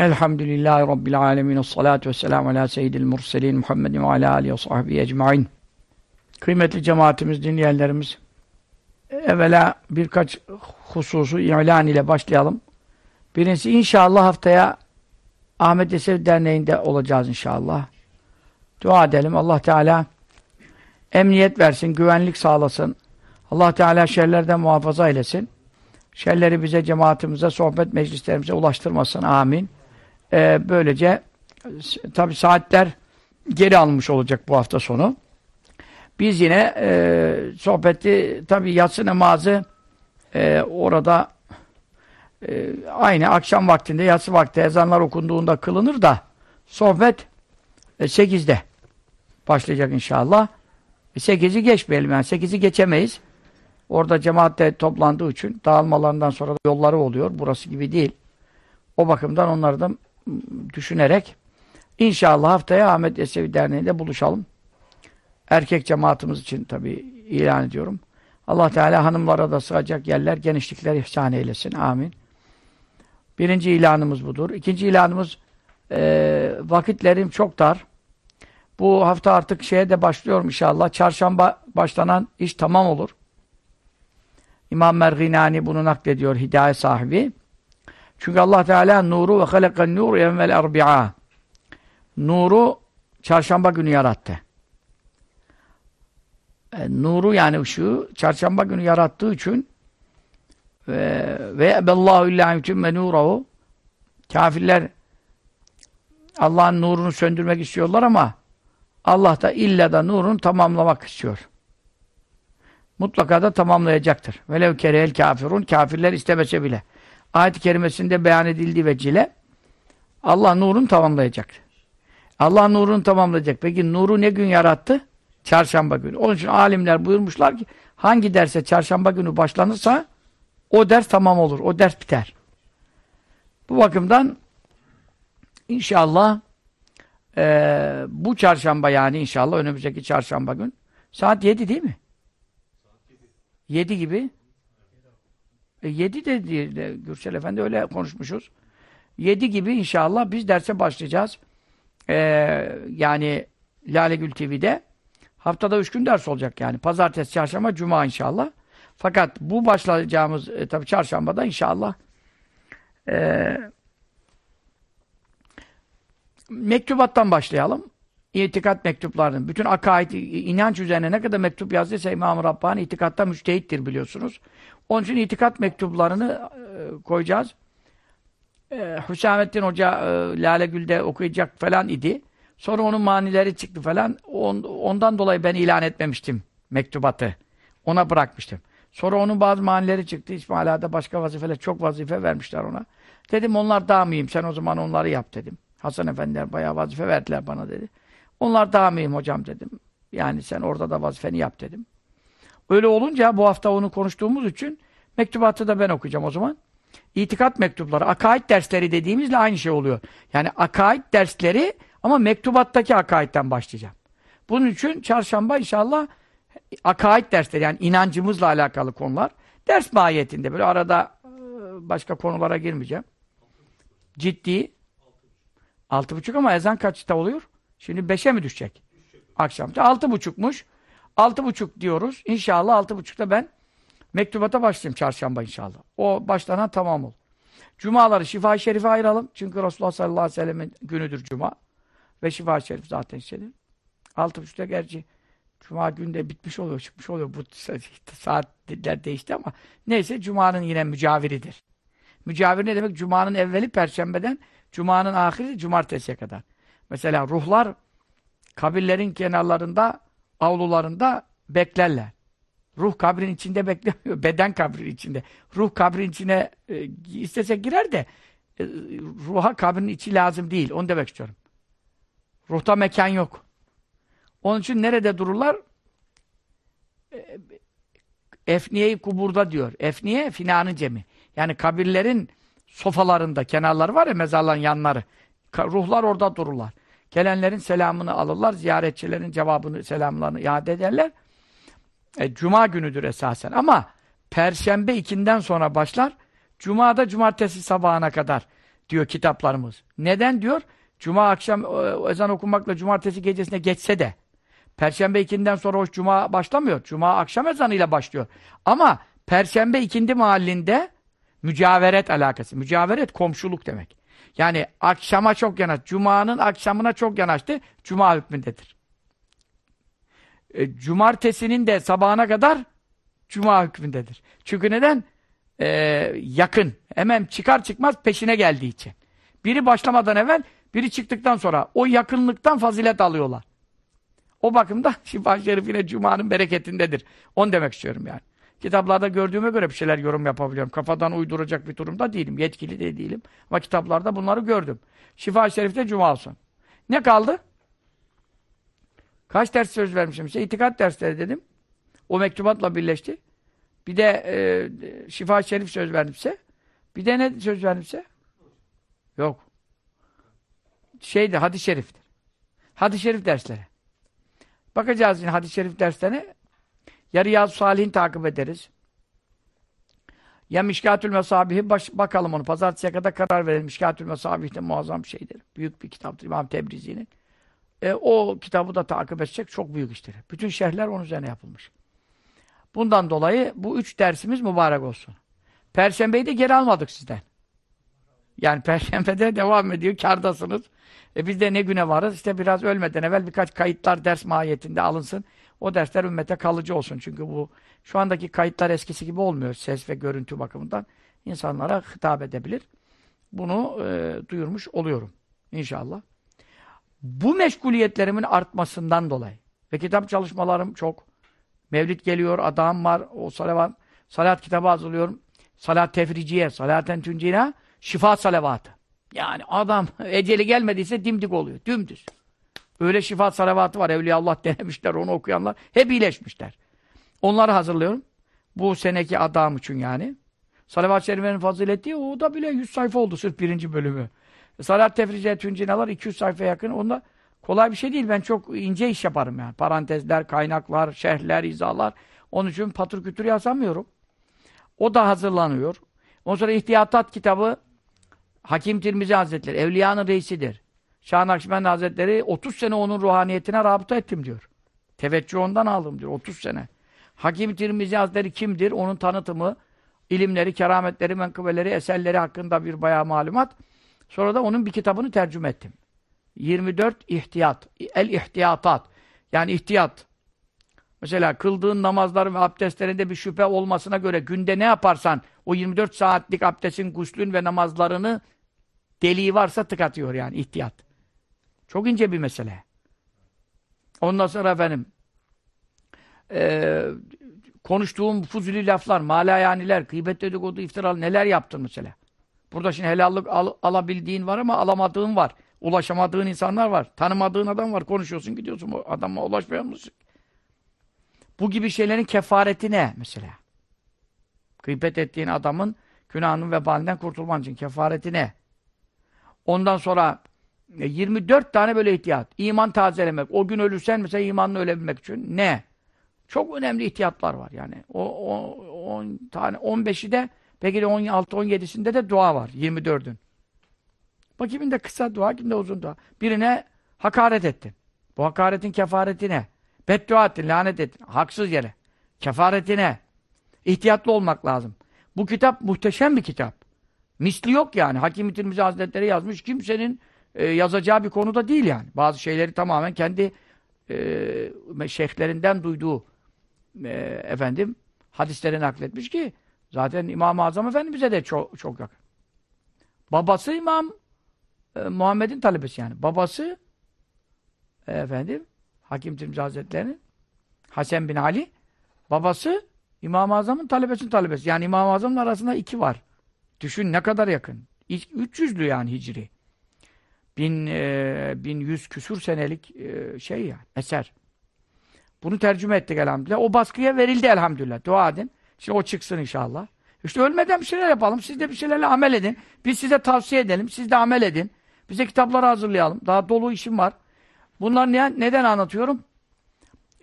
Elhamdülillahi Rabbil alemin. Salatu vesselamu ala seyyidil murselin Muhammedin ve ala alihi ve sahbihi ecmain. Kıymetli cemaatimiz, dinleyenlerimiz, evvela birkaç hususu ilan ile başlayalım. Birincisi inşallah haftaya Ahmet Yesevi Derneği'nde olacağız inşallah. Dua edelim. Allah Teala emniyet versin, güvenlik sağlasın. Allah Teala şerlerden muhafaza eylesin. Şerleri bize, cemaatimize, sohbet meclislerimize ulaştırmasın. Amin. Ee, böylece tabi saatler geri almış olacak bu hafta sonu. Biz yine e, sohbeti tabi yatsı namazı e, orada e, aynı akşam vaktinde yatsı vakti ezanlar okunduğunda kılınır da sohbet e, 8'de başlayacak inşallah. E, 8'i geçmeyelim yani 8'i geçemeyiz. Orada cemaatte toplandığı için dağılmalarından sonra yolları oluyor. Burası gibi değil. O bakımdan onları da düşünerek inşallah haftaya Ahmet Yesevi Derneği'nde buluşalım. Erkek cemaatimiz için tabii ilan ediyorum. Allah Teala hanımlara da sığacak yerler, genişlikler ihsan eylesin. Amin. Birinci ilanımız budur. İkinci ilanımız e, vakitlerim çok dar. Bu hafta artık şeye de başlıyorum inşallah. Çarşamba başlanan iş tamam olur. İmam Merginani bunu naklediyor hidayet sahibi. Çünkü Allah Teala nuru ve halakan nur evvel erbi'a. Nuru çarşamba günü yarattı. E, nuru yani ışığı çarşamba günü yarattığı için ve ebellahu illa yutimme nurahu kafirler Allah'ın nurunu söndürmek istiyorlar ama Allah da illa da nurunu tamamlamak istiyor. Mutlaka da tamamlayacaktır. Velev kerehel kafirun kafirler istemese bile. Ayet-i kerimesinde beyan edildiği vecile Allah nurunu tamamlayacak. Allah nurunu tamamlayacak. Peki nuru ne gün yarattı? Çarşamba günü. Onun için alimler buyurmuşlar ki hangi derse çarşamba günü başlanırsa o ders tamam olur. O ders biter. Bu bakımdan inşallah e, bu çarşamba yani inşallah önümüzdeki çarşamba gün saat 7 değil mi? 7 gibi. E, 7 de, de Gürsel Efendi öyle konuşmuşuz. 7 gibi inşallah biz derse başlayacağız. E, yani Lale Gül TV'de haftada 3 gün ders olacak yani. Pazartesi, çarşamba, cuma inşallah. Fakat bu başlayacağımız e, tabii çarşambada inşallah e, mektubattan başlayalım. İtikat mektuplarının, bütün akaid, inanç üzerine ne kadar mektup yazdıysa İmam-ı Rabbani itikatta müçtehittir biliyorsunuz. Onun için itikat mektuplarını e, koyacağız. E, Hüsamettin Hoca e, Lale Gül'de okuyacak falan idi. Sonra onun manileri çıktı falan. On, ondan dolayı ben ilan etmemiştim mektubatı. Ona bırakmıştım. Sonra onun bazı manileri çıktı. İsmaila'da başka vazifeler, çok vazife vermişler ona. Dedim onlar daha mıyım? Sen o zaman onları yap dedim. Hasan Efendiler bayağı vazife verdiler bana dedi. Onlar daha mıyım hocam dedim. Yani sen orada da vazifeni yap dedim. Öyle olunca bu hafta onu konuştuğumuz için mektubatı da ben okuyacağım o zaman. İtikat mektupları, akaid dersleri dediğimizle aynı şey oluyor. Yani akaid dersleri ama mektubattaki akaidden başlayacağım. Bunun için çarşamba inşallah akaid dersleri yani inancımızla alakalı konular. Ders mahiyetinde böyle arada başka konulara girmeyeceğim. Ciddi. Altı buçuk ama ezan kaçta oluyor? Şimdi beşe mi düşecek? Akşamca. Altı buçukmuş. Altı buçuk diyoruz. İnşallah altı buçukta ben mektubata başlayayım çarşamba inşallah. O başlanan tamam ol. Cumaları şifa-i şerife ayıralım. Çünkü Resulullah sallallahu aleyhi ve sellem'in günüdür cuma. Ve şifa-i şerif zaten işlenir. Altı buçukta gerçi Cuma günde bitmiş oluyor, çıkmış oluyor. Bu saatler değişti ama neyse Cuma'nın yine mücaviridir. Mücavir ne demek? Cuma'nın evveli Perşembeden, Cuma'nın ahiri Cumartesiye kadar. Mesela ruhlar kabirlerin kenarlarında, avlularında beklerler. Ruh kabrin içinde beklemiyor. Beden kabrin içinde. Ruh kabrin içine e, istese girer de e, ruha kabrin içi lazım değil. Onu demek istiyorum. Ruhta mekan yok. Onun için nerede dururlar? E, Efniye-i kuburda diyor. Efniye finanın cemi. Yani kabirlerin sofalarında, kenarları var ya mezarların yanları. Ruhlar orada dururlar. Gelenlerin selamını alırlar, ziyaretçilerin cevabını, selamlarını iade ederler. E, Cuma günüdür esasen ama Perşembe ikinden sonra başlar. Cuma'da cumartesi sabahına kadar diyor kitaplarımız. Neden diyor? Cuma akşam e, ezan okunmakla cumartesi gecesine geçse de Perşembe ikinden sonra hoş cuma başlamıyor. Cuma akşam ezanıyla başlıyor. Ama Perşembe ikindi mahallinde mücaveret alakası. Mücaveret komşuluk demek. Yani akşama çok yanaş. Cuma'nın akşamına çok yanaştı. Cuma hükmündedir. E, cumartesinin de sabahına kadar Cuma hükmündedir. Çünkü neden? Ee, yakın. Hemen çıkar çıkmaz peşine geldiği için. Biri başlamadan evvel, biri çıktıktan sonra o yakınlıktan fazilet alıyorlar. O bakımda şifa şerifine Cuma'nın bereketindedir. Onu demek istiyorum yani. Kitaplarda gördüğüme göre bir şeyler yorum yapabiliyorum. Kafadan uyduracak bir durumda değilim. Yetkili de değilim. Ama kitaplarda bunları gördüm. Şifa Şerif'te Cuma olsun. Ne kaldı? Kaç ders söz vermişim size? İtikat dersleri dedim. O mektubatla birleşti. Bir de e, Şifa Şerif söz verdim size. Bir de ne söz verdim size? Yok. Şeydi, hadis-i şeriftir. Hadis-i şerif dersleri. Bakacağız yine hadis-i şerif derslerine. Ya Riyaz-ı Salih'in takip ederiz. Ya Mişkatül Mesabih'i bakalım onu. Pazartesiye kadar karar verelim. Mişkatül Mesabih de muazzam bir şeydir. Büyük bir kitaptır İmam Tebrizi'nin. E, o kitabı da takip edecek çok büyük iştir. Bütün şerhler onun üzerine yapılmış. Bundan dolayı bu üç dersimiz mübarek olsun. Perşembeyi de geri almadık sizden. Yani Perşembe'de devam ediyor, kardasınız. E biz de ne güne varız? İşte biraz ölmeden evvel birkaç kayıtlar ders mahiyetinde alınsın. O dersler ümmete kalıcı olsun. Çünkü bu şu andaki kayıtlar eskisi gibi olmuyor ses ve görüntü bakımından. insanlara hitap edebilir. Bunu e, duyurmuş oluyorum. İnşallah. Bu meşguliyetlerimin artmasından dolayı ve kitap çalışmalarım çok. Mevlid geliyor, adam var, o salavat, salat kitabı hazırlıyorum. Salat tefriciye, salaten tüncina, şifa salavatı. Yani adam eceli gelmediyse dimdik oluyor, dümdüz. Öyle şifa salavatı var, Evliya Allah denemişler, onu okuyanlar. Hep iyileşmişler. Onları hazırlıyorum. Bu seneki adam için yani. Salavat-ı Şerife'nin fazileti o da bile 100 sayfa oldu sırf birinci bölümü. Salat tefrice tüncinalar 200 sayfa yakın. Onda kolay bir şey değil. Ben çok ince iş yaparım yani. Parantezler, kaynaklar, şerhler, izahlar. Onun için patır kütür yazamıyorum. O da hazırlanıyor. Ondan sonra ihtiyatat kitabı Hakim Tirmizi Hazretleri, Evliyanın reisidir. Şah Nakşibendi Hazretleri 30 sene onun ruhaniyetine rabıta ettim diyor. Teveccüh ondan aldım diyor 30 sene. Hakim Tirmizi Hazretleri kimdir? Onun tanıtımı, ilimleri, kerametleri, menkıbeleri, eserleri hakkında bir bayağı malumat. Sonra da onun bir kitabını tercüme ettim. 24 ihtiyat. El ihtiyatat. Yani ihtiyat. Mesela kıldığın namazların ve abdestlerinde bir şüphe olmasına göre günde ne yaparsan o 24 saatlik abdestin, guslün ve namazlarını deliği varsa tıkatıyor yani ihtiyat. Çok ince bir mesele. Ondan sonra efendim e, konuştuğum fuzuli laflar, malayaniler, gıybet dedikodu, iftiralı neler yaptın mesela. Burada şimdi helallik al, alabildiğin var ama alamadığın var. Ulaşamadığın insanlar var. Tanımadığın adam var. Konuşuyorsun gidiyorsun. O adama ulaşmıyor musun? Bu gibi şeylerin kefareti ne mesela? Gıybet ettiğin adamın günahının vebalinden kurtulman için kefareti ne? Ondan sonra 24 e, tane böyle ihtiyat. İman tazelemek. O gün ölürsen mesela imanla ölebilmek için. Ne? Çok önemli ihtiyatlar var yani. O, o 10 tane 15'i de Peki de 16-17'sinde de dua var. 24'ün. Bak kiminde kısa dua, kiminde uzun dua. Birine hakaret ettin. Bu hakaretin kefareti ne? Beddua ettin, lanet ettin. Haksız yere. Kefareti ne? İhtiyatlı olmak lazım. Bu kitap muhteşem bir kitap. Misli yok yani. Hakim-i Hazretleri yazmış. Kimsenin e, yazacağı bir konuda değil yani. Bazı şeyleri tamamen kendi e, şeyhlerinden duyduğu e, efendim hadisleri nakletmiş ki Zaten İmam-ı Azam Efendimiz'e de çok, çok yakın. Babası İmam e, Muhammed'in talebesi yani. Babası e, efendim Hakim Tirmizi Hazretleri'nin Hasan bin Ali babası İmam-ı Azam'ın talebesinin talebesi. Yani İmam-ı Azam'ın arasında iki var. Düşün ne kadar yakın. 300'lü yani Hicri. Bin, e, 1100 küsur senelik e, şey yani eser. Bunu tercüme ettik elhamdülillah. O baskıya verildi elhamdülillah. Dua edin. Şimdi o çıksın inşallah. İşte ölmeden bir şeyler yapalım. Siz de bir şeylerle amel edin. Biz size tavsiye edelim. Siz de amel edin. Bize kitapları hazırlayalım. Daha dolu işim var. Bunları ne, neden anlatıyorum?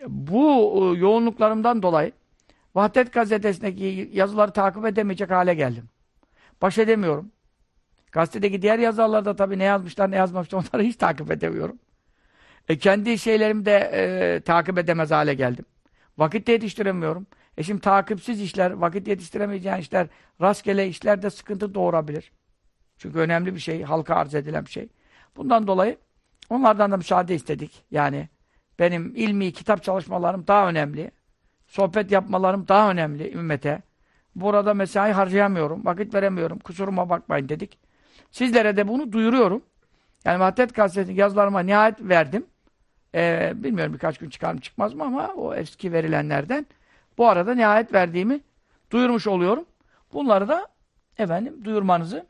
Bu e, yoğunluklarımdan dolayı Vahdet gazetesindeki yazıları takip edemeyecek hale geldim. Baş edemiyorum. Gazetedeki diğer yazarlarda tabii ne yazmışlar ne yazmamışlar onları hiç takip edemiyorum. E kendi şeylerimi de e, takip edemez hale geldim. Vakit de yetiştiremiyorum. E şimdi takipsiz işler, vakit yetiştiremeyeceğin işler, rastgele işlerde sıkıntı doğurabilir. Çünkü önemli bir şey, halka arz edilen bir şey. Bundan dolayı onlardan da müsaade istedik. Yani benim ilmi kitap çalışmalarım daha önemli. Sohbet yapmalarım daha önemli ümmete. Burada mesai harcayamıyorum, vakit veremiyorum, kusuruma bakmayın dedik. Sizlere de bunu duyuruyorum. Yani Vahdet Gazetesi'nin yazılarıma nihayet verdim. Ee, bilmiyorum birkaç gün çıkar mı çıkmaz mı ama o eski verilenlerden bu arada nihayet verdiğimi duyurmuş oluyorum. Bunları da efendim duyurmanızı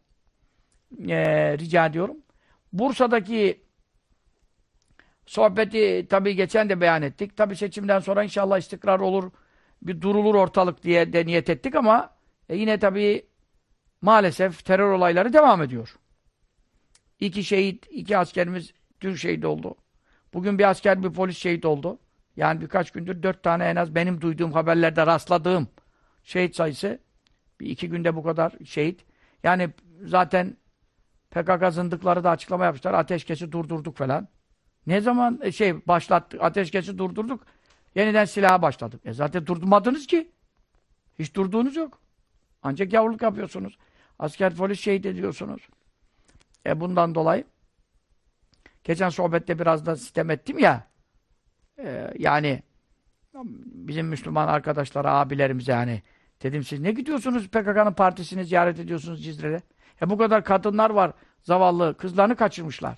e, rica ediyorum. Bursa'daki sohbeti tabii geçen de beyan ettik. Tabii seçimden sonra inşallah istikrar olur, bir durulur ortalık diye de niyet ettik ama e, yine tabii maalesef terör olayları devam ediyor. İki şehit, iki askerimiz dün şehit oldu. Bugün bir asker, bir polis şehit oldu. Yani birkaç gündür dört tane en az benim duyduğum haberlerde rastladığım şehit sayısı. Bir iki günde bu kadar şehit. Yani zaten PKK zındıkları da açıklama yapmışlar. Ateşkesi durdurduk falan. Ne zaman e, şey başlattık, ateşkesi durdurduk. Yeniden silaha başladık. E zaten durdurmadınız ki. Hiç durduğunuz yok. Ancak yavruluk yapıyorsunuz. Asker polis şehit ediyorsunuz. E bundan dolayı geçen sohbette biraz da sistem ettim ya e, yani bizim Müslüman arkadaşlara, abilerimize yani dedim siz ne gidiyorsunuz PKK'nın partisini ziyaret ediyorsunuz Cizre'de? E bu kadar kadınlar var zavallı kızlarını kaçırmışlar.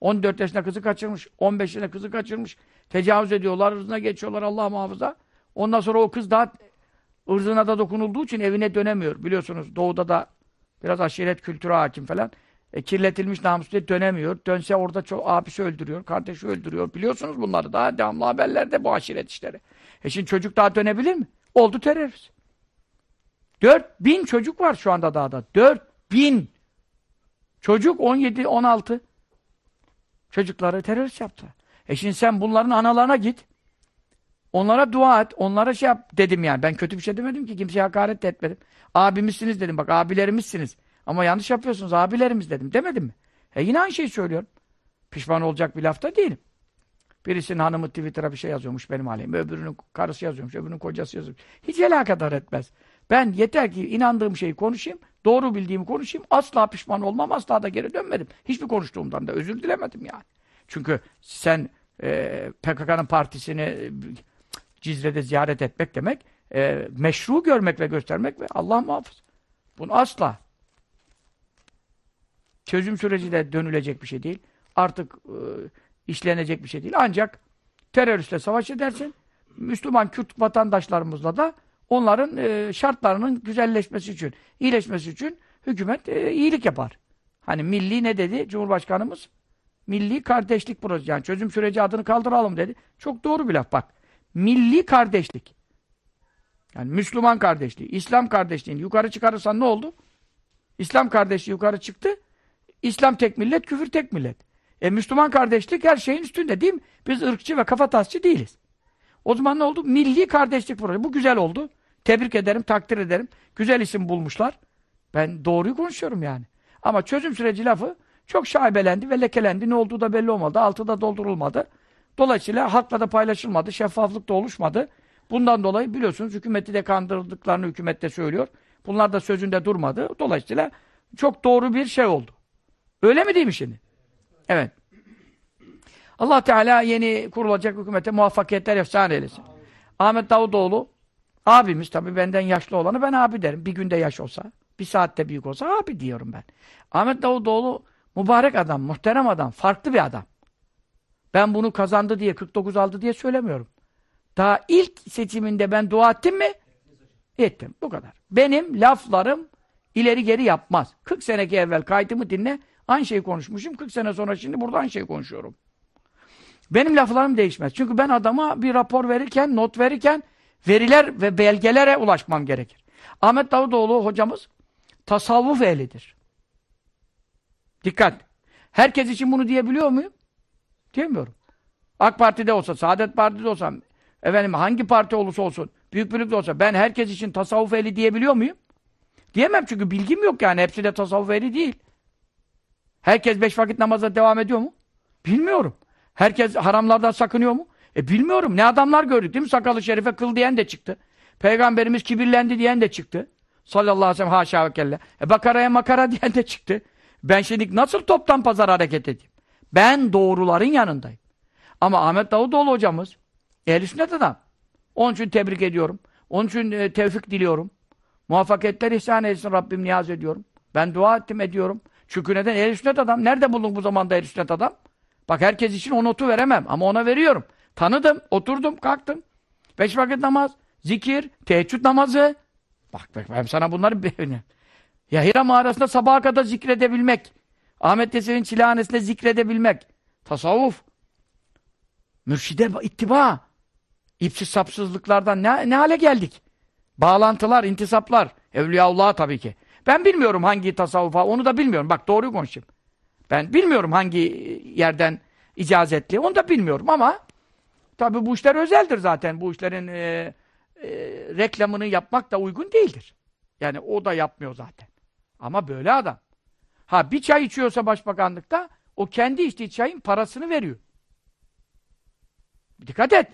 14 yaşında kızı kaçırmış, 15 yaşında kızı kaçırmış. Tecavüz ediyorlar, ırzına geçiyorlar Allah muhafaza. Ondan sonra o kız daha ırzına da dokunulduğu için evine dönemiyor. Biliyorsunuz doğuda da biraz aşiret kültürü hakim falan. E, kirletilmiş namus dönemiyor. Dönse orada çok abisi öldürüyor, kardeşi öldürüyor. Biliyorsunuz bunları daha devamlı haberlerde bu aşiret işleri. E şimdi çocuk daha dönebilir mi? Oldu terörist. 4 bin çocuk var şu anda dağda. 4 bin. Çocuk 17, 16. Çocukları terörist yaptı. E şimdi sen bunların analarına git. Onlara dua et. Onlara şey yap dedim yani. Ben kötü bir şey demedim ki. Kimseye hakaret etmedim. Abimizsiniz dedim. Bak abilerimizsiniz. Ama yanlış yapıyorsunuz. Abilerimiz dedim. Demedim mi? E yine aynı şeyi söylüyorum. Pişman olacak bir lafta değilim. Birisinin hanımı Twitter'a bir şey yazıyormuş benim aleyhime. Öbürünün karısı yazıyormuş. Öbürünün kocası yazıyormuş. Hiç alakadar etmez. Ben yeter ki inandığım şeyi konuşayım. Doğru bildiğimi konuşayım. Asla pişman olmam. Asla da geri dönmedim. Hiçbir konuştuğumdan da özür dilemedim yani. Çünkü sen e, PKK'nın partisini Cizre'de ziyaret etmek demek e, meşru görmek ve göstermek ve Allah muhafız. Bunu asla çözüm süreci de dönülecek bir şey değil. Artık e, işlenecek bir şey değil. Ancak teröristle savaş edersin. Müslüman Kürt vatandaşlarımızla da onların e, şartlarının güzelleşmesi için, iyileşmesi için hükümet e, iyilik yapar. Hani milli ne dedi Cumhurbaşkanımız? Milli kardeşlik projesi. Yani çözüm süreci adını kaldıralım dedi. Çok doğru bir laf bak. Milli kardeşlik. Yani Müslüman kardeşliği, İslam kardeşliğini yukarı çıkarırsan ne oldu? İslam kardeşliği yukarı çıktı. İslam tek millet, küfür tek millet. E Müslüman kardeşlik her şeyin üstünde değil mi? Biz ırkçı ve kafatasçı değiliz. O zaman ne oldu? Milli kardeşlik projesi. Bu güzel oldu. Tebrik ederim, takdir ederim. Güzel isim bulmuşlar. Ben doğruyu konuşuyorum yani. Ama çözüm süreci lafı çok şaibelendi ve lekelendi. Ne olduğu da belli olmadı. Altı da doldurulmadı. Dolayısıyla halkla da paylaşılmadı. Şeffaflık da oluşmadı. Bundan dolayı biliyorsunuz hükümeti de kandırdıklarını hükümet söylüyor. Bunlar da sözünde durmadı. Dolayısıyla çok doğru bir şey oldu. Öyle mi değil mi şimdi? Evet. Allah Teala yeni kurulacak hükümete muvaffakiyetler efsane eylesin. Ahmet Davutoğlu abimiz tabii benden yaşlı olanı ben abi derim. Bir günde yaş olsa, bir saatte büyük olsa abi diyorum ben. Ahmet Davutoğlu mübarek adam, muhterem adam, farklı bir adam. Ben bunu kazandı diye, 49 aldı diye söylemiyorum. Daha ilk seçiminde ben dua ettim mi? Ettim. Bu kadar. Benim laflarım ileri geri yapmaz. 40 seneki evvel kaydımı dinle. Aynı şeyi konuşmuşum. 40 sene sonra şimdi burada aynı şeyi konuşuyorum. Benim laflarım değişmez. Çünkü ben adama bir rapor verirken, not verirken veriler ve belgelere ulaşmam gerekir. Ahmet Davutoğlu hocamız tasavvuf ehlidir. Dikkat. Herkes için bunu diyebiliyor muyum? Diyemiyorum. AK Parti'de olsa, Saadet Parti'de olsa, efendim hangi parti olursa olsun, büyük birlikte olsa ben herkes için tasavvuf ehli diyebiliyor muyum? Diyemem çünkü bilgim yok yani. Hepsi de tasavvuf ehli değil. Herkes beş vakit namaza devam ediyor mu? Bilmiyorum. Herkes haramlardan sakınıyor mu? E bilmiyorum. Ne adamlar gördük değil mi? Sakalı şerife kıl diyen de çıktı. Peygamberimiz kibirlendi diyen de çıktı. Sallallahu aleyhi ve sellem haşa ve kelle. E bakaraya makara diyen de çıktı. Ben şimdi nasıl toptan pazar hareket edeyim? Ben doğruların yanındayım. Ama Ahmet Davutoğlu hocamız ehl sünnet adam. Onun için tebrik ediyorum. Onun için e, tevfik diliyorum. Muvaffakiyetler ihsan etsin Rabbim niyaz ediyorum. Ben dua ettim ediyorum. Çünkü neden? ehl sünnet adam. Nerede buldun bu zamanda ehl sünnet adam? Bak herkes için o notu veremem ama ona veriyorum. Tanıdım, oturdum, kalktım. Beş vakit namaz, zikir, teheccüd namazı. Bak bak ben sana bunları ya Hira mağarasında sabaha kadar zikredebilmek. Ahmet Yesevi'nin çilehanesinde zikredebilmek. Tasavvuf. Mürşide ittiba. İpsiz sapsızlıklardan ne, ne hale geldik? Bağlantılar, intisaplar. Evliyaullah tabii ki. Ben bilmiyorum hangi tasavvufa, onu da bilmiyorum. Bak doğruyu konuşayım. Ben bilmiyorum hangi yerden icazetli, onu da bilmiyorum ama tabii bu işler özeldir zaten. Bu işlerin e, e, reklamını yapmak da uygun değildir. Yani o da yapmıyor zaten. Ama böyle adam. Ha bir çay içiyorsa başbakanlıkta o kendi içtiği çayın parasını veriyor. Dikkat et.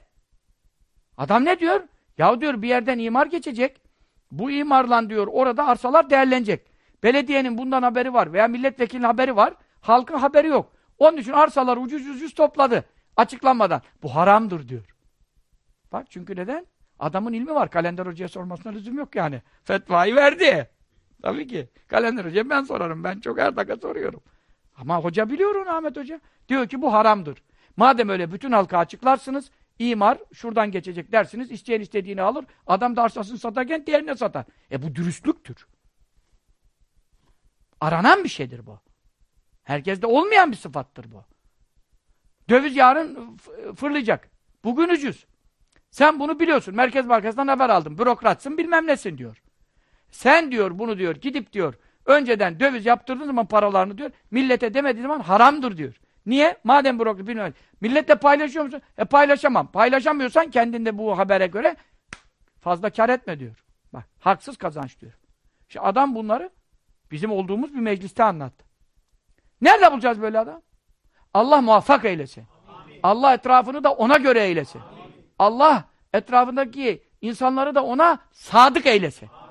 Adam ne diyor? Ya diyor bir yerden imar geçecek. Bu imarlan diyor orada arsalar değerlenecek. Belediyenin bundan haberi var veya milletvekilinin haberi var. Halkın haberi yok. Onun için arsalar ucuz ucuz topladı. Açıklanmadan. Bu haramdır diyor. Bak çünkü neden? Adamın ilmi var. Kalender hocaya sormasına lüzum yok yani. Fetvayı verdi. Tabii ki. Kalender hocaya ben sorarım. Ben çok her dakika soruyorum. Ama hoca biliyor onu Ahmet Hoca. Diyor ki bu haramdır. Madem öyle bütün halka açıklarsınız, imar şuradan geçecek dersiniz, isteyen istediğini alır, adam da arsasını satarken diğerine satar. E bu dürüstlüktür. Aranan bir şeydir bu. Herkeste olmayan bir sıfattır bu. Döviz yarın fırlayacak. Bugün ucuz. Sen bunu biliyorsun. Merkez Bankası'ndan haber aldım. Bürokratsın bilmem nesin diyor. Sen diyor bunu diyor gidip diyor önceden döviz yaptırdığın zaman paralarını diyor millete demediğin zaman haramdır diyor. Niye? Madem bürokrat bilmem. Milletle paylaşıyor musun? E paylaşamam. Paylaşamıyorsan kendinde bu habere göre fazla kar etme diyor. Bak haksız kazanç diyor. İşte adam bunları bizim olduğumuz bir mecliste anlattı. Nerede bulacağız böyle adam? Allah muvaffak eylesin. Allah etrafını da ona göre eylesin. Allah etrafındaki insanları da ona sadık eylesin. Amin.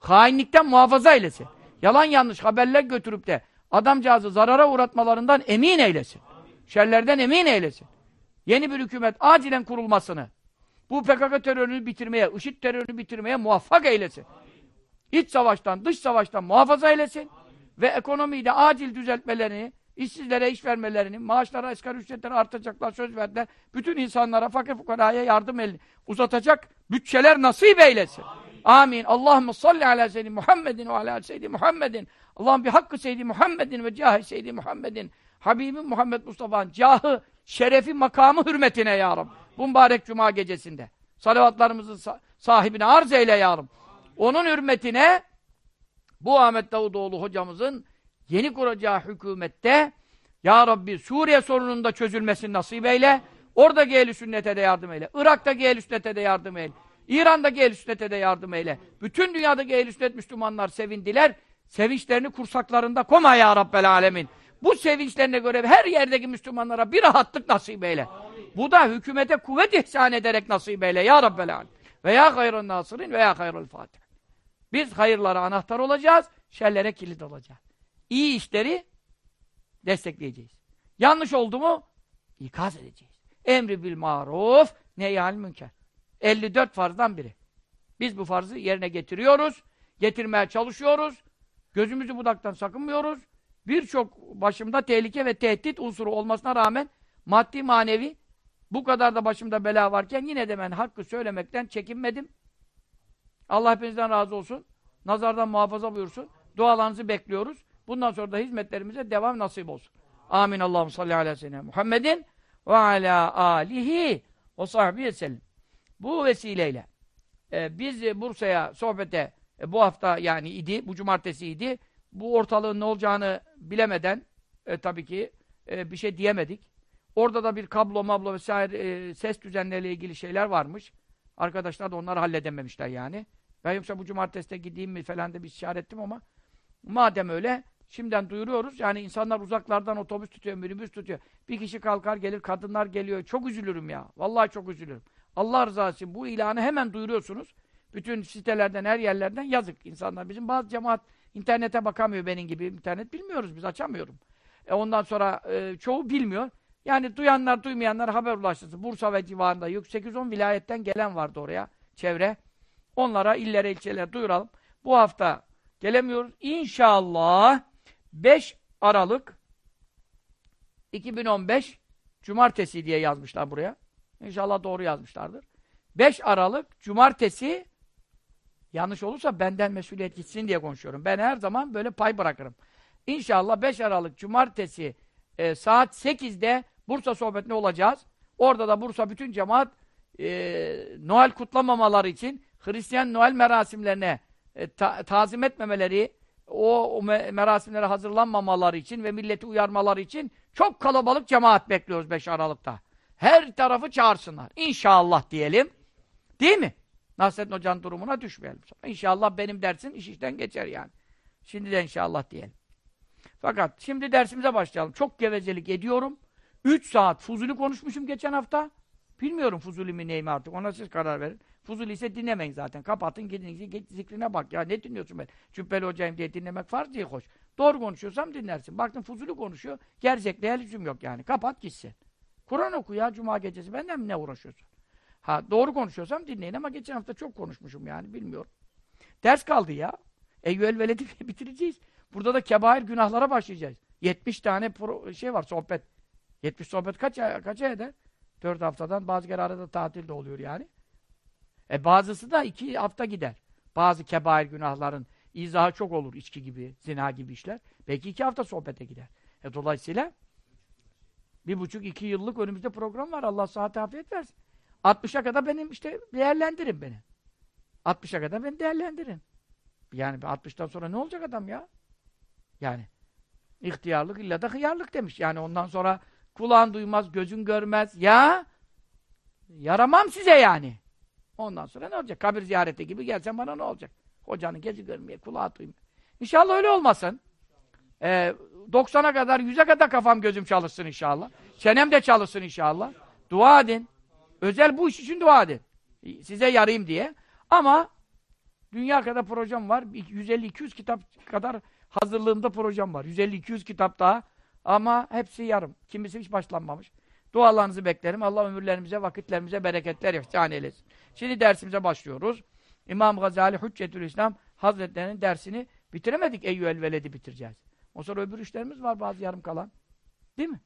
Hainlikten muhafaza eylesin. Yalan yanlış haberler götürüp de adamcağızı zarara uğratmalarından emin eylesin. Şerlerden emin eylesin. Yeni bir hükümet acilen kurulmasını, bu PKK terörünü bitirmeye, IŞİD terörünü bitirmeye muvaffak eylesin. İç savaştan, dış savaştan muhafaza eylesin. Ve ekonomiyi de acil düzeltmelerini, işsizlere iş vermelerini, maaşlara, asgari ücretleri artacaklar, söz verdiler. Bütün insanlara, fakir fukaraya yardım elini uzatacak bütçeler nasip eylesin. Amin. Allahümme salli ala seyyidi Muhammedin ve ala seyyidi Muhammedin. Allah'ım bir hakkı seyyidi Muhammedin ve cahı seyyidi Muhammedin. Habibim Muhammed Mustafa'nın cahı, şerefi, makamı hürmetine ya Rabbi. Bu mübarek cuma gecesinde. Salavatlarımızın sahibine arz eyle ya Rabbi. Onun hürmetine bu Ahmet Davutoğlu hocamızın yeni kuracağı hükümette Ya Rabbi Suriye sorununda da çözülmesini nasip eyle. Oradaki ehl sünnete de yardım eyle. Irak'taki ehl sünnete de yardım eyle. İran'daki ehl sünnete de yardım eyle. Bütün dünyadaki ehl sünnet Müslümanlar sevindiler. Sevinçlerini kursaklarında koma ya Rabbel alemin. Bu sevinçlerine göre her yerdeki Müslümanlara bir rahatlık nasip eyle. Amin. Bu da hükümete kuvvet ihsan ederek nasip eyle ya Rabbel alemin. Ve ya hayrın nasirin ve ya hayrul fatih. Biz hayırlara anahtar olacağız, şerlere kilit olacağız. İyi işleri destekleyeceğiz. Yanlış oldu mu ikaz edeceğiz. Emri bil maruf, nehyal münker. 54 farzdan biri. Biz bu farzı yerine getiriyoruz, getirmeye çalışıyoruz. Gözümüzü budaktan sakınmıyoruz. Birçok başımda tehlike ve tehdit unsuru olmasına rağmen maddi manevi bu kadar da başımda bela varken yine de ben hakkı söylemekten çekinmedim. Allah hepinizden razı olsun. Nazardan muhafaza buyursun. Dualarınızı bekliyoruz. Bundan sonra da hizmetlerimize devam nasip olsun. Amin. Allah'ım salli ala seyyidina Muhammedin ve ala alihi ve sahbihi sellem. Bu vesileyle e, biz Bursa'ya sohbete e, bu hafta yani idi, bu cumartesi idi. Bu ortalığın ne olacağını bilemeden e, tabii ki e, bir şey diyemedik. Orada da bir kablo mablo vesaire e, ses düzenleriyle ilgili şeyler varmış. Arkadaşlar da onları halledememişler yani. Ben yoksa bu cumartesi de gideyim mi falan da bir işaret ettim ama madem öyle Şimdiden duyuruyoruz. Yani insanlar uzaklardan otobüs tutuyor, minibüs tutuyor. Bir kişi kalkar gelir, kadınlar geliyor. Çok üzülürüm ya. Vallahi çok üzülürüm. Allah rızası için bu ilanı hemen duyuruyorsunuz. Bütün sitelerden, her yerlerden yazık insanlar. Bizim bazı cemaat internete bakamıyor benim gibi. İnternet bilmiyoruz biz, açamıyorum. E ondan sonra e, çoğu bilmiyor. Yani duyanlar, duymayanlar haber ulaştırsın. Bursa ve civarında yok. 810 vilayetten gelen vardı oraya, çevre. Onlara, illere, ilçelere duyuralım. Bu hafta gelemiyoruz. İnşallah 5 Aralık 2015 Cumartesi diye yazmışlar buraya. İnşallah doğru yazmışlardır. 5 Aralık Cumartesi yanlış olursa benden mesuliyet gitsin diye konuşuyorum. Ben her zaman böyle pay bırakırım. İnşallah 5 Aralık Cumartesi e, saat 8'de Bursa sohbetine olacağız. Orada da Bursa bütün cemaat e, Noel kutlamamaları için Hristiyan Noel merasimlerine e, ta tazim etmemeleri, o, o me merasimlere hazırlanmamaları için ve milleti uyarmaları için çok kalabalık cemaat bekliyoruz 5 Aralık'ta. Her tarafı çağırsınlar. İnşallah diyelim. Değil mi? Nasrettin Hoca'nın durumuna düşmeyelim. İnşallah benim dersim iş işten geçer yani. Şimdi de inşallah diyelim. Fakat şimdi dersimize başlayalım. Çok gevezelik ediyorum. 3 saat Fuzuli konuşmuşum geçen hafta. Bilmiyorum Fuzuli mi neyimi artık. Ona siz karar verin. Fuzuli ise dinlemeyin zaten. Kapatın gidin, git zikrine bak. Ya ne dinliyorsun ben? Cübbeli hocayım diye dinlemek farz değil hoş. Doğru konuşuyorsam dinlersin. Baktın Fuzuli konuşuyor. Gerçekle lüzum yok yani. Kapat gitsin. Kur'an oku ya Cuma gecesi. Benden mi ne uğraşıyorsun? Ha doğru konuşuyorsam dinleyin ama geçen hafta çok konuşmuşum yani bilmiyorum. Ders kaldı ya. Eyyüel veledi bitireceğiz. Burada da kebair günahlara başlayacağız. 70 tane pro, şey var sohbet. 70 sohbet kaç ay, kaç ay eder? 4 haftadan bazı kere arada tatil de oluyor yani. E bazısı da 2 hafta gider. Bazı kebair günahların izahı çok olur. içki gibi, zina gibi işler. Belki 2 hafta sohbete gider. E dolayısıyla bir buçuk, iki yıllık önümüzde program var. Allah sıhhat afiyet versin. 60'a kadar benim işte değerlendirin beni. 60'a kadar beni değerlendirin. Yani 60'tan sonra ne olacak adam ya? Yani ihtiyarlık illa da hıyarlık demiş. Yani ondan sonra kulağın duymaz, gözün görmez. Ya yaramam size yani. Ondan sonra ne olacak? Kabir ziyareti gibi gelsen bana ne olacak? Hocanın gezi görmeye, kulağı duymaya. İnşallah öyle olmasın. Ee, 90'a kadar, 100'e kadar kafam gözüm çalışsın inşallah. Çenem de çalışsın inşallah. Dua edin. Özel bu iş için dua edin. Size yarayayım diye. Ama dünya kadar projem var. 150-200 kitap kadar hazırlığımda projem var. 150-200 kitap daha. Ama hepsi yarım. Kimisi hiç başlanmamış. Dualarınızı beklerim. Allah ömürlerimize, vakitlerimize bereketler ihsan eylesin. Şimdi dersimize başlıyoruz. İmam Gazali Hüccetül İslam Hazretlerinin dersini bitiremedik. Eyyüel Veled'i bitireceğiz. O sonra öbür işlerimiz var bazı yarım kalan. Değil mi?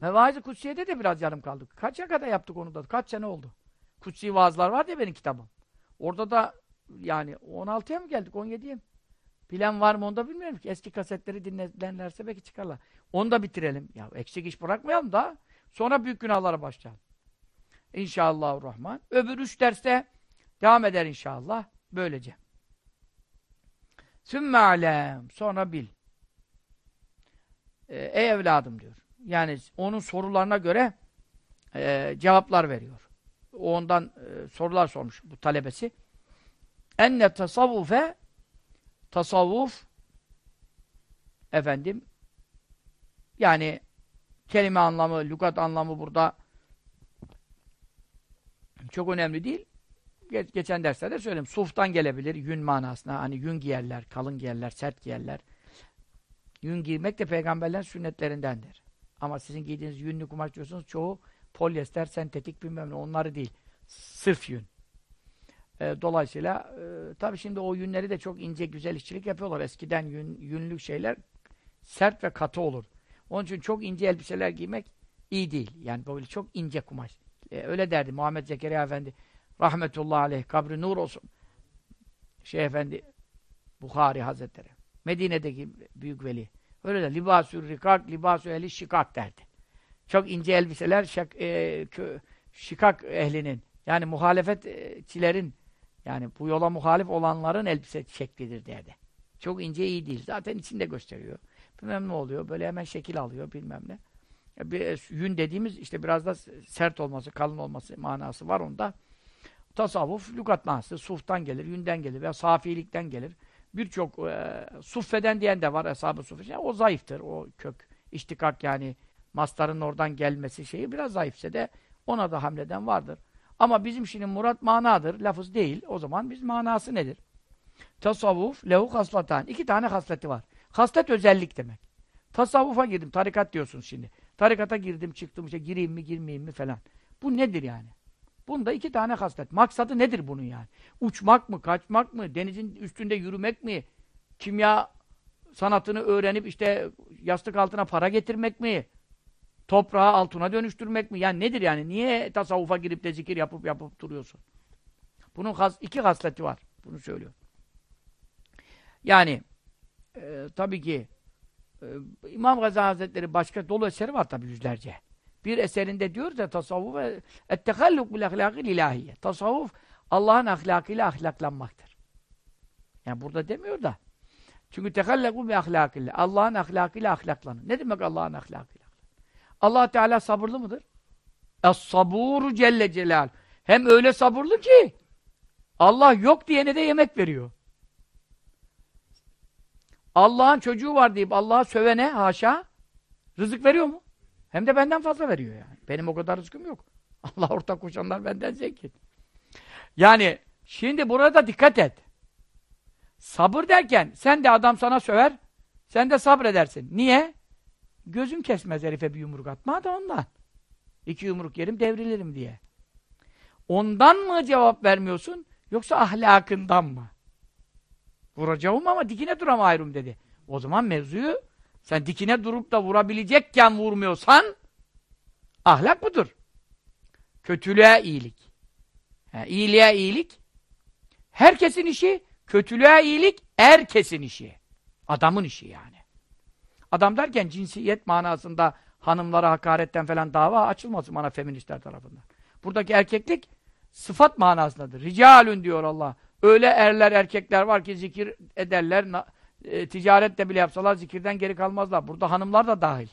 Mevaiz-i Kutsiye'de de biraz yarım kaldık. Kaça kadar yaptık onu da? Kaç sene oldu? Kutsi vaazlar var ya benim kitabım. Orada da yani 16'ya mı geldik? 17'ye mi? Bilen var mı onu da bilmiyorum ki. Eski kasetleri dinlerlerse belki çıkarlar. Onu da bitirelim. Ya eksik iş bırakmayalım da sonra büyük günahlara başlayalım. İnşallahurrahman. Öbür üç derste devam eder inşallah. Böylece. Sümme alem. Sonra bil. Ee, ey evladım diyor. Yani onun sorularına göre e, cevaplar veriyor. O ondan e, sorular sormuş bu talebesi. Enne tasavvufe tasavvuf efendim yani kelime anlamı, lügat anlamı burada çok önemli değil. Geç, geçen derslerde söyledim. Suftan gelebilir, yün manasına. Hani yün giyerler, kalın giyerler, sert giyerler. Yün giymek de peygamberlerin sünnetlerindendir. Ama sizin giydiğiniz yünlü kumaş diyorsunuz çoğu polyester, sentetik bilmem ne onları değil. Sırf yün. E, dolayısıyla e, tabii şimdi o yünleri de çok ince güzel işçilik yapıyorlar. Eskiden yün, yünlük şeyler sert ve katı olur. Onun için çok ince elbiseler giymek iyi değil. Yani böyle çok ince kumaş. E, öyle derdi Muhammed Zekeriya Efendi rahmetullahi aleyh kabri nur olsun. Şey Efendi Bukhari Hazretleri. Medine'deki büyük veli. Öyle de libasü rikak, libasü ehli şikak derdi. Çok ince elbiseler şak, e, kö, şikak ehlinin yani muhalefetçilerin yani bu yola muhalif olanların elbise şeklidir derdi. Çok ince iyi değil. Zaten içinde gösteriyor. Bilmem ne oluyor. Böyle hemen şekil alıyor bilmem ne. Bir, e, yün dediğimiz işte biraz da sert olması, kalın olması manası var onda. Tasavvuf lügat manası. Suftan gelir, yünden gelir veya safilikten gelir. birçok e, suffeden diyen de var eshab-ı. Yani o zayıftır. O kök iştikak yani mastarın oradan gelmesi şeyi biraz zayıfse de ona da hamleden vardır. Ama bizim şimdi murat manadır, lafız değil. O zaman biz manası nedir? Tasavvuf, lehu haslatan. İki tane hasleti var. Haslet özellik demek. Tasavvufa girdim, tarikat diyorsun şimdi. Tarikata girdim, çıktım, işte gireyim mi, girmeyeyim mi falan. Bu nedir yani? Bunda iki tane haslet. Maksadı nedir bunun yani? Uçmak mı, kaçmak mı, denizin üstünde yürümek mi, kimya sanatını öğrenip işte yastık altına para getirmek mi, toprağı altına dönüştürmek mi? Yani nedir yani? Niye tasavvufa girip de zikir yapıp yapıp duruyorsun? Bunun has, iki hasleti var. Bunu söylüyor. Yani e, tabii ki e, İmam Gazali Hazretleri başka dolu eseri var tabii yüzlerce. Bir eserinde diyor da tasavvuf ettehalluk bil ahlakil ilahiye. Tasavvuf Allah'ın ahlakıyla ahlaklanmaktır. Yani burada demiyor da. Çünkü tehallaku bi ahlakille. Allah'ın ahlakıyla ahlaklanın. Ne demek Allah'ın ahlakıyla? Allah Teala sabırlı mıdır? Es-saburu celle celal. Hem öyle sabırlı ki Allah yok diyene de yemek veriyor. Allah'ın çocuğu var deyip Allah'a sövene haşa rızık veriyor mu? Hem de benden fazla veriyor yani. Benim o kadar rızkım yok. Allah ortak koşanlar benden zengin. Yani şimdi burada dikkat et. Sabır derken sen de adam sana söver, sen de sabredersin. Niye? Gözüm kesmez herife bir yumruk atma da ondan. İki yumruk yerim devrilirim diye. Ondan mı cevap vermiyorsun yoksa ahlakından mı? Vuracağım ama dikine duramayırım dedi. O zaman mevzuyu sen dikine durup da vurabilecekken vurmuyorsan ahlak budur. Kötülüğe iyilik. Yani iyiliğe iyilik herkesin işi, kötülüğe iyilik herkesin işi. Adamın işi yani. Adam derken cinsiyet manasında hanımlara hakaretten falan dava açılmasın bana feministler tarafından. Buradaki erkeklik sıfat manasındadır. Ricalün diyor Allah. Öyle erler, erkekler var ki zikir ederler, e, ticaret de bile yapsalar zikirden geri kalmazlar. Burada hanımlar da dahil.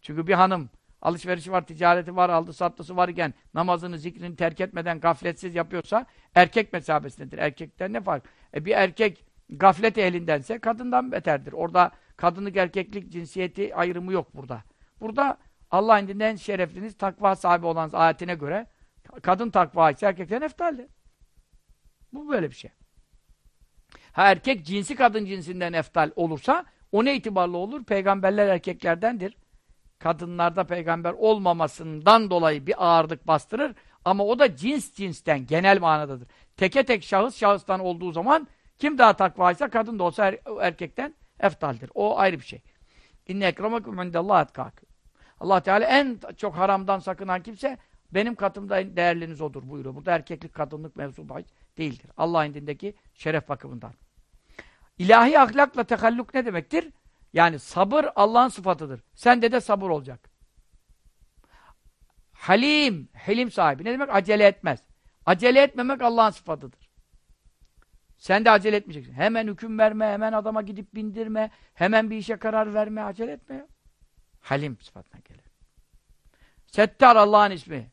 Çünkü bir hanım alışverişi var, ticareti var, aldı sattısı var iken namazını, zikrini terk etmeden gafletsiz yapıyorsa erkek mesabesindedir. Erkekten ne fark? E bir erkek gaflet ehlindense kadından beterdir. Orada kadınlık, erkeklik, cinsiyeti ayrımı yok burada. Burada Allah indinde en şerefliniz takva sahibi olan ayetine göre kadın takva ise erkekten eftaldir. Bu böyle bir şey. Ha erkek cinsi kadın cinsinden eftal olursa o ne itibarlı olur? Peygamberler erkeklerdendir. Kadınlarda peygamber olmamasından dolayı bir ağırlık bastırır. Ama o da cins cinsten, genel manadadır. Teke tek şahıs şahıstan olduğu zaman kim daha takvaysa kadın da olsa er, erkekten eftaldir. O ayrı bir şey. İnne ekremekum indallah etkâküm. Allah Teala en çok haramdan sakınan kimse benim katımda değerliniz odur buyuruyor. Burada erkeklik, kadınlık mevzu değildir. Allah indindeki şeref bakımından. İlahi ahlakla tekalluk ne demektir? Yani sabır Allah'ın sıfatıdır. Sende de sabır olacak. Halim, hilim sahibi. Ne demek? Acele etmez. Acele etmemek Allah'ın sıfatıdır. Sen de acele etmeyeceksin. Hemen hüküm verme, hemen adama gidip bindirme, hemen bir işe karar verme, acele etme. Halim sıfatına gelir. Settar Allah'ın ismi.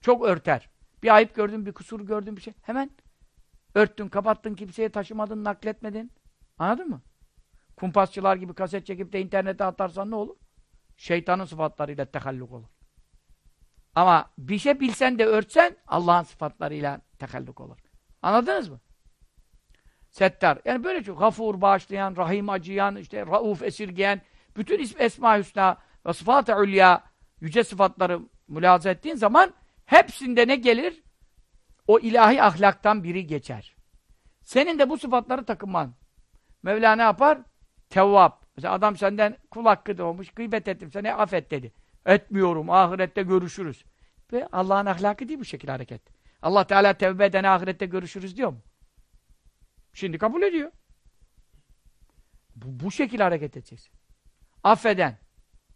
Çok örter. Bir ayıp gördün, bir kusur gördün bir şey. Hemen örttün, kapattın, kimseye taşımadın, nakletmedin. Anladın mı? Kumpasçılar gibi kaset çekip de internete atarsan ne olur? Şeytanın sıfatlarıyla tehalluk olur. Ama bir şey bilsen de örtsen Allah'ın sıfatlarıyla tehalluk olur. Anladınız mı? Settar. Yani böyle çok gafur bağışlayan, rahim acıyan, işte rauf esirgeyen, bütün ism esma hüsna ve sıfat-ı ulya yüce sıfatları mülahaza ettiğin zaman hepsinde ne gelir? O ilahi ahlaktan biri geçer. Senin de bu sıfatları takınman. Mevla ne yapar? Tevvab. Mesela adam senden kul hakkı doğmuş, gıybet ettim, seni affet dedi. Etmiyorum, ahirette görüşürüz. Ve Allah'ın ahlakı değil bu şekilde hareket. Allah Teala tevbe edene ahirette görüşürüz diyor mu? Şimdi kabul ediyor. Bu, bu şekilde hareket edeceksin. Affeden.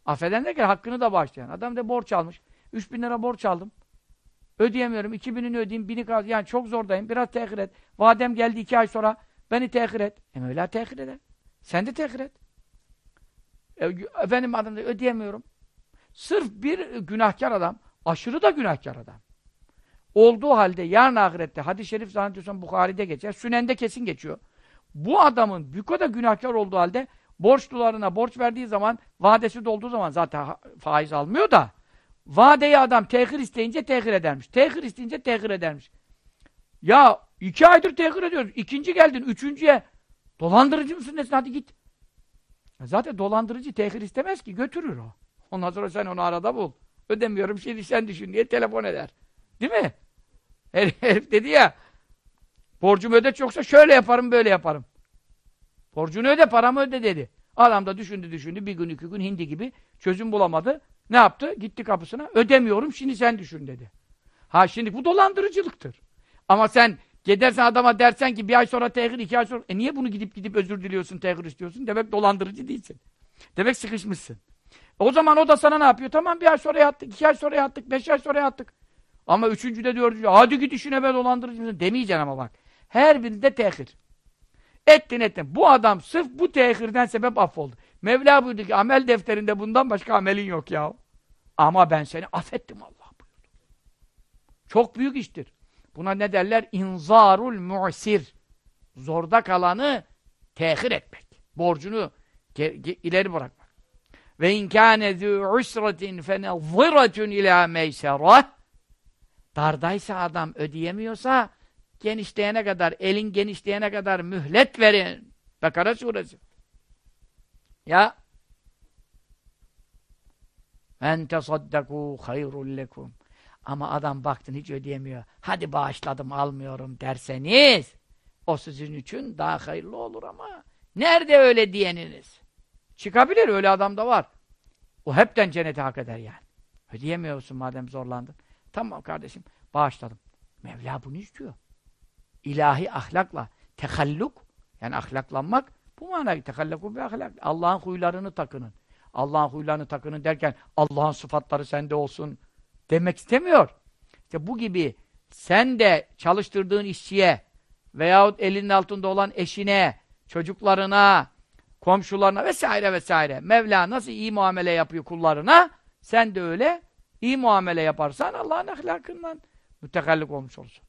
Affeden derken hakkını da bağışlayan. Adam da borç almış. 3 bin lira borç aldım. Ödeyemiyorum. 2 binini ödeyeyim. Bini kaldı. Yani çok zordayım. Biraz tehir et. Vadem geldi 2 ay sonra. Beni tehir et. E Mevla tehir eder. Sen de tehir et. E, efendim adamda ödeyemiyorum. Sırf bir günahkar adam, aşırı da günahkar adam. Olduğu halde yarın ahirette, hadis-i şerif zannediyorsan Bukhari'de geçer, Sünen'de kesin geçiyor. Bu adamın bu kadar günahkar olduğu halde borçlularına borç verdiği zaman vadesi dolduğu zaman zaten faiz almıyor da vadeyi adam tehir isteyince tehir edermiş. Tehir isteyince tehir edermiş. Ya iki aydır tehir ediyoruz. İkinci geldin, üçüncüye dolandırıcı mısın nesin? Hadi git. Zaten dolandırıcı tehir istemez ki. Götürür o. Ondan sonra sen onu arada bul. Ödemiyorum şimdi sen düşün diye telefon eder. Değil mi? Herif, herif dedi ya borcumu öde çoksa şöyle yaparım böyle yaparım. Borcunu öde paramı öde dedi. Adam da düşündü düşündü bir gün iki gün hindi gibi çözüm bulamadı. Ne yaptı? Gitti kapısına. Ödemiyorum şimdi sen düşün dedi. Ha şimdi bu dolandırıcılıktır. Ama sen gidersen adama dersen ki bir ay sonra tehir, iki ay sonra e niye bunu gidip gidip özür diliyorsun, tehir istiyorsun? Demek dolandırıcı değilsin. Demek sıkışmışsın. O zaman o da sana ne yapıyor? Tamam bir ay sonra yattık, iki ay sonra yattık, beş ay sonra yattık. Ama üçüncüde diyor, hadi git işine be dolandırıcı? Demeyeceksin ama bak. Her birinde tehir. Ettin ettin. Bu adam sırf bu tehirden sebep affoldu. Mevla buyurdu ki amel defterinde bundan başka amelin yok ya. Ama ben seni affettim Allah buyurdu. Çok büyük iştir. Buna ne derler? İnzarul mu'sir. Zorda kalanı tehir etmek. Borcunu ileri bırakmak. Ve in kâne zû usratin fenezziratun ilâ meyserah Dardaysa adam ödeyemiyorsa genişleyene kadar, elin genişleyene kadar mühlet verin. Bakara suresi. Ya en tesaddakû hayrul lekum. Ama adam baktın hiç ödeyemiyor. Hadi bağışladım almıyorum derseniz o sizin için daha hayırlı olur ama nerede öyle diyeniniz? Çıkabilir öyle adam da var. O hepten cennete hak eder yani. Ödeyemiyorsun madem zorlandın. Tamam kardeşim bağışladım. Mevla bunu istiyor. İlahi ahlakla tehalluk yani ahlaklanmak bu manayı tehallaku bir ahlak. Allah'ın huylarını takının. Allah'ın huylarını takının derken Allah'ın sıfatları sende olsun demek istemiyor. İşte bu gibi sen de çalıştırdığın işçiye veyahut elinin altında olan eşine, çocuklarına, komşularına vesaire vesaire Mevla nasıl iyi muamele yapıyor kullarına sen de öyle iyi muamele yaparsan Allah'ın ahlakından mütekallik olmuş olursun.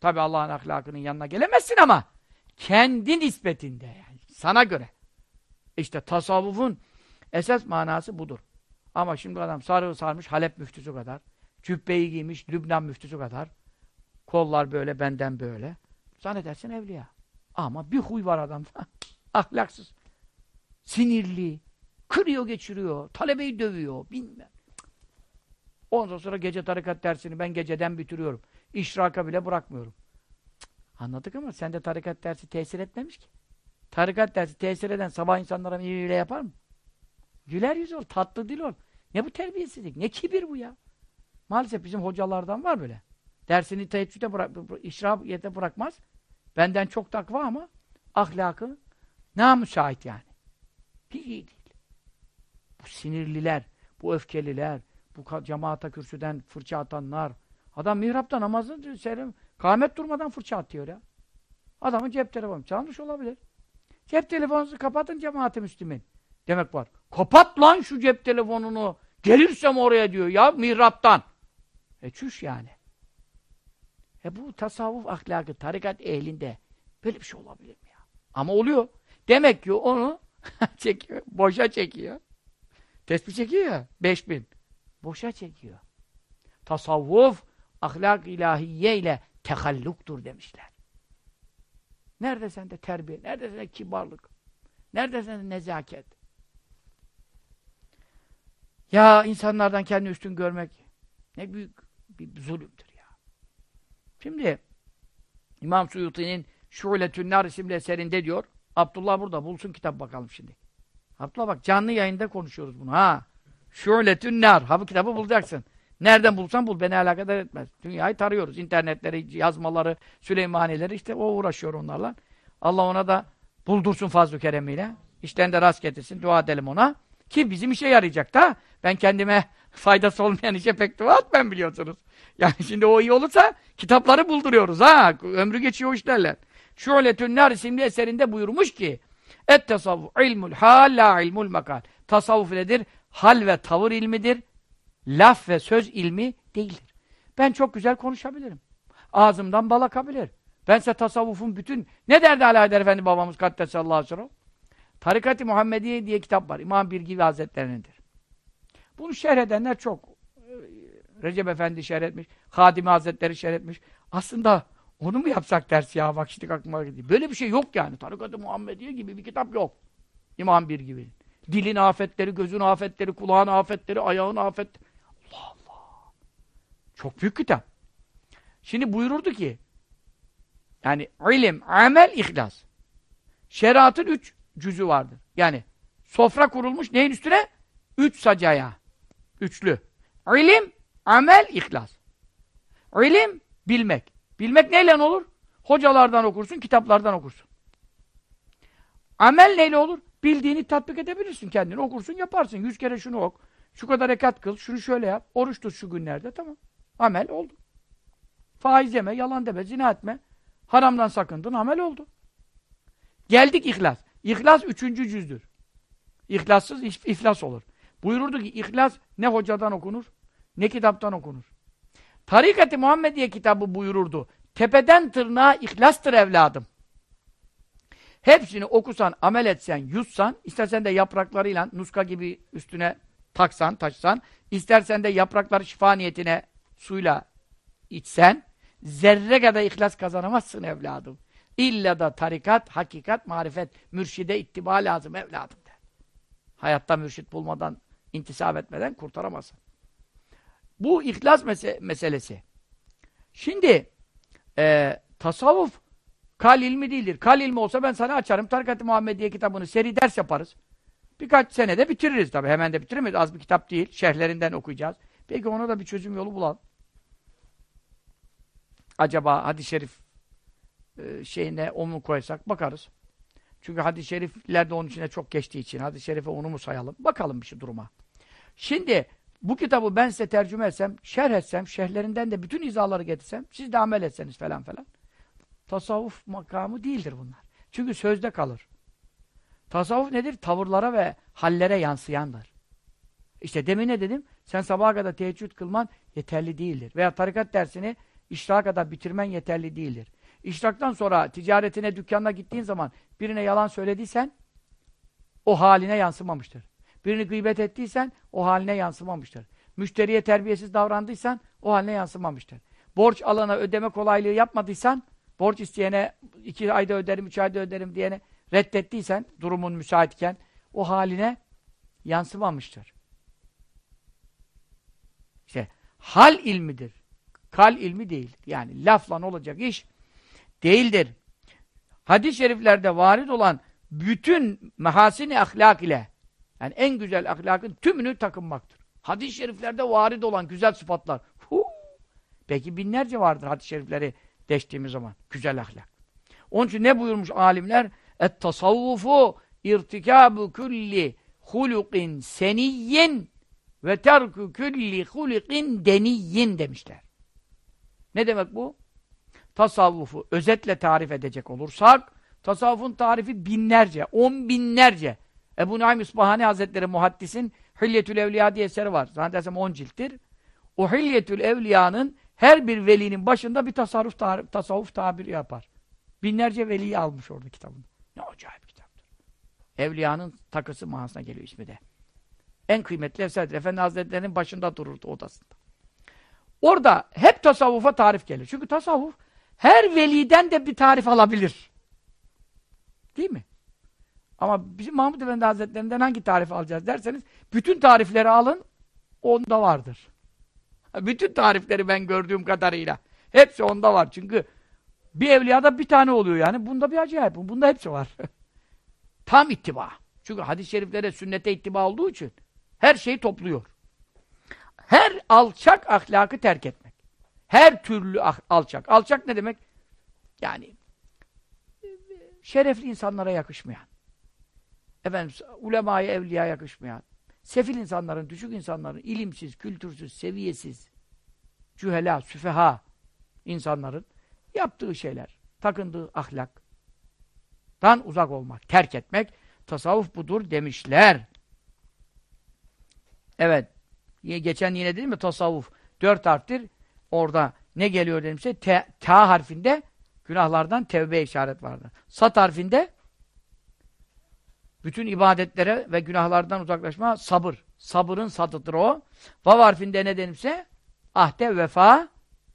Tabi Allah'ın ahlakının yanına gelemezsin ama kendi nispetinde yani sana göre. İşte tasavvufun esas manası budur. Ama şimdi adam sarığı sarmış Halep müftüsü kadar. Cübbeyi giymiş Lübnan müftüsü kadar. Kollar böyle benden böyle. Zannedersin evliya. Ama bir huy var adamda. Ahlaksız. Sinirli. Kırıyor geçiriyor. Talebeyi dövüyor. Bilmem. Ondan sonra gece tarikat dersini ben geceden bitiriyorum. İşraka bile bırakmıyorum. Cık, anladık ama sende tarikat dersi tesir etmemiş ki. Tarikat dersi tesir eden sabah insanlara iyi yapar mı? Güler yüz ol, tatlı dil ol. Ne bu terbiyesizlik, ne kibir bu ya? Maalesef bizim hocalardan var böyle. Dersini teheccüde bırak, işrabiyete bırakmaz. Benden çok takva ama ahlakı namüsait yani. Hiç iyi değil. Bu sinirliler, bu öfkeliler, bu cemaata kürsüden fırça atanlar. Adam mihrapta namazını seyrem, kâhmet durmadan fırça atıyor ya. Adamın cep telefonu çalmış olabilir. Cep telefonunuzu kapatın cemaati müslümin. Demek var. Kapat lan şu cep telefonunu. Gelirsem oraya diyor ya mihraptan. E çüş yani. E bu tasavvuf ahlakı, tarikat ehlinde böyle bir şey olabilir mi ya? Ama oluyor. Demek ki onu çekiyor, boşa çekiyor. Tespih çekiyor ya, 5000. Boşa çekiyor. Tasavvuf, ahlak ilahiye ile tehalluktur demişler. Nerede sende terbiye, nerede sende kibarlık, nerede sende nezaket? Ya insanlardan kendini üstün görmek ne büyük bir zulümdür ya. Şimdi İmam Suyuti'nin Şuletün Nar isimli eserinde diyor. Abdullah burada bulsun kitap bakalım şimdi. Abdullah bak canlı yayında konuşuyoruz bunu ha. Şuletün Nar. Ha bu kitabı bulacaksın. Nereden bulsan bul. Beni alakadar etmez. Dünyayı tarıyoruz. İnternetleri, yazmaları, Süleymanileri işte o uğraşıyor onlarla. Allah ona da buldursun fazl-ı keremiyle. İşten de rast getirsin. Dua edelim ona. Ki bizim işe yarayacak da. Ben kendime faydası olmayan işe pek dua etmem biliyorsunuz. Yani şimdi o iyi olursa kitapları bulduruyoruz ha. Ömrü geçiyor işlerle. Şu'letün Nar isimli eserinde buyurmuş ki Et tasavvuf ilmul hal la ilmul makal. Tasavvuf nedir? Hal ve tavır ilmidir. Laf ve söz ilmi değildir. Ben çok güzel konuşabilirim. Ağzımdan bal akabilir. Ben size tasavvufun bütün... Ne derdi Ali Haydar Efendi babamız Kaddesallahu aleyhi ve? Tarikat-ı Muhammediye diye kitap var. İmam Birgivi Hazretleri'nindir. Bunu şerh edenler çok. Recep Efendi şerh etmiş. Hadimi Hazretleri şerh etmiş. Aslında onu mu yapsak ders ya? Bak şimdi aklıma gidiyor. Böyle bir şey yok yani. Tarikat-ı Muhammediye gibi bir kitap yok. İmam Birgivi. Dilin afetleri, gözün afetleri, kulağın afetleri, ayağın afetleri. Allah Allah. Çok büyük kitap. Şimdi buyururdu ki yani ilim, amel, ihlas. Şeriatın üç cüzü vardır. Yani sofra kurulmuş neyin üstüne? Üç sacaya. Üçlü. İlim, amel, ihlas. İlim, bilmek. Bilmek neyle olur? Hocalardan okursun, kitaplardan okursun. Amel neyle olur? Bildiğini tatbik edebilirsin kendini. Okursun, yaparsın. Yüz kere şunu ok. Şu kadar rekat kıl, şunu şöyle yap. Oruç tut şu günlerde, tamam. Amel oldu. Faiz yeme, yalan deme, zina etme. Haramdan sakındın, amel oldu. Geldik ihlas. İhlas üçüncü cüzdür. İhlassız iflas olur. Buyururdu ki ihlas ne hocadan okunur, ne kitaptan okunur. Tarikat-ı Muhammediye kitabı buyururdu. Tepeden tırnağa ihlastır evladım. Hepsini okusan, amel etsen, yutsan, istersen de yapraklarıyla nuska gibi üstüne taksan, taşsan, istersen de yaprakları şifa niyetine suyla içsen, zerre kadar ihlas kazanamazsın evladım. İlla da tarikat, hakikat, marifet, mürşide ittiba lazım evladım der. Hayatta mürşit bulmadan, intisap etmeden kurtaramazsın. Bu ihlas mes meselesi. Şimdi e, tasavvuf kal ilmi değildir. Kal ilmi olsa ben sana açarım. Tarikat-ı Muhammediye kitabını seri ders yaparız. Birkaç senede bitiririz tabii. Hemen de bitiremeyiz. Az bir kitap değil. Şerhlerinden okuyacağız. Peki ona da bir çözüm yolu bulalım. Acaba hadis-i şerif e, şeyine onu mu koysak bakarız. Çünkü hadis-i şerifler de onun içine çok geçtiği için hadis-i şerife onu mu sayalım? Bakalım bir şey duruma. Şimdi bu kitabı ben size tercüme etsem, şerh etsem, şerhlerinden de bütün izahları getirsem, siz de amel etseniz falan falan. Tasavvuf makamı değildir bunlar. Çünkü sözde kalır. Tasavvuf nedir? Tavırlara ve hallere yansıyandır. İşte demin ne dedim? Sen sabaha kadar teheccüd kılman yeterli değildir. Veya tarikat dersini işrağa kadar bitirmen yeterli değildir. İşraktan sonra ticaretine, dükkanına gittiğin zaman birine yalan söylediysen o haline yansımamıştır. Birini gıybet ettiysen o haline yansımamıştır. Müşteriye terbiyesiz davrandıysan o haline yansımamıştır. Borç alana ödeme kolaylığı yapmadıysan, borç isteyene iki ayda öderim, üç ayda öderim diyene reddettiysen, durumun müsaitken o haline yansımamıştır. İşte hal ilmidir. Kal ilmi değil. Yani lafla olacak iş değildir. Hadis-i şeriflerde varid olan bütün mehasini ahlak ile yani en güzel ahlakın tümünü takınmaktır. Hadis-i şeriflerde varid olan güzel sıfatlar. Huu. Peki binlerce vardır hadis-i şerifleri deştiğimiz zaman. Güzel ahlak. Onun için ne buyurmuş alimler? Et-tasavvufu irtikabu kulli hulukin seniyyin ve terku kulli hulukin deniyyin demişler. Ne demek bu? Tasavvufu özetle tarif edecek olursak, tasavvufun tarifi binlerce, on binlerce. Ebu Naim İsbahani Hazretleri muhaddisin Hilyetül Evliya diye eseri var. Zannedersem on cilttir. O Hilyetül Evliya'nın her bir velinin başında bir tasarruf tar tasavvuf tabiri yapar. Binlerce veliyi almış orada kitabını. Ne acayip kitaptır. Evliyanın takısı manasına geliyor ismi de. En kıymetli eserdir. Efendi Hazretleri'nin başında dururdu odasında. Orada hep tasavvufa tarif gelir. Çünkü tasavvuf her veliden de bir tarif alabilir. Değil mi? Ama bizim Mahmud Efendi Hazretlerinden hangi tarifi alacağız derseniz bütün tarifleri alın onda vardır. Bütün tarifleri ben gördüğüm kadarıyla. Hepsi onda var. Çünkü bir evliyada bir tane oluyor yani. Bunda bir acayip. Bunda hepsi var. Tam ittiba. Çünkü hadis-i şeriflere sünnete ittiba olduğu için her şeyi topluyor. Her alçak ahlakı terk etmek. Her türlü ah, alçak. Alçak ne demek? Yani şerefli insanlara yakışmayan. Efendim ulemaya evliya yakışmayan. Sefil insanların, düşük insanların, ilimsiz, kültürsüz, seviyesiz, cühela, süfeha insanların yaptığı şeyler, takındığı ahlaktan uzak olmak, terk etmek tasavvuf budur demişler. Evet. Geçen yine dedim mi tasavvuf dört harftir. Orada ne geliyor dedimse te, ta harfinde Günahlardan tevbe işaret vardır. Sat harfinde bütün ibadetlere ve günahlardan uzaklaşma sabır. Sabırın sadıdır o. Vav harfinde ne denirse ahde vefa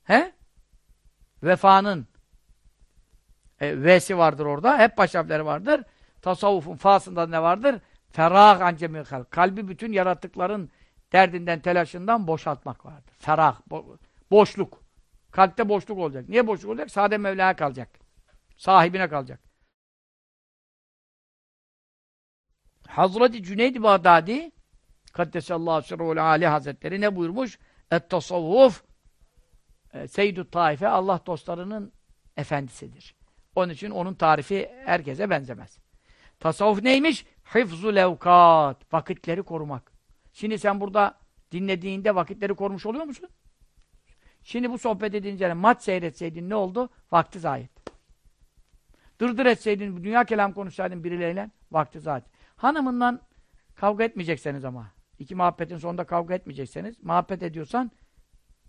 he? Vefanın e, V'si vardır orada. Hep baş harfleri vardır. Tasavvufun fa'sında ne vardır? Ferah ancemil halk. Kalbi bütün yaratıkların derdinden, telaşından boşaltmak vardır. Ferah, bo boşluk. Kalpte boşluk olacak. Niye boşluk olacak? Sade Mevla'ya kalacak. Sahibine kalacak. Hazreti Cüneyd-i Bağdadi Kaddesallahu sirruhul Ali Hazretleri ne buyurmuş? Et-tasavvuf e, Seyyid-ü Taife Allah dostlarının efendisidir. Onun için onun tarifi herkese benzemez. Tasavvuf neymiş? Hıfzul evkat. Vakitleri korumak. Şimdi sen burada dinlediğinde vakitleri korumuş oluyor musun? Şimdi bu sohbet edince maç seyretseydin ne oldu? Vakti zayi. Dırdır etseydin, dünya kelam konuşsaydın birileriyle vakti zayi. Hanımından kavga etmeyecekseniz ama. iki muhabbetin sonunda kavga etmeyecekseniz, muhabbet ediyorsan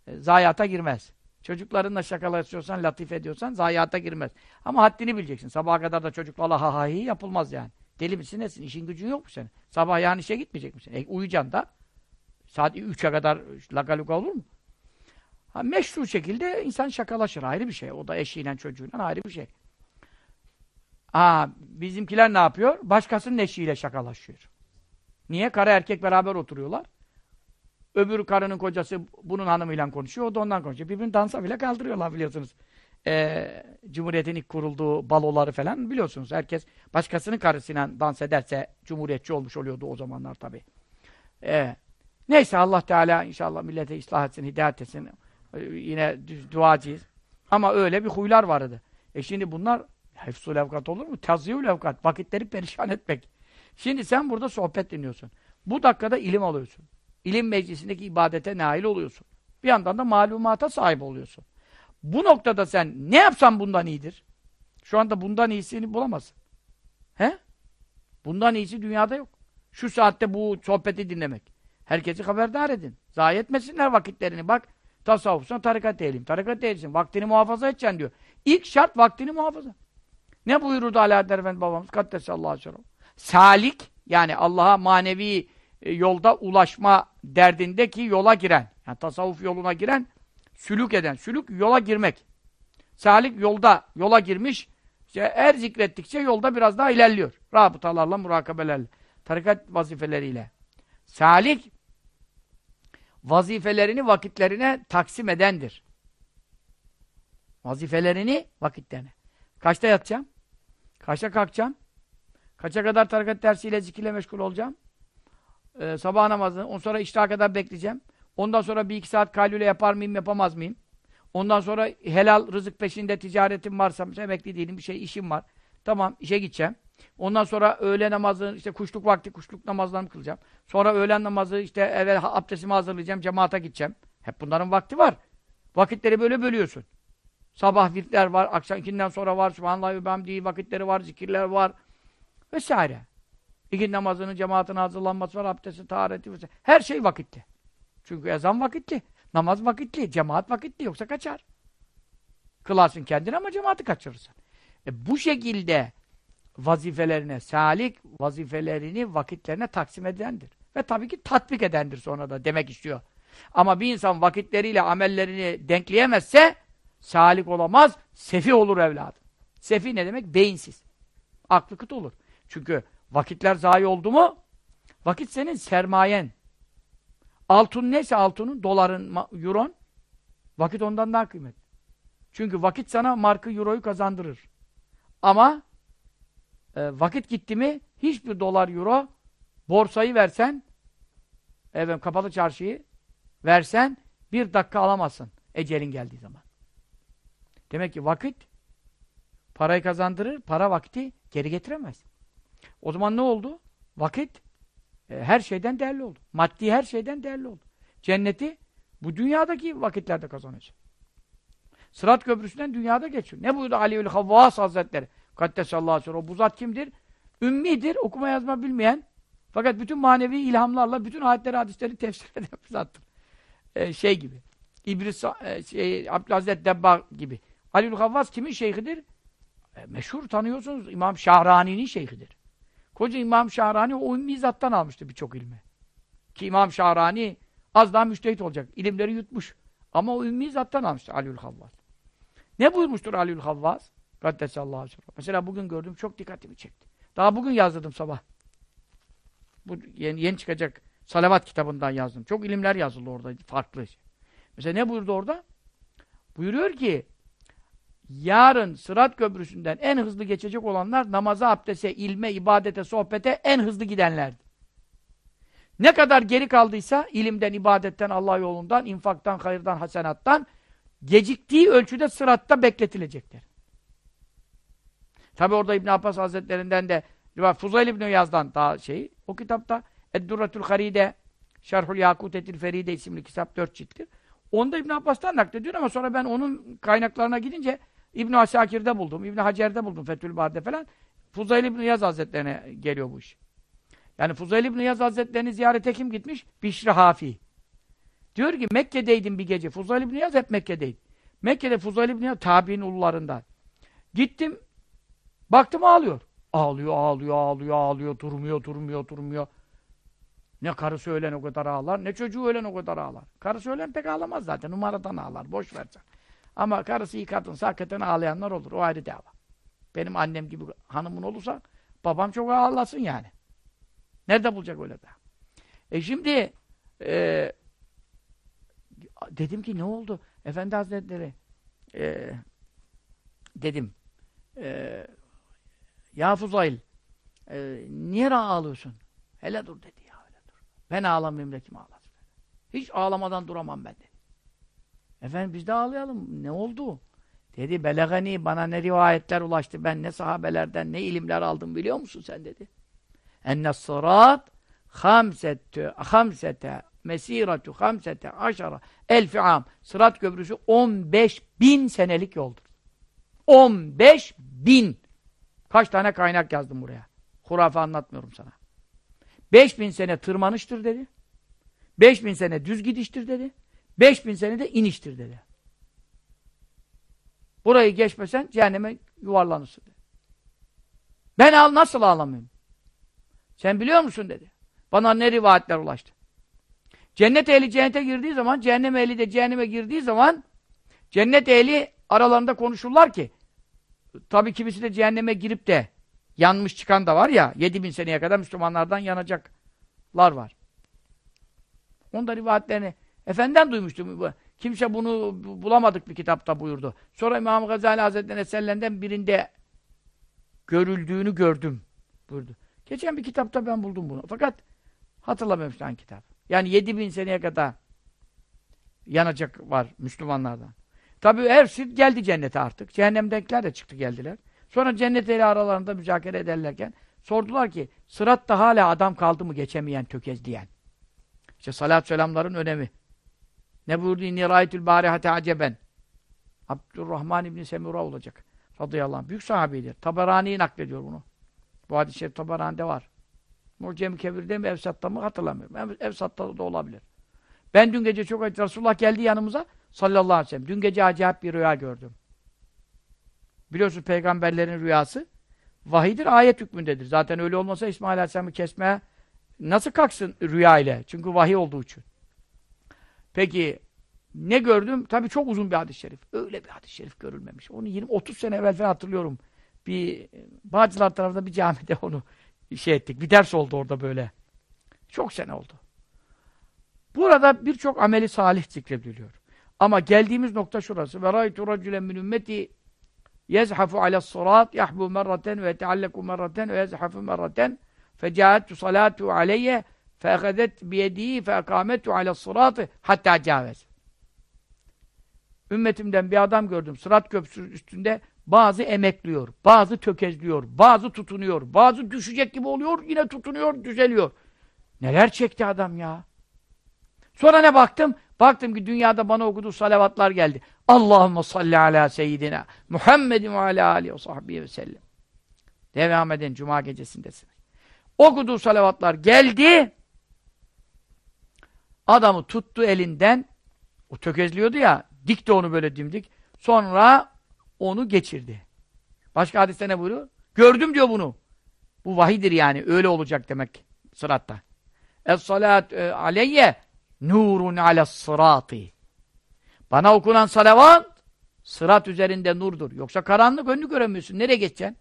e, zayiata girmez. Çocuklarınla şakalaşıyorsan, latif ediyorsan zayiata girmez. Ama haddini bileceksin. Sabaha kadar da çocuklarla ha ha hi yapılmaz yani. Deli misin nesin? İşin gücün yok mu senin? Sabah yani işe gitmeyecek misin? E, uyuyacaksın da. Saat 3'e kadar lagaluga olur mu? Ha, meşru şekilde insan şakalaşır. Ayrı bir şey. O da eşiyle çocuğuyla ayrı bir şey. Aa, bizimkiler ne yapıyor? Başkasının eşiyle şakalaşıyor. Niye? Karı erkek beraber oturuyorlar. Öbür karının kocası bunun hanımıyla konuşuyor, o da ondan konuşuyor. Birbirini dansa bile kaldırıyorlar biliyorsunuz. Ee, Cumhuriyet'in ilk kurulduğu baloları falan biliyorsunuz. Herkes başkasının karısıyla dans ederse cumhuriyetçi olmuş oluyordu o zamanlar tabii. Ee, neyse Allah Teala inşallah millete ıslah etsin, hidayet etsin. Ee, yine duacıyız. Ama öyle bir huylar vardı. E şimdi bunlar hefsul evkat olur mu? Taziyül evkat. Vakitleri perişan etmek. Şimdi sen burada sohbet dinliyorsun. Bu dakikada ilim alıyorsun. İlim meclisindeki ibadete nail oluyorsun. Bir yandan da malumata sahip oluyorsun. Bu noktada sen ne yapsan bundan iyidir? Şu anda bundan iyisini bulamazsın. He? Bundan iyisi dünyada yok. Şu saatte bu sohbeti dinlemek. Herkesi haberdar edin. Zayi etmesinler vakitlerini. Bak tasavvufsan tarikat eğilim. Tarikat eğilsin. Vaktini muhafaza edeceksin diyor. İlk şart vaktini muhafaza. Ne buyururdu Alaaddin Efendi babamız? Kaddesallahu aleyhi ve sellem. Salik yani Allah'a manevi e, yolda ulaşma derdindeki yola giren, yani tasavvuf yoluna giren, sülük eden, sülük yola girmek. Salik yolda, yola girmiş, işte her zikrettikçe yolda biraz daha ilerliyor. Rabıtalarla, murakabelerle, tarikat vazifeleriyle. Salik, vazifelerini vakitlerine taksim edendir. Vazifelerini vakitlerine. Kaçta yatacağım? Kaçta kalkacağım? Kaça kadar tarikat dersiyle, zikirle meşgul olacağım? Ee, sabah namazını, ondan sonra iştaha kadar bekleyeceğim. Ondan sonra bir iki saat kaylule yapar mıyım, yapamaz mıyım? Ondan sonra helal rızık peşinde ticaretim varsa, emekli değilim, bir şey işim var. Tamam, işe gideceğim. Ondan sonra öğle namazı, işte kuşluk vakti, kuşluk namazlarını kılacağım. Sonra öğlen namazı, işte evvel abdestimi hazırlayacağım, cemaate gideceğim. Hep bunların vakti var. Vakitleri böyle bölüyorsun. Sabah virtler var, akşam ikinden sonra var, subhanallah ve değil vakitleri var, zikirler var. Vesaire. İki namazının cemaatine hazırlanması var, abdesti, tahareti vesaire. Her şey vakitli. Çünkü ezan vakitli, namaz vakitli, cemaat vakitli yoksa kaçar. Kılarsın kendini ama cemaati kaçırırsın. E bu şekilde vazifelerine, salik vazifelerini vakitlerine taksim edendir. Ve tabii ki tatbik edendir sonra da demek istiyor. Ama bir insan vakitleriyle amellerini denkleyemezse salik olamaz, sefi olur evladım. Sefi ne demek? Beyinsiz. Aklı kıt olur. Çünkü vakitler zayi oldu mu vakit senin sermayen. Altın neyse altının, doların, euron vakit ondan daha kıymetli. Çünkü vakit sana markı euroyu kazandırır. Ama e, vakit gitti mi hiçbir dolar euro borsayı versen evet kapalı çarşıyı versen bir dakika alamazsın ecelin geldiği zaman. Demek ki vakit parayı kazandırır, para vakti geri getiremez. O zaman ne oldu? Vakit e, her şeyden değerli oldu. Maddi her şeyden değerli oldu. Cenneti bu dünyadaki vakitlerde kazanacak. Sırat köprüsünden dünyada geçiyor. Ne buyurdu Aliül Havvas Hazretleri? Kaddesallahu aleyhi ve bu zat kimdir? Ümmidir, okuma yazma bilmeyen. Fakat bütün manevi ilhamlarla bütün ayetleri, hadisleri tefsir eden bir. Ee, şey gibi. İbris, e, şey, Abdülhazret Debba gibi. Aliül Havvas kimin şeyhidir? E, meşhur tanıyorsunuz. İmam Şahrani'nin şeyhidir. Koca İmam Şahrani o ümmi zattan almıştı birçok ilmi. Ki İmam Şahrani az daha müştehit olacak. İlimleri yutmuş. Ama o ümmi zattan almıştı Aliül Havvas. Ne buyurmuştur Aliül Havvas? Kaddesallahu aleyhi Mesela bugün gördüm çok dikkatimi çekti. Daha bugün yazdım sabah. Bu yeni, yeni çıkacak salavat kitabından yazdım. Çok ilimler yazıldı orada farklı. Mesela ne buyurdu orada? Buyuruyor ki yarın Sırat Köprüsü'nden en hızlı geçecek olanlar namaza, abdese, ilme, ibadete, sohbete en hızlı gidenlerdi. Ne kadar geri kaldıysa ilimden, ibadetten, Allah yolundan, infaktan, hayırdan, hasenattan geciktiği ölçüde sıratta bekletilecekler. Tabi orada İbn Abbas Hazretlerinden de Fuzayl İbn Yaz'dan daha şey o kitapta Eddurratül Haride Şerhul Yakutetil Feride isimli kitap dört cilttir. Onda İbn Abbas'tan naklediyor ama sonra ben onun kaynaklarına gidince İbn Asakir'de buldum, İbn Hacer'de buldum Fethül Bari'de falan. Fuzayl İbn Yaz Hazretlerine geliyor bu iş. Yani Fuzayl İbn Yaz Hazretlerini ziyarete kim gitmiş? Bişri Hafi. Diyor ki Mekke'deydim bir gece. Fuzayl İbn Yaz hep Mekke'deydi. Mekke'de Fuzayl İbn Yaz tabi'in ullarından. Gittim, baktım ağlıyor. Ağlıyor, ağlıyor, ağlıyor, ağlıyor, durmuyor, durmuyor, durmuyor. Ne karısı ölen o kadar ağlar, ne çocuğu ölen o kadar ağlar. Karısı ölen pek ağlamaz zaten, numaradan ağlar, boş versen. Ama karısı iyi kadınsa hakikaten ağlayanlar olur, o ayrı dava. Benim annem gibi hanımın olursa, babam çok ağlasın yani. Nerede bulacak öyle de? E şimdi, e, dedim ki ne oldu? Efendi Hazretleri, e, dedim, e, ya Fuzayl, e, niye ağlıyorsun? Hele dur dedi ya, hele dur. Ben ağlamayayım da kim ağlasın? Hiç ağlamadan duramam ben dedi. Efendim biz de ağlayalım. Ne oldu? Dedi belegani bana ne rivayetler ulaştı. Ben ne sahabelerden ne ilimler aldım biliyor musun sen dedi. Enne sırat hamsetü hamsete mesiratu hamsete aşara elfi am. Sırat köprüsü 15 bin senelik yoldur. 15 bin. Kaç tane kaynak yazdım buraya. Hurafe anlatmıyorum sana. 5000 sene tırmanıştır dedi. 5000 sene düz gidiştir dedi. 5000 sene de iniştir dedi. Burayı geçmesen cehenneme yuvarlanırsın dedi. Ben al nasıl ağlamayayım? Sen biliyor musun dedi. Bana ne rivayetler ulaştı. Cennet ehli cennete girdiği zaman, cehennem ehli de cehenneme girdiği zaman cennet ehli aralarında konuşurlar ki tabi kimisi de cehenneme girip de yanmış çıkan da var ya 7000 seneye kadar Müslümanlardan yanacaklar var. Onda rivayetlerini Efendiden duymuştum. Kimse bunu bulamadık bir kitapta buyurdu. Sonra İmam Gazali Hazretleri'nin eserlerinden birinde görüldüğünü gördüm buyurdu. Geçen bir kitapta ben buldum bunu. Fakat hatırlamıyorum hangi kitap. Yani 7000 seneye kadar yanacak var Müslümanlardan. Tabii hepsi geldi cennete artık. Cehennemdekiler de çıktı geldiler. Sonra cennet eli aralarında müzakere ederlerken sordular ki sıratta hala adam kaldı mı geçemeyen tökezleyen. İşte salat selamların önemi. Ne buyurdu? İnni râitül bârihate aceben. Abdurrahman İbni Semura olacak. Radıyallahu anh. Büyük sahabeydir. Taberani'yi naklediyor bunu. Bu hadis-i şerif Taberani'de var. Mucem-i Kebir'de mi Evsat'ta mı hatırlamıyorum. Evsat'ta da olabilir. Ben dün gece çok acı. Resulullah geldi yanımıza sallallahu aleyhi ve sellem. Dün gece acayip bir rüya gördüm. Biliyorsunuz peygamberlerin rüyası vahidir, ayet hükmündedir. Zaten öyle olmasa İsmail Aleyhisselam'ı kesmeye nasıl kalksın rüya ile? Çünkü vahiy olduğu için. Peki ne gördüm? Tabii çok uzun bir hadis-i şerif. Öyle bir hadis-i şerif görülmemiş. Onu 20-30 sene evvel falan hatırlıyorum. Bir Bağcılar tarafında bir camide onu şey ettik. Bir ders oldu orada böyle. Çok sene oldu. Burada birçok ameli salih zikrediliyor. Ama geldiğimiz nokta şurası. Ve râitu racülen min ümmeti yezhafu alel-sırat yahbu merraten ve yetealleku merraten ve yezhafu merraten fecâettu salâtu aleyye فَاَخَذَتْ بِيَد۪ي فَاَقَامَتُ عَلَى الصِّرَاطِ hatta cavez. Ümmetimden bir adam gördüm. Sırat köprüsü üstünde bazı emekliyor, bazı tökezliyor, bazı tutunuyor, bazı düşecek gibi oluyor, yine tutunuyor, düzeliyor. Neler çekti adam ya? Sonra ne baktım? Baktım ki dünyada bana okuduğu salavatlar geldi. Allahümme salli ala seyyidina Muhammedin ve ala aleyhi ve sahbihi ve sellem. Devam edin Cuma gecesindesin. Okuduğu salavatlar geldi. Adamı tuttu elinden, o tökezliyordu ya, dikti onu böyle dimdik. Sonra onu geçirdi. Başka hadiste ne buyuruyor? Gördüm diyor bunu. Bu vahidir yani. Öyle olacak demek sıratta. Es-salat e, aleyye nurun alas sırati. Bana okunan salavat sırat üzerinde nurdur. Yoksa karanlık önünü göremiyorsun. Nereye geçeceksin?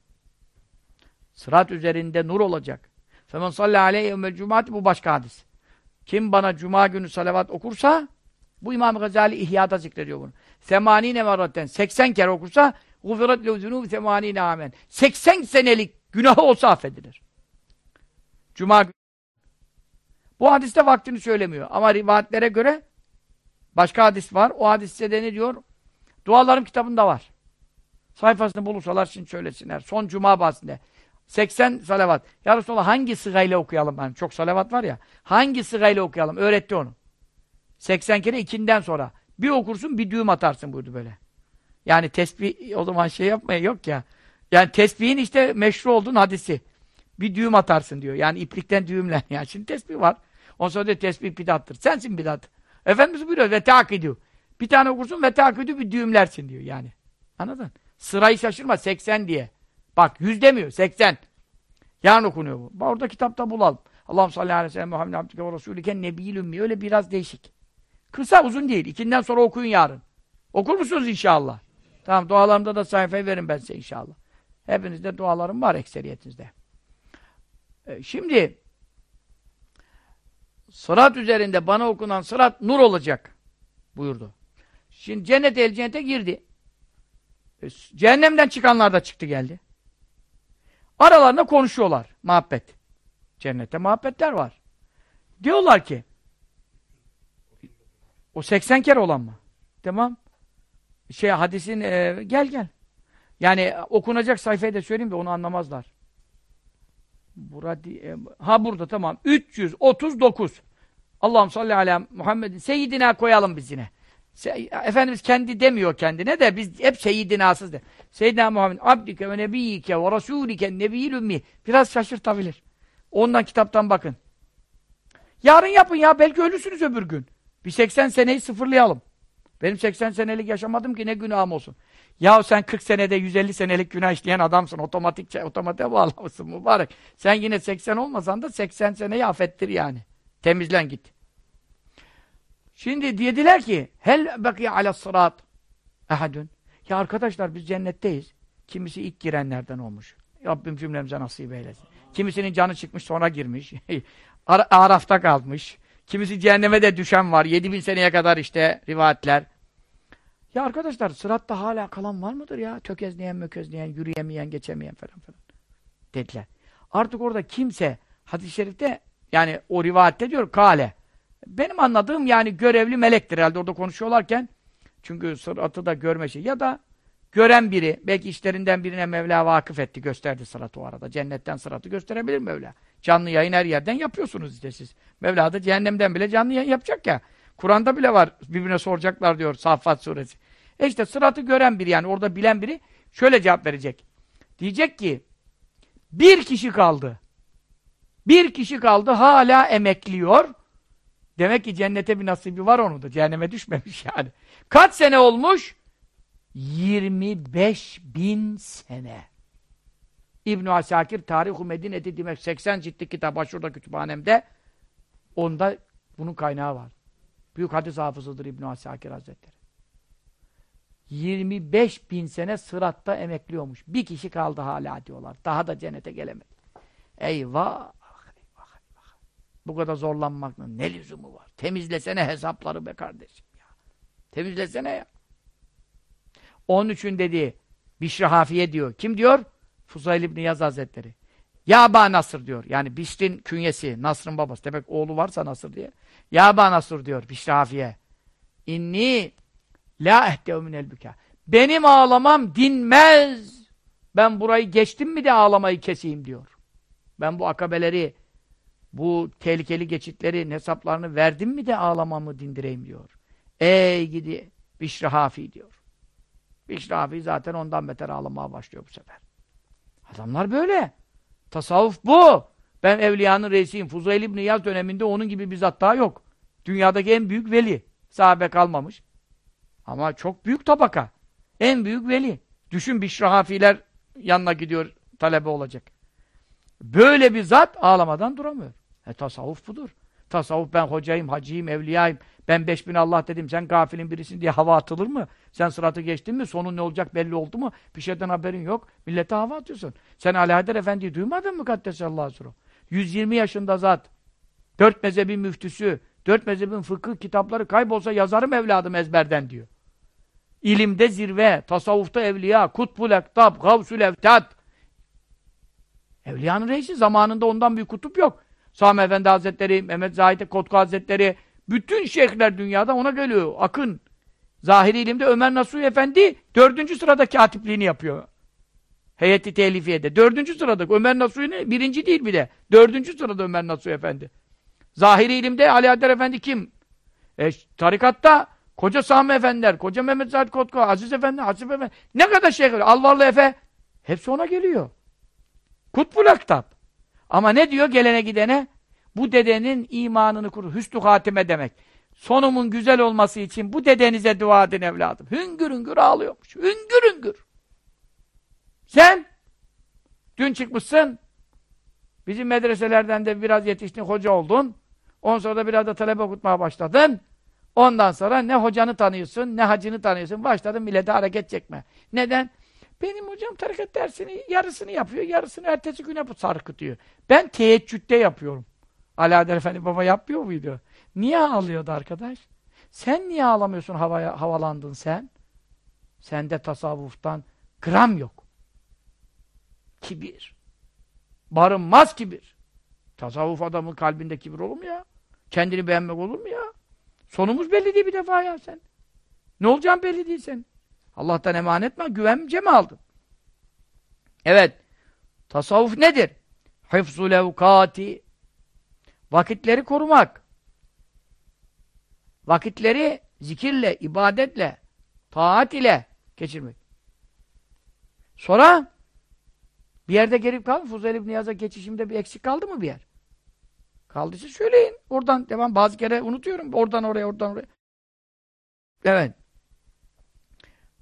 Sırat üzerinde nur olacak. Femen salli aleyhi yevmel cumati bu başka hadis. Kim bana cuma günü salavat okursa bu İmam Gazali İhya'da zikrediyor bunu. Semanine merraten 80 kere okursa gufiret lehu zunubi semanine amen. 80 senelik günahı olsa affedilir. Cuma. Bu hadiste vaktini söylemiyor. Ama rivayetlere göre başka hadis var. O hadiste de ne diyor? Dualarım kitabında var. Sayfasını bulursalar şimdi söylesinler. Son cuma bahsinde. 80 salavat. Ya Resulallah hangi sırayla okuyalım? Yani çok salavat var ya. Hangi sırayla okuyalım? Öğretti onu. 80 kere ikinden sonra. Bir okursun bir düğüm atarsın buyurdu böyle. Yani tesbih o zaman şey yapmaya yok ya. Yani tesbihin işte meşru olduğun hadisi. Bir düğüm atarsın diyor. Yani iplikten düğümlen. Yani şimdi tesbih var. Ondan sonra diyor tesbih bidattır. Sensin bidat. Efendimiz buyuruyor ve takidü. Bir tane okursun ve takidü bir düğümlersin diyor yani. Anladın? Sırayı şaşırma 80 diye. Bak 100 demiyor 80. Yarın okunuyor bu. Orada kitapta bulalım. Allah'ım salli aleyhi ve sellem Muhammed Abdülke ve Resulüken Nebiyyül Ümmi. Öyle biraz değişik. Kısa uzun değil. İkinden sonra okuyun yarın. Okur musunuz inşallah? Tamam dualarımda da sayfayı verin ben size inşallah. Hepinizde dualarım var ekseriyetinizde. E, şimdi sırat üzerinde bana okunan sırat nur olacak buyurdu. Şimdi cennet el cennete girdi. E, cehennemden çıkanlar da çıktı geldi. Aralarında konuşuyorlar. Muhabbet. Cennette muhabbetler var. Diyorlar ki o 80 kere olan mı? Tamam. Şey hadisin e, gel gel. Yani okunacak sayfayı da söyleyeyim de onu anlamazlar. Burada e, ha burada tamam. 339. Allah'ım salli ala Muhammedin seyyidina koyalım biz yine. Efendimiz kendi demiyor kendine de biz hep seyyidinasız de. Seyyidina Muhammed abdike ve nebiyyike ve rasulike nebiyyil ümmi. Biraz şaşırtabilir. Ondan kitaptan bakın. Yarın yapın ya belki ölürsünüz öbür gün. Bir 80 seneyi sıfırlayalım. Benim 80 senelik yaşamadım ki ne günahım olsun. Ya sen 40 senede 150 senelik günah işleyen adamsın. Otomatik otomatiğe bağlamışsın mübarek. Sen yine 80 olmasan da 80 seneyi affettir yani. Temizlen git. Şimdi dediler ki hel bakiye ala sırat ehadun. Ya arkadaşlar biz cennetteyiz. Kimisi ilk girenlerden olmuş. Rabbim cümlemize nasip eylesin. Kimisinin canı çıkmış sonra girmiş. Arafta kalmış. Kimisi cehenneme de düşen var. 7000 seneye kadar işte rivayetler. Ya arkadaşlar sıratta hala kalan var mıdır ya? Tökezleyen, mökezleyen, yürüyemeyen, geçemeyen falan falan. Dediler. Artık orada kimse hadis-i şerifte yani o rivayette diyor kale. Benim anladığım yani görevli melektir herhalde orada konuşuyorlarken. Çünkü sıratı da görme şey. Ya da gören biri, belki işlerinden birine Mevla vakıf etti, gösterdi sıratı o arada. Cennetten sıratı gösterebilir Mevla. Canlı yayın her yerden yapıyorsunuz işte siz. Mevla da cehennemden bile canlı yayın yapacak ya. Kur'an'da bile var. Birbirine soracaklar diyor Saffat suresi. E işte sıratı gören biri yani orada bilen biri şöyle cevap verecek. Diyecek ki bir kişi kaldı. Bir kişi kaldı hala emekliyor. Demek ki cennete bir nasibi var onun da. Cehenneme düşmemiş yani. Kaç sene olmuş? 25 bin sene. İbn-i Asakir Tarih-u Medine'de demek 80 ciltlik kitap şurada kütüphanemde. Onda bunun kaynağı var. Büyük hadis hafızıdır İbn-i Asakir Hazretleri. 25 bin sene sıratta emekliyormuş. Bir kişi kaldı hala diyorlar. Daha da cennete gelemedi. Eyvah. Bu kadar zorlanmakla ne lüzumu var? Temizlesene hesapları be kardeşim ya. Temizlesene ya. Onun için dedi Bişri Hafiye diyor. Kim diyor? Fuzayl İbni Yaz Hazretleri. Ya ba Nasır diyor. Yani Bişr'in künyesi, Nasr'ın babası. Demek oğlu varsa Nasır diye. Ya ba Nasır diyor Bişri Hafiye. İnni la ehteu minel. Benim ağlamam dinmez. Ben burayı geçtim mi de ağlamayı keseyim diyor. Ben bu akabeleri, bu tehlikeli geçitleri, hesaplarını verdim mi de ağlamamı dindireyim diyor. Ey gidi Bişri Hafi diyor. Bişri Hafi zaten ondan beter ağlamaya başlıyor bu sefer. Adamlar böyle. Tasavvuf bu. Ben evliyanın reisiyim. Fuzayl İbni Yaz döneminde onun gibi bir zat daha yok. Dünyadaki en büyük veli. Sahabe kalmamış. Ama çok büyük tabaka. En büyük veli. Düşün Bişra Hafiler yanına gidiyor talebe olacak. Böyle bir zat ağlamadan duramıyor. E tasavvuf budur. Tasavvuf ben hocayım, hacıyım, evliyayım. Ben beş Allah dedim sen gafilin birisin diye hava atılır mı? Sen sıratı geçtin mi? Sonun ne olacak belli oldu mu? Bir şeyden haberin yok. Millete hava atıyorsun. Sen Ali Haydar Efendi'yi duymadın mı Kaddesallahu aleyhi 120 yaşında zat. Dört mezhebin müftüsü. Dört mezhebin fıkıh kitapları kaybolsa yazarım evladım ezberden diyor. İlimde zirve, tasavvufta evliya, kutbul ektab, gavsül evtat. Evliyanın reisi zamanında ondan bir kutup yok. Sami Efendi Hazretleri, Mehmet Zahid Kotku Hazretleri, bütün şeyhler dünyada ona geliyor. Akın. Zahiri ilimde Ömer Nasuhi Efendi dördüncü sırada katipliğini yapıyor. Heyeti Tehlifiye'de. Dördüncü sırada. Ömer Nasuhi birinci değil bir de. Dördüncü sırada Ömer Nasuhi Efendi. Zahiri ilimde Ali Adder Efendi kim? E, tarikatta koca Sami Efendiler, koca Mehmet Zahid Kotku, Aziz Efendi, Hasip Efendi. Ne kadar şeyhler. Alvarlı Efe. Hepsi ona geliyor. Kutbul Aktab. Ama ne diyor gelene gidene? Bu dedenin imanını kurur. Hüsnü hatime demek. Sonumun güzel olması için bu dedenize dua edin evladım. Hüngür hüngür ağlıyormuş. Hüngür hüngür. Sen dün çıkmışsın bizim medreselerden de biraz yetiştin, hoca oldun. Ondan sonra da biraz da talebe okutmaya başladın. Ondan sonra ne hocanı tanıyorsun, ne hacını tanıyorsun. Başladın millete hareket çekme. Neden? Benim hocam tarikat dersini yarısını yapıyor, yarısını ertesi güne sarkıtıyor. Ben teheccüde yapıyorum. Alaeddin Efendi baba yapmıyor muydu? Niye ağlıyordu arkadaş? Sen niye ağlamıyorsun havaya, havalandın sen? Sende tasavvuftan gram yok. Kibir. Barınmaz kibir. Tasavvuf adamın kalbinde kibir olur mu ya? Kendini beğenmek olur mu ya? Sonumuz belli değil bir defa ya sen. Ne olacağın belli değil sen. Allah'tan emanet mi? Güvence mi aldın? Evet. Tasavvuf nedir? Hıfzul evkati. Vakitleri korumak. Vakitleri zikirle, ibadetle, taat ile geçirmek. Sonra bir yerde gelip kaldı. Fuzeli İbni Yaz'a geçişimde bir eksik kaldı mı bir yer? Kaldıysa söyleyin. Oradan devam. Bazı kere unutuyorum. Oradan oraya, oradan oraya. Evet.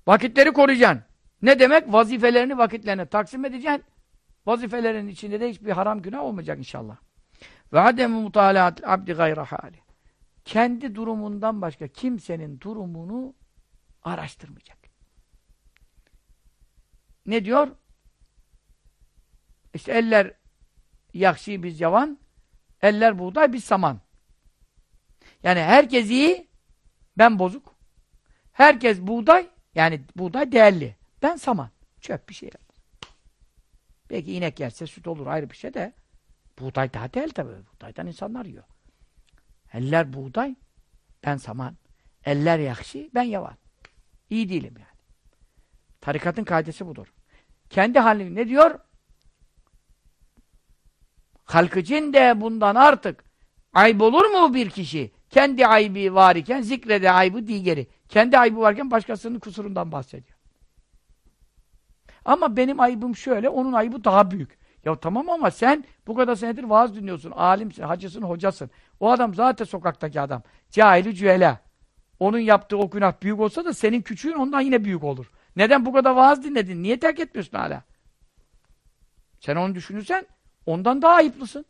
Vakitleri koruyacaksın. Ne demek? Vazifelerini vakitlerine taksim edeceksin. Vazifelerin içinde de hiçbir haram günah olmayacak inşallah. Ve ademu mutalaat abdi gayra hali. Kendi durumundan başka kimsenin durumunu araştırmayacak. Ne diyor? İşte eller yakşi biz yavan, eller buğday biz saman. Yani herkes iyi, ben bozuk. Herkes buğday, yani buğday değerli. Ben saman. Çöp bir şey. Belki inek yerse süt olur ayrı bir şey de buğday daha değil tabii. Buğdaydan insanlar yiyor. Eller buğday, ben saman. Eller yakşı, ben yavan. İyi değilim yani. Tarikatın kaidesi budur. Kendi halini ne diyor? Halkıcın de bundan artık ayıp olur mu bir kişi? Kendi ayıbı var iken zikrede ayıbı digeri. Kendi ayıbı varken başkasının kusurundan bahsediyor. Ama benim ayıbım şöyle, onun ayıbı daha büyük. Ya tamam ama sen bu kadar senedir vaaz dinliyorsun, alimsin, hacısın, hocasın. O adam zaten sokaktaki adam. Cahili cühela. Onun yaptığı o günah büyük olsa da senin küçüğün ondan yine büyük olur. Neden bu kadar vaaz dinledin? Niye terk etmiyorsun hala? Sen onu düşünürsen ondan daha ayıplısın.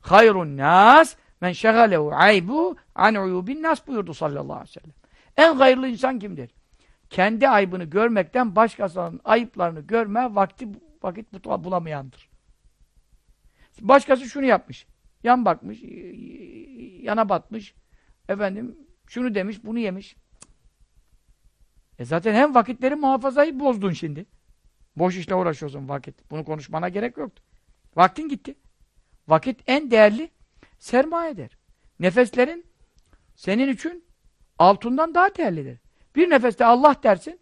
Hayrun nas men şegalehu aybu an uyubin nas buyurdu sallallahu aleyhi ve sellem. En hayırlı insan kimdir? Kendi aybını görmekten başkasının ayıplarını görme vakti vakit bulamayandır. Başkası şunu yapmış. Yan bakmış, yana batmış. Efendim şunu demiş, bunu yemiş. E zaten hem vakitleri muhafazayı bozdun şimdi. Boş işle uğraşıyorsun vakit. Bunu konuşmana gerek yoktu. Vaktin gitti. Vakit en değerli sermayedir. Nefeslerin senin için altından daha değerlidir. Bir nefeste Allah dersin,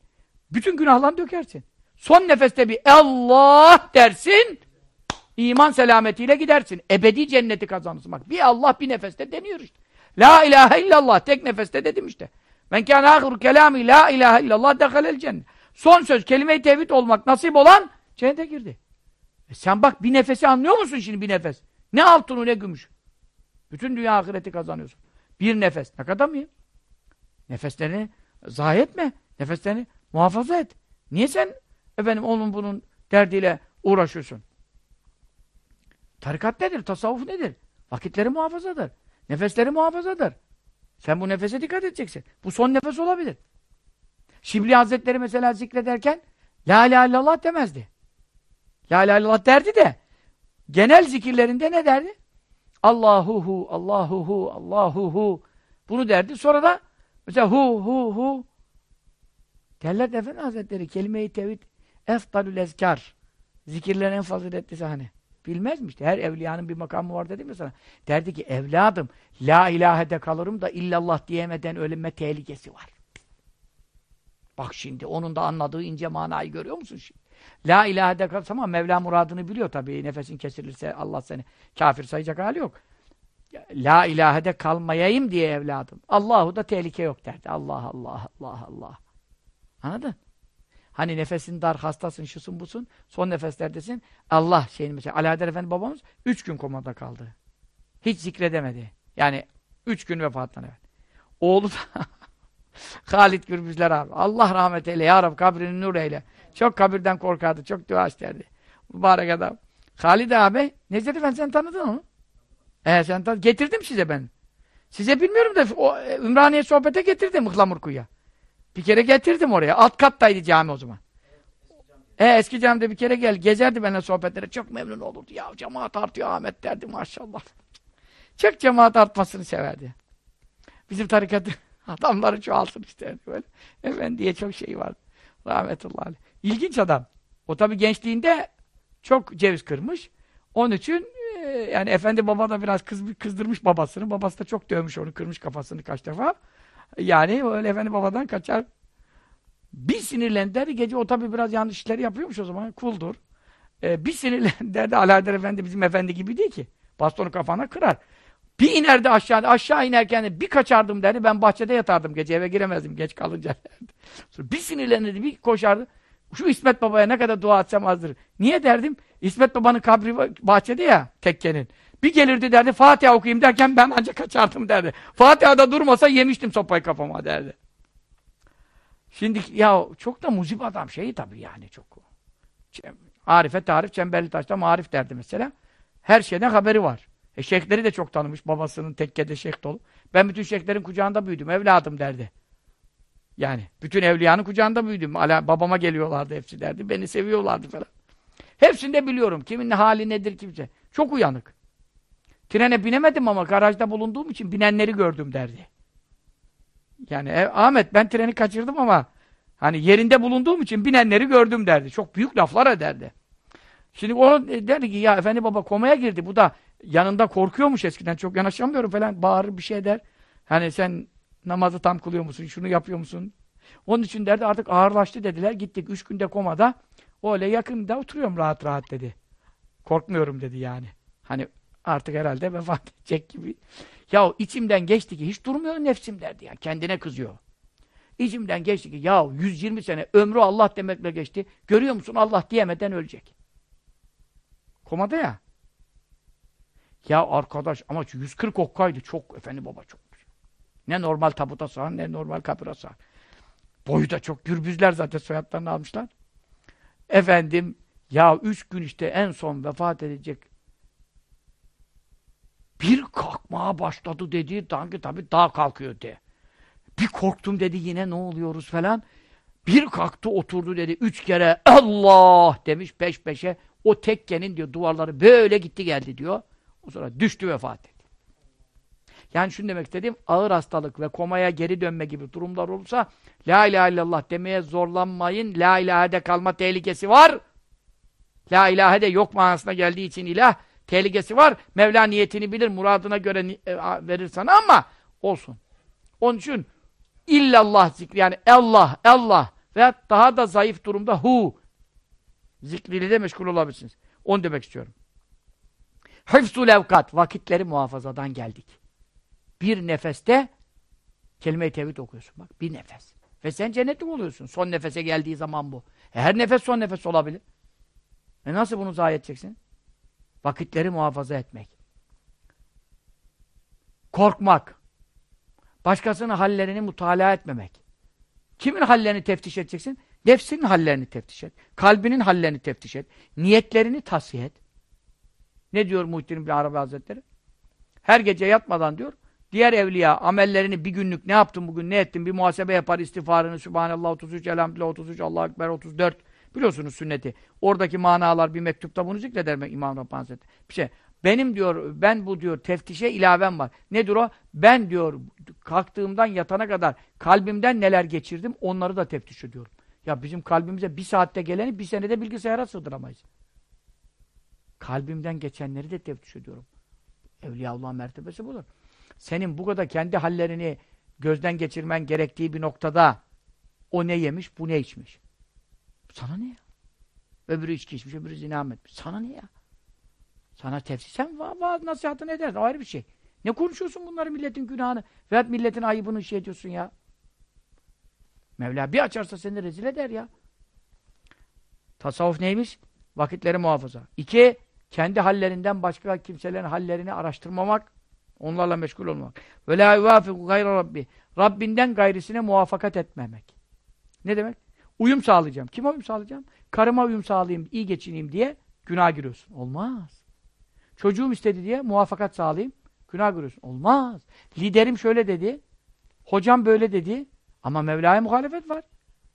bütün günahlarını dökersin. Son nefeste bir Allah dersin, iman selametiyle gidersin. Ebedi cenneti kazanırsın. Bak bir Allah bir nefeste deniyor işte. La ilahe illallah tek nefeste dedim işte. Men kâne âhiru kelâmi la ilahe illallah dehalel cennet. Son söz kelime-i tevhid olmak nasip olan cennete girdi. E sen bak bir nefesi anlıyor musun şimdi bir nefes? Ne altını ne gümüş. Bütün dünya ahireti kazanıyorsun. Bir nefes. Ne kadar mıyım? Nefeslerini zayi etme. Nefeslerini muhafaza et. Niye sen Efendim onun bunun derdiyle uğraşıyorsun. Tarikat nedir? Tasavvuf nedir? Vakitleri muhafazadır. Nefesleri muhafazadır. Sen bu nefese dikkat edeceksin. Bu son nefes olabilir. Şibli Hazretleri mesela zikrederken La ilahe illallah demezdi. La ilahe illallah derdi de genel zikirlerinde ne derdi? Allahuhu, Allahuhu, Allahuhu bunu derdi. Sonra da mesela hu hu hu derler Efendi Hazretleri kelime-i tevhid efdalül ezkar zikirlerin en faziletlisi hani. Bilmez mi işte? Her evliyanın bir makamı var dedim ya sana. Derdi ki evladım la ilahe de kalırım da illallah diyemeden ölüme tehlikesi var. Bak şimdi onun da anladığı ince manayı görüyor musun şimdi? La ilahe de kalırsa ama Mevla muradını biliyor tabii. Nefesin kesilirse Allah seni kafir sayacak hali yok. La ilahe de kalmayayım diye evladım. Allahu da tehlike yok derdi. Allah Allah Allah Allah. Anladın? Hani nefesin dar, hastasın, şusun busun, son nefeslerdesin. Allah şeyin mesela Alaeddin Efendi babamız üç gün komada kaldı. Hiç zikredemedi. Yani üç gün vefattan evet. Oğlu da Halit Gürbüzler abi. Allah rahmet eyle. Ya Rab kabrini nur eyle. Çok kabirden korkardı. Çok dua isterdi. Mübarek adam. Halid abi. Necdet Efendi sen tanıdın onu. Ee sen tanıdın. Getirdim size ben. Size bilmiyorum da o, e, Ümraniye sohbete getirdim Ihlamurku'ya. Bir kere getirdim oraya. Alt kattaydı cami o zaman. E, eski camide bir kere gel. Gezerdi benimle sohbetlere. Çok memnun olurdu. Ya cemaat artıyor Ahmet derdi maşallah. Çok cemaat artmasını severdi. Bizim tarikatı adamları çoğalsın isterdi böyle. Efendiye çok şey vardı. Rahmetullahi. İlginç adam. O tabi gençliğinde çok ceviz kırmış. Onun için e, yani efendi baba da biraz kız, kızdırmış babasını. Babası da çok dövmüş onu, kırmış kafasını kaç defa. Yani öyle efendi babadan kaçar. Bir sinirlendi derdi. Gece o tabi biraz yanlış işleri yapıyormuş o zaman. Kuldur. Ee, bir sinirlendi derdi. Alaeddin Efendi bizim efendi gibi değil ki. Bastonu kafana kırar. Bir inerdi aşağı. Aşağı inerken de bir kaçardım derdi. Ben bahçede yatardım gece. Eve giremezdim geç kalınca derdi. Sonra bir sinirlenirdi. Bir koşardı. Şu İsmet Baba'ya ne kadar dua etsem azdır. Niye derdim? İsmet Baba'nın kabri bahçede ya tekkenin. Bir gelirdi derdi Fatiha okuyayım derken ben ancak kaçardım derdi. Fatiha'da durmasa yemiştim sopayı kafama derdi. Şimdi ya çok da muzip adam şeyi tabii yani çok. Arife tarif çemberli taşta marif derdi mesela. Her şeyden haberi var. E şeyhleri de çok tanımış. Babasının tekkede şeyh dolu. Ben bütün şeyhlerin kucağında büyüdüm. Evladım derdi. Yani bütün evliyanın kucağında büyüdüm. Ala, babama geliyorlardı hepsi derdi. Beni seviyorlardı falan. Hepsini de biliyorum. Kimin hali nedir kimse. Çok uyanık. Trene binemedim ama garajda bulunduğum için binenleri gördüm derdi. Yani e, Ahmet ben treni kaçırdım ama hani yerinde bulunduğum için binenleri gördüm derdi. Çok büyük laflar ederdi. Şimdi onu derdi ki ya efendi baba komaya girdi. Bu da yanında korkuyormuş eskiden. Çok yanaşamıyorum falan. Bağırır bir şey der. Hani sen namazı tam kılıyor musun? Şunu yapıyor musun? Onun için derdi artık ağırlaştı dediler. Gittik üç günde komada. Öyle yakında oturuyorum rahat rahat dedi. Korkmuyorum dedi yani. Hani artık herhalde vefat edecek gibi. Ya içimden geçti ki hiç durmuyor nefsim derdi ya. Kendine kızıyor. İçimden geçti ki ya 120 sene ömrü Allah demekle geçti. Görüyor musun Allah diyemeden ölecek. Komada ya. Ya arkadaş ama 140 okkaydı. Çok efendi baba çok. Ne normal tabuta sığar ne normal kapıra sığar. Boyu da çok. Gürbüzler zaten soyadlarını almışlar. Efendim ya üç gün işte en son vefat edecek bir kalkmaya başladı dedi. Sanki tabii daha kalkıyor de. Bir korktum dedi yine ne oluyoruz falan. Bir kalktı oturdu dedi. Üç kere Allah demiş peş peşe. O tekkenin diyor duvarları böyle gitti geldi diyor. O sonra düştü vefat etti. Yani şunu demek istediğim ağır hastalık ve komaya geri dönme gibi durumlar olursa La ilahe illallah demeye zorlanmayın. La ilahe kalma tehlikesi var. La ilahe de yok manasına geldiği için ilah tehlikesi var. Mevla niyetini bilir, muradına göre e, verir sana ama olsun. Onun için illallah zikri yani Allah, Allah ve daha da zayıf durumda hu zikriyle de meşgul olabilirsiniz. Onu demek istiyorum. Hıfzul evkat, vakitleri muhafazadan geldik. Bir nefeste kelime-i tevhid okuyorsun bak, bir nefes. Ve sen cennetlik oluyorsun. Son nefese geldiği zaman bu. E her nefes son nefes olabilir. E nasıl bunu zayi edeceksin? Vakitleri muhafaza etmek. Korkmak. Başkasının hallerini mutalaa etmemek. Kimin hallerini teftiş edeceksin? Nefsinin hallerini teftiş et. Kalbinin hallerini teftiş et. Niyetlerini tasih et. Ne diyor Muhittin bin Arabi Hazretleri? Her gece yatmadan diyor, diğer evliya amellerini bir günlük ne yaptın bugün, ne ettin bir muhasebe yapar istiğfarını, Sübhanallah 33, Elhamdülillah 33, Allahu Ekber 34. Biliyorsunuz sünneti. Oradaki manalar bir mektupta bunu zikreder İmam Rabbani? Bir şey. Benim diyor, ben bu diyor teftişe ilavem var. Nedir o? Ben diyor kalktığımdan yatana kadar kalbimden neler geçirdim onları da teftiş ediyorum. Ya bizim kalbimize bir saatte geleni bir senede bilgisayara sığdıramayız. Kalbimden geçenleri de teftiş ediyorum. Evliyaullah mertebesi budur. Senin bu kadar kendi hallerini gözden geçirmen gerektiği bir noktada o ne yemiş, bu ne içmiş. Sana ne ya? Öbürü içki içmiş, öbürü zina etmiş. Sana ne ya? Sana tefsir, sen va vaaz nasihatını edersin. Ayrı bir şey. Ne konuşuyorsun bunları milletin günahını veyahut milletin ayıbını şey ediyorsun ya? Mevla bir açarsa seni rezil eder ya. Tasavvuf neymiş? Vakitleri muhafaza. İki, kendi hallerinden başka kimselerin hallerini araştırmamak, onlarla meşgul olmak. Ve la yuvafiku gayra rabbi. Rabbinden gayrisine muvaffakat etmemek. Ne demek? Uyum sağlayacağım. Kime uyum sağlayacağım? Karıma uyum sağlayayım, iyi geçineyim diye günah giriyorsun. Olmaz. Çocuğum istedi diye muvaffakat sağlayayım, günah giriyorsun. Olmaz. Liderim şöyle dedi, hocam böyle dedi ama Mevla'ya muhalefet var.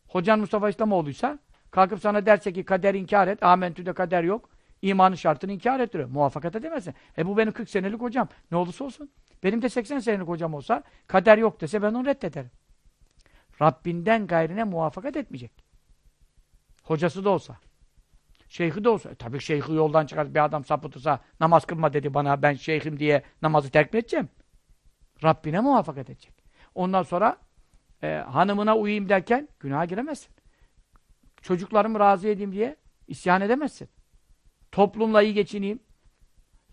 Hocan Mustafa İslamoğlu'ysa kalkıp sana derse ki kader inkar et, amentüde kader yok. İmanın şartını inkar ettiriyor. Muvaffakat edemezsin. E bu benim 40 senelik hocam. Ne olursa olsun. Benim de 80 senelik hocam olsa kader yok dese ben onu reddederim. Rabbinden gayrine muvaffakat etmeyecek. Hocası da olsa. Şeyhi de olsa. E, tabii şeyhi yoldan çıkar bir adam sapıtırsa namaz kılma dedi bana ben şeyhim diye namazı terk mi edeceğim? Rabbine muvaffakat edecek. Ondan sonra e, hanımına uyuyayım derken günaha giremezsin. Çocuklarımı razı edeyim diye isyan edemezsin. Toplumla iyi geçineyim.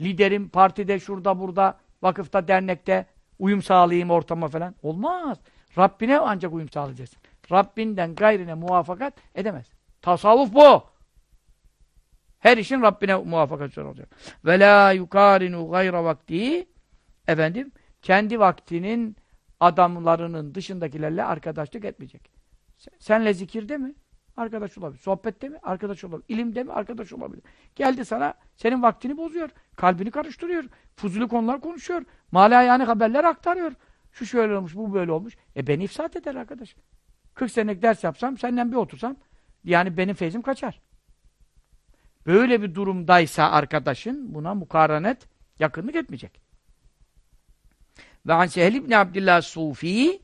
Liderim partide, şurada, burada, vakıfta, dernekte uyum sağlayayım ortama falan. Olmaz. Rabbine ancak uyum sağlayacaksın. Rabbinden gayrine muvaffakat edemez. Tasavvuf bu. Her işin Rabbine muvaffakat olacak. Ve la yukarinu gayra vakti efendim kendi vaktinin adamlarının dışındakilerle arkadaşlık etmeyecek. Senle zikirde mi? Arkadaş olabilir. Sohbette mi? Arkadaş olabilir. İlimde mi? Arkadaş olabilir. Geldi sana, senin vaktini bozuyor. Kalbini karıştırıyor. Fuzuli konular konuşuyor. Mala yani haberler aktarıyor. Şu şöyle olmuş, bu böyle olmuş. E beni ifsat eder arkadaş. 40 senelik ders yapsam, senden bir otursam, yani benim feyzim kaçar. Böyle bir durumdaysa arkadaşın buna mukarenet, yakınlık etmeyecek. Ve an Sehl ibn Abdillah Sufi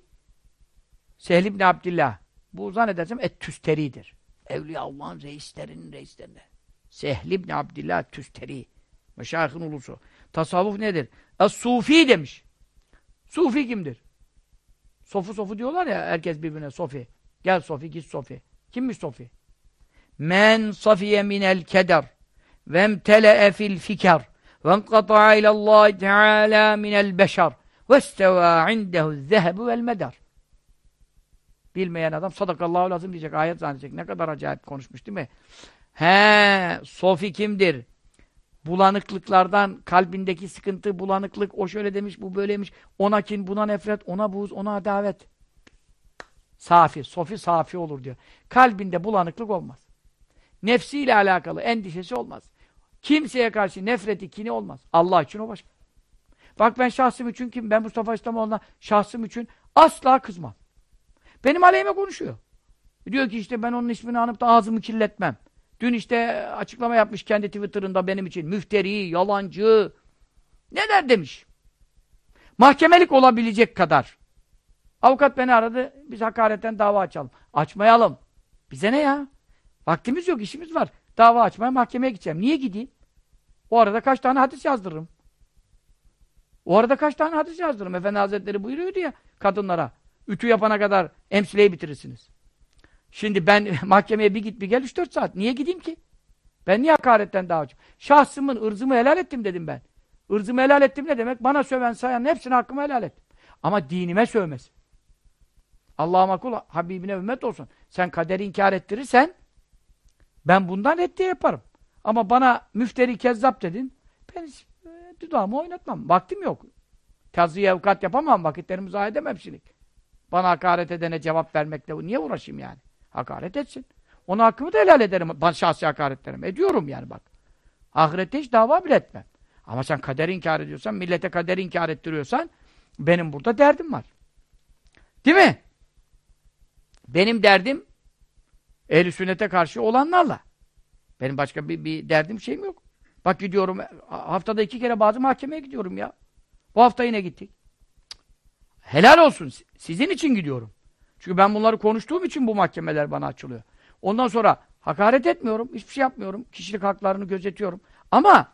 Sehl ibn Abdillah bu zannedersem Et-Tüsteri'dir. Evliya Allah'ın reislerinin reislerinden. Sehl ibn Abdillah Tüsteri. Meşayihın ulusu. Tasavvuf nedir? Es-Sufi demiş. Sufi kimdir? Sofu sofu diyorlar ya herkes birbirine Sofi. Gel Sofi git Sofi. Kimmiş Sofi? Men safiye minel keder ve emtele'e fil fikar ve enkata'a ilallahi teala minel beşer ve isteva indehu zehebu vel medar. Bilmeyen adam sadakallahu lazım diyecek, ayet zannedecek. Ne kadar acayip konuşmuş değil mi? He, Sofi kimdir? Bulanıklıklardan, kalbindeki sıkıntı, bulanıklık, o şöyle demiş, bu böylemiş. Ona kin, buna nefret, ona buğz, ona adavet. Safi, Sofi safi olur diyor. Kalbinde bulanıklık olmaz. Nefsiyle alakalı endişesi olmaz. Kimseye karşı nefreti, kini olmaz. Allah için o başka. Bak ben şahsım için kim? Ben Mustafa İslamoğlu'na şahsım için asla kızmam. Benim aleyhime konuşuyor. Diyor ki işte ben onun ismini anıp da ağzımı kirletmem. Dün işte açıklama yapmış kendi Twitter'ında benim için. Müfteri, yalancı. Neler demiş. Mahkemelik olabilecek kadar. Avukat beni aradı. Biz hakaretten dava açalım. Açmayalım. Bize ne ya? Vaktimiz yok, işimiz var. Dava açmaya mahkemeye gideceğim. Niye gideyim? O arada kaç tane hadis yazdırırım. O arada kaç tane hadis yazdırırım. Efendi Hazretleri buyuruyordu ya kadınlara. Ütü yapana kadar emsileyi bitirirsiniz. Şimdi ben mahkemeye bir git bir gel 3-4 saat. Niye gideyim ki? Ben niye hakaretten dava açayım? Şahsımın ırzımı helal ettim dedim ben. Irzımı helal ettim ne demek? Bana söven sayan hepsini hakkımı helal ettim. Ama dinime sövmesin. Allah'ıma kul Habibine ümmet olsun. Sen kaderi inkar ettirirsen ben bundan reddiye yaparım. Ama bana müfteri kezzap dedin. Ben hiç e, dudağımı oynatmam. Vaktim yok. Tazıya avukat yapamam. Vakitlerimi zayi edemem. Bana hakaret edene cevap vermekle niye uğraşayım yani? Hakaret etsin. Ona hakkımı da helal ederim. Ben şahsi hakaretlerim. Ediyorum yani bak. Ahirette hiç dava bile etmem. Ama sen kaderi inkar ediyorsan, millete kaderi inkar ettiriyorsan benim burada derdim var. Değil mi? Benim derdim ehl sünnete karşı olanlarla. Benim başka bir, bir derdim şeyim yok. Bak gidiyorum haftada iki kere bazı mahkemeye gidiyorum ya. Bu hafta yine gittik. Helal olsun. Sizin için gidiyorum. Çünkü ben bunları konuştuğum için bu mahkemeler bana açılıyor. Ondan sonra hakaret etmiyorum. Hiçbir şey yapmıyorum. Kişilik haklarını gözetiyorum. Ama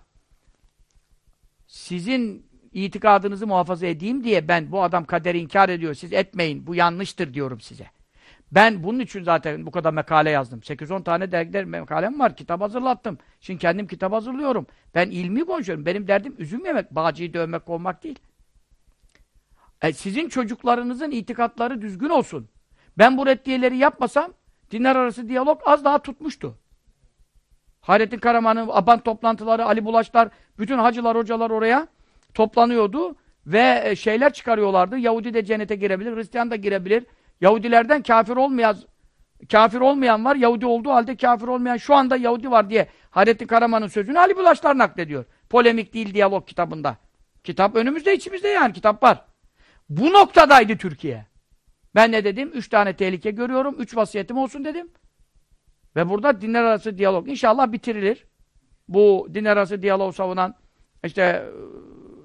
sizin itikadınızı muhafaza edeyim diye ben bu adam kaderi inkar ediyor. Siz etmeyin. Bu yanlıştır diyorum size. Ben bunun için zaten bu kadar makale yazdım. 8-10 tane dergiler makalem var. Kitap hazırlattım. Şimdi kendim kitap hazırlıyorum. Ben ilmi konuşuyorum. Benim derdim üzüm yemek, bağcıyı dövmek, kovmak değil. E, sizin çocuklarınızın itikatları düzgün olsun. Ben bu reddiyeleri yapmasam dinler arası diyalog az daha tutmuştu. Hayrettin Karaman'ın aban toplantıları, Ali Bulaşlar, bütün hacılar, hocalar oraya toplanıyordu ve e, şeyler çıkarıyorlardı. Yahudi de cennete girebilir, Hristiyan da girebilir. Yahudilerden kafir olmayan kafir olmayan var, Yahudi olduğu halde kafir olmayan şu anda Yahudi var diye Hayrettin Karaman'ın sözünü Ali Bulaşlar naklediyor. Polemik değil diyalog kitabında. Kitap önümüzde, içimizde yani kitap var. Bu noktadaydı Türkiye. Ben ne dedim? Üç tane tehlike görüyorum. Üç vasiyetim olsun dedim. Ve burada dinler arası diyalog inşallah bitirilir. Bu dinler arası diyalog savunan işte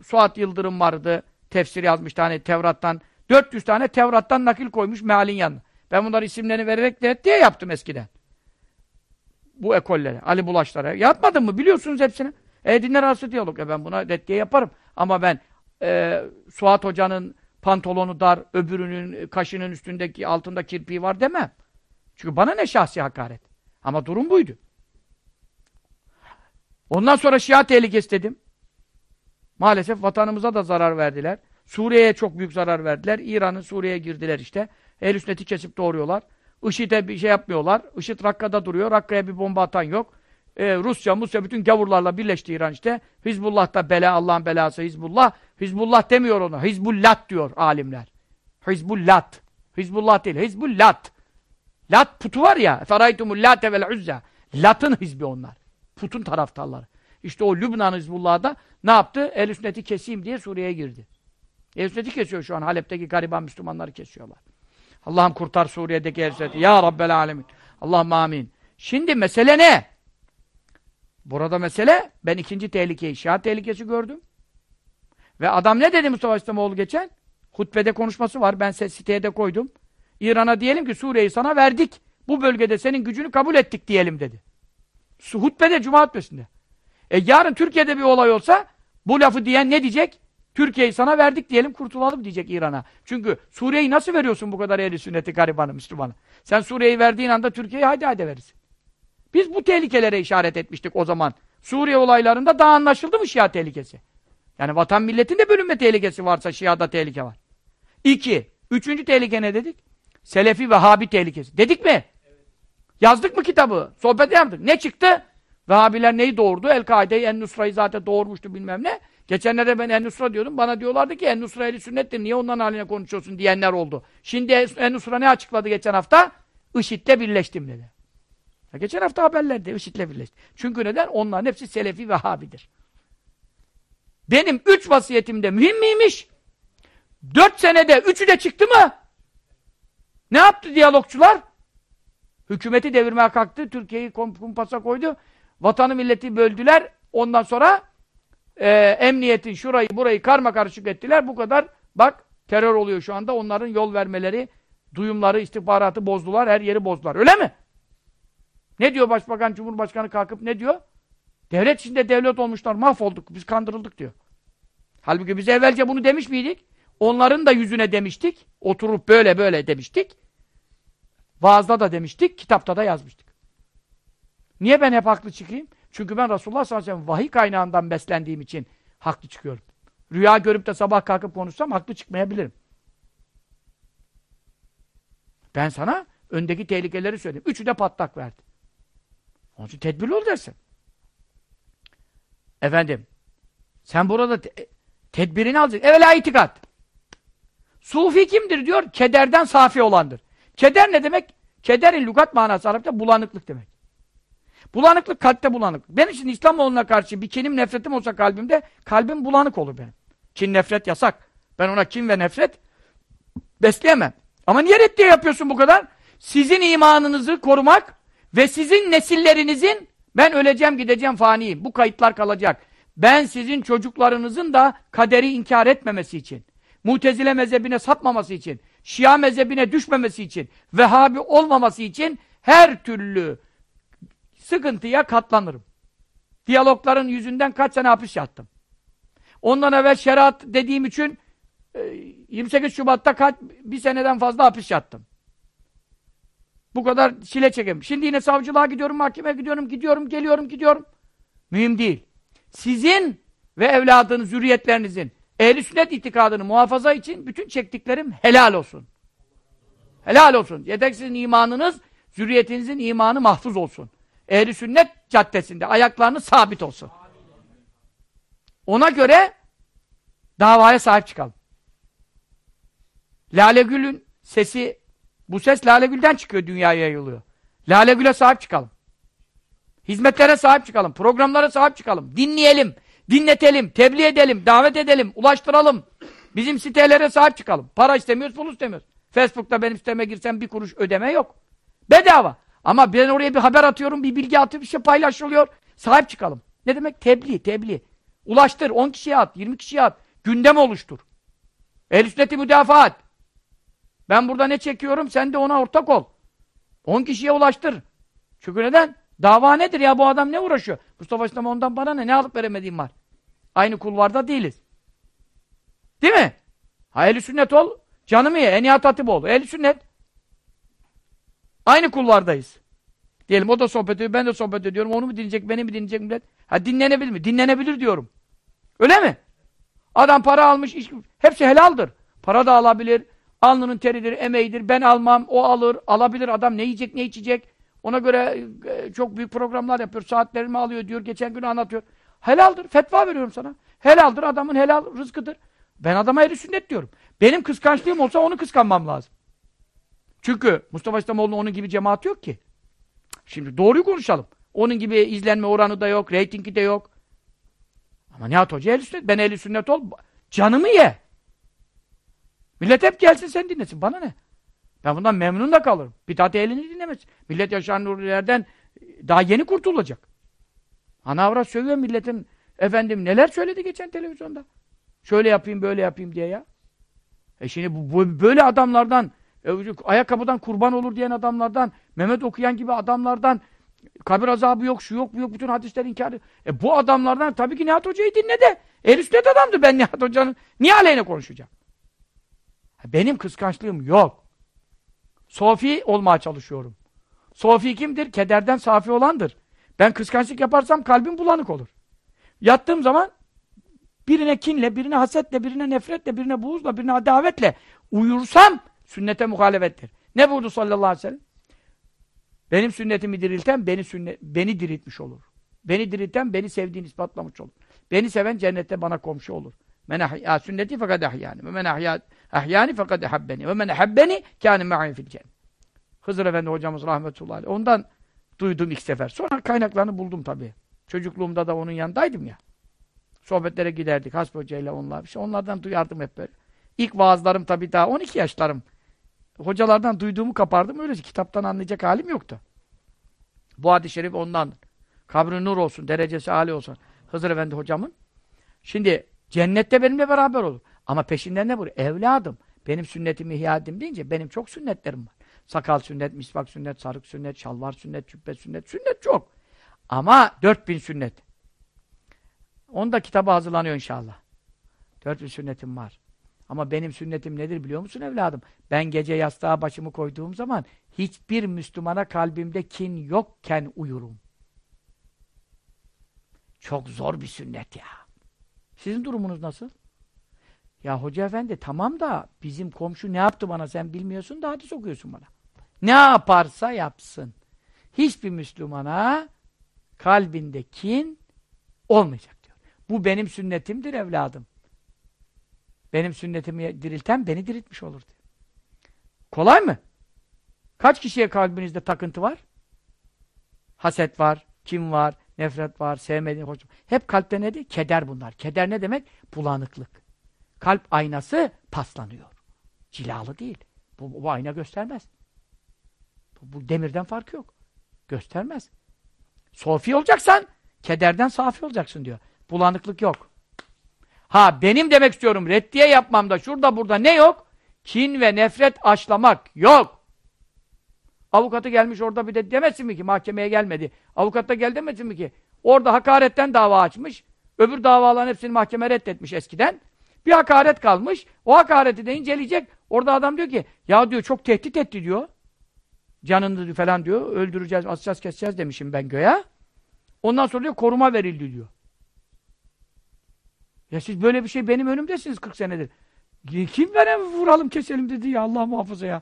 Suat Yıldırım vardı. Tefsir yazmış tane Tevrat'tan. 400 tane Tevrat'tan nakil koymuş mealin yanına. Ben bunları isimlerini vererek de diye yaptım eskiden. Bu ekollere, Ali Bulaşlara. Yapmadım mı? Biliyorsunuz hepsini. E dinler arası diyalog. E ben buna reddiye yaparım. Ama ben e, Suat Hoca'nın pantolonu dar, öbürünün kaşının üstündeki altında kirpiği var demem. Çünkü bana ne şahsi hakaret. Ama durum buydu. Ondan sonra Şia tehlikesi dedim. Maalesef vatanımıza da zarar verdiler. Suriye'ye çok büyük zarar verdiler. İran'ın Suriye'ye girdiler işte. El sünneti kesip doğuruyorlar. IŞİD'e bir şey yapmıyorlar. IŞİD Rakka'da duruyor. Rakka'ya bir bomba atan yok. Ee, Rusya, Musya bütün gavurlarla birleşti İran işte. Hizbullah da bela, Allah'ın belası Hizbullah. Hizbullah demiyor onu. Hizbullat diyor alimler. Hizbullat. Hizbullah değil. Hizbullat. Lat putu var ya. Feraytumul late vel uzza. Lat'ın hizbi onlar. Putun taraftarları. İşte o Lübnan Hizbullah'da ne yaptı? El sünneti keseyim diye Suriye'ye girdi. El sünneti kesiyor şu an. Halep'teki gariban Müslümanları kesiyorlar. Allah'ım kurtar Suriye'deki el sünneti. Ya Rabbel alemin. Allah'ım amin. Şimdi mesele ne? Burada mesele, ben ikinci tehlikeyi, şiat tehlikesi gördüm. Ve adam ne dedi Mustafa İslamoğlu geçen? Hutbede konuşması var, ben siteye de koydum. İran'a diyelim ki Suriye'yi sana verdik. Bu bölgede senin gücünü kabul ettik diyelim dedi. Hutbede, Cuma hutbesinde. E yarın Türkiye'de bir olay olsa, bu lafı diyen ne diyecek? Türkiye'yi sana verdik diyelim, kurtulalım diyecek İran'a. Çünkü Suriye'yi nasıl veriyorsun bu kadar ehli sünneti garibanı, Müslümanı? Sen Suriye'yi verdiğin anda Türkiye'yi haydi haydi verirsin. Biz bu tehlikelere işaret etmiştik o zaman. Suriye olaylarında daha anlaşıldı mı Şia tehlikesi? Yani vatan milletin de bölünme tehlikesi varsa Şia'da tehlike var. İki. Üçüncü tehlike ne dedik? Selefi Vehhabi tehlikesi. Dedik mi? Evet. Yazdık mı kitabı? Sohbet yaptık. Ne çıktı? Vehhabiler neyi doğurdu? El-Kaide'yi, En-Nusra'yı zaten doğurmuştu bilmem ne. Geçenlerde ben En-Nusra diyordum. Bana diyorlardı ki En-Nusra eli sünnettir. Niye onların haline konuşuyorsun diyenler oldu. Şimdi En-Nusra ne açıkladı geçen hafta? IŞİD'le birleştim dedi. Ya geçen hafta haberlerde IŞİD'le birleşti. Çünkü neden? Onların hepsi Selefi Vehhabidir. Benim üç vasiyetimde mühim miymiş? Dört senede üçü de çıktı mı? Ne yaptı diyalogçular? Hükümeti devirmeye kalktı. Türkiye'yi kumpasa koydu. Vatanı milleti böldüler. Ondan sonra e, emniyetin şurayı burayı karma karışık ettiler. Bu kadar bak terör oluyor şu anda. Onların yol vermeleri, duyumları, istihbaratı bozdular. Her yeri bozdular. Öyle mi? Ne diyor Başbakan, Cumhurbaşkanı kalkıp ne diyor? Devlet içinde devlet olmuşlar, mahvolduk, biz kandırıldık diyor. Halbuki biz evvelce bunu demiş miydik? Onların da yüzüne demiştik. Oturup böyle böyle demiştik. Vaazda da demiştik, kitapta da yazmıştık. Niye ben hep haklı çıkayım? Çünkü ben Resulullah sallallahu aleyhi ve sellem vahiy kaynağından beslendiğim için haklı çıkıyorum. Rüya görüp de sabah kalkıp konuşsam haklı çıkmayabilirim. Ben sana öndeki tehlikeleri söyledim. Üçü de patlak verdi. Onun için tedbirli ol dersin. Efendim, sen burada te tedbirini alacaksın. Evvela itikat. Sufi kimdir diyor? Kederden safi olandır. Keder ne demek? Kederin lügat manası Arapça bulanıklık demek. Bulanıklık kalpte bulanık. Benim için İslamoğlu'na karşı bir kinim nefretim olsa kalbimde kalbim bulanık olur benim. Kin nefret yasak. Ben ona kin ve nefret besleyemem. Ama niye reddiye yapıyorsun bu kadar? Sizin imanınızı korumak ve sizin nesillerinizin ben öleceğim gideceğim faniyim. Bu kayıtlar kalacak. Ben sizin çocuklarınızın da kaderi inkar etmemesi için, Mutezile mezhebine sapmaması için, Şia mezhebine düşmemesi için, Vehhabi olmaması için her türlü sıkıntıya katlanırım. Diyalogların yüzünden kaç sene hapis yattım. Ondan evvel şeriat dediğim için 28 e, Şubat'ta kaç, bir seneden fazla hapis yattım. Bu kadar çile çekemem. Şimdi yine savcılığa gidiyorum, mahkemeye gidiyorum, gidiyorum, geliyorum, gidiyorum. Mühim değil. Sizin ve evladınız, zürriyetlerinizin ehli sünnet itikadını muhafaza için bütün çektiklerim helal olsun. Helal olsun. Yeter sizin imanınız, zürriyetinizin imanı mahfuz olsun. Ehli sünnet caddesinde ayaklarınız sabit olsun. Ona göre davaya sahip çıkalım. Lale Gül'ün sesi, bu ses Lale Gül'den çıkıyor, dünyaya yayılıyor. Lale Gül'e sahip çıkalım. Hizmetlere sahip çıkalım, programlara sahip çıkalım, dinleyelim, dinletelim, tebliğ edelim, davet edelim, ulaştıralım. Bizim sitelere sahip çıkalım. Para istemiyoruz, pul istemiyoruz. Facebook'ta benim siteme girsem bir kuruş ödeme yok. Bedava. Ama ben oraya bir haber atıyorum, bir bilgi atıyorum, bir şey paylaşılıyor. Sahip çıkalım. Ne demek? Tebliğ, tebliğ. Ulaştır, 10 kişiye at, 20 kişiye at. Gündem oluştur. El sünneti müdafaa et. Ben burada ne çekiyorum, sen de ona ortak ol. 10 kişiye ulaştır. Çünkü neden? Dava nedir ya bu adam ne uğraşıyor? Mustafa İslam ondan bana ne? Ne alıp veremediğim var. Aynı kulvarda değiliz. Değil mi? Ha ehl sünnet ol, canımı ye, enihat hatip ol. ehl sünnet. Aynı kulvardayız. Diyelim o da sohbet ediyor, ben de sohbet ediyorum. Onu mu dinleyecek, beni mi dinleyecek millet? Ha dinlenebilir mi? Dinlenebilir diyorum. Öyle mi? Adam para almış, iş, hepsi helaldir. Para da alabilir, alnının teridir, emeğidir. Ben almam, o alır, alabilir. Adam ne yiyecek, ne içecek. Ona göre e, çok büyük programlar yapıyor. Saatlerimi alıyor diyor. Geçen gün anlatıyor. Helaldir. Fetva veriyorum sana. Helaldir. Adamın helal rızkıdır. Ben adama ehli sünnet diyorum. Benim kıskançlığım olsa onu kıskanmam lazım. Çünkü Mustafa İslamoğlu'nun onun gibi cemaati yok ki. Şimdi doğruyu konuşalım. Onun gibi izlenme oranı da yok, reytingi de yok. Ama Nihat Hoca ehl sünnet. Ben ehl sünnet ol. Canımı ye. Millet hep gelsin sen dinlesin. Bana ne? Ben bundan memnun da kalırım. Bidat ehlini dinlemez. Millet yaşayan nurilerden daha yeni kurtulacak. Ana avrat sövüyor milletin efendim neler söyledi geçen televizyonda. Şöyle yapayım böyle yapayım diye ya. E şimdi bu, bu böyle adamlardan e, ayakkabıdan kurban olur diyen adamlardan Mehmet okuyan gibi adamlardan kabir azabı yok, şu yok, bu yok, bütün hadisler inkar E bu adamlardan tabii ki Nihat Hoca'yı dinle de. El sünnet adamdı ben Nihat Hoca'nın. Niye aleyhine konuşacağım? Benim kıskançlığım yok. Sofi olmaya çalışıyorum. Sofi kimdir? Kederden safi olandır. Ben kıskançlık yaparsam kalbim bulanık olur. Yattığım zaman birine kinle, birine hasetle, birine nefretle, birine buğuzla, birine adavetle uyursam sünnete muhalefettir. Ne buyurdu sallallahu aleyhi ve sellem? Benim sünnetimi dirilten beni sünnet, beni diriltmiş olur. Beni dirilten beni sevdiğini ispatlamış olur. Beni seven cennette bana komşu olur. Men ahya sünneti fakat ahyani. Ve men ahya ahyani fakat habbeni. Ve men habbeni kâne ma'i fil cennet. Hızır Efendi hocamız rahmetullahi aleyh. Ondan duydum ilk sefer. Sonra kaynaklarını buldum tabii. Çocukluğumda da onun yanındaydım ya. Sohbetlere giderdik Hasbi Hoca ile onlar. İşte onlardan duyardım hep böyle. İlk vaazlarım tabii daha 12 yaşlarım. Hocalardan duyduğumu kapardım. Öylece kitaptan anlayacak halim yoktu. Bu hadis-i şerif ondandır. Kabri nur olsun, derecesi âli olsun. Hızır Efendi hocamın. Şimdi cennette benimle beraber olur. Ama peşinden ne buyuruyor? Evladım, benim sünnetimi ihya edin deyince benim çok sünnetlerim var. Sakal sünnet, misvak sünnet, sarık sünnet, şalvar sünnet, cübbe sünnet, sünnet çok. Ama 4000 sünnet. Onda kitaba hazırlanıyor inşallah. 4000 sünnetim var. Ama benim sünnetim nedir biliyor musun evladım? Ben gece yastığa başımı koyduğum zaman hiçbir Müslümana kalbimde kin yokken uyurum. Çok zor bir sünnet ya. Sizin durumunuz nasıl? Ya hoca efendi tamam da bizim komşu ne yaptı bana sen bilmiyorsun da hadis okuyorsun bana. Ne yaparsa yapsın. Hiçbir Müslümana kalbinde kin olmayacak diyor. Bu benim sünnetimdir evladım. Benim sünnetimi dirilten beni diriltmiş olur diyor. Kolay mı? Kaç kişiye kalbinizde takıntı var? Haset var, kim var, nefret var, sevmediğin, hoş. Hep kalpte nedir? Keder bunlar. Keder ne demek? Bulanıklık. Kalp aynası paslanıyor. Cilalı değil. Bu, bu ayna göstermez. Bu, bu demirden farkı yok. Göstermez. Sofi olacaksan kederden safi olacaksın diyor. Bulanıklık yok. Ha benim demek istiyorum reddiye yapmamda şurada burada ne yok? Kin ve nefret aşlamak yok. Avukatı gelmiş orada bir de demesin mi ki mahkemeye gelmedi. Avukat da gel demesin mi ki? Orada hakaretten dava açmış. Öbür davaların hepsini mahkeme reddetmiş eskiden. Bir hakaret kalmış. O hakareti de inceleyecek. Orada adam diyor ki ya diyor çok tehdit etti diyor. Canını falan diyor. Öldüreceğiz, asacağız, keseceğiz demişim ben göya. Ondan sonra diyor koruma verildi diyor. Ya siz böyle bir şey benim önümdesiniz 40 senedir. Kim bana vuralım keselim dedi ya Allah muhafaza ya.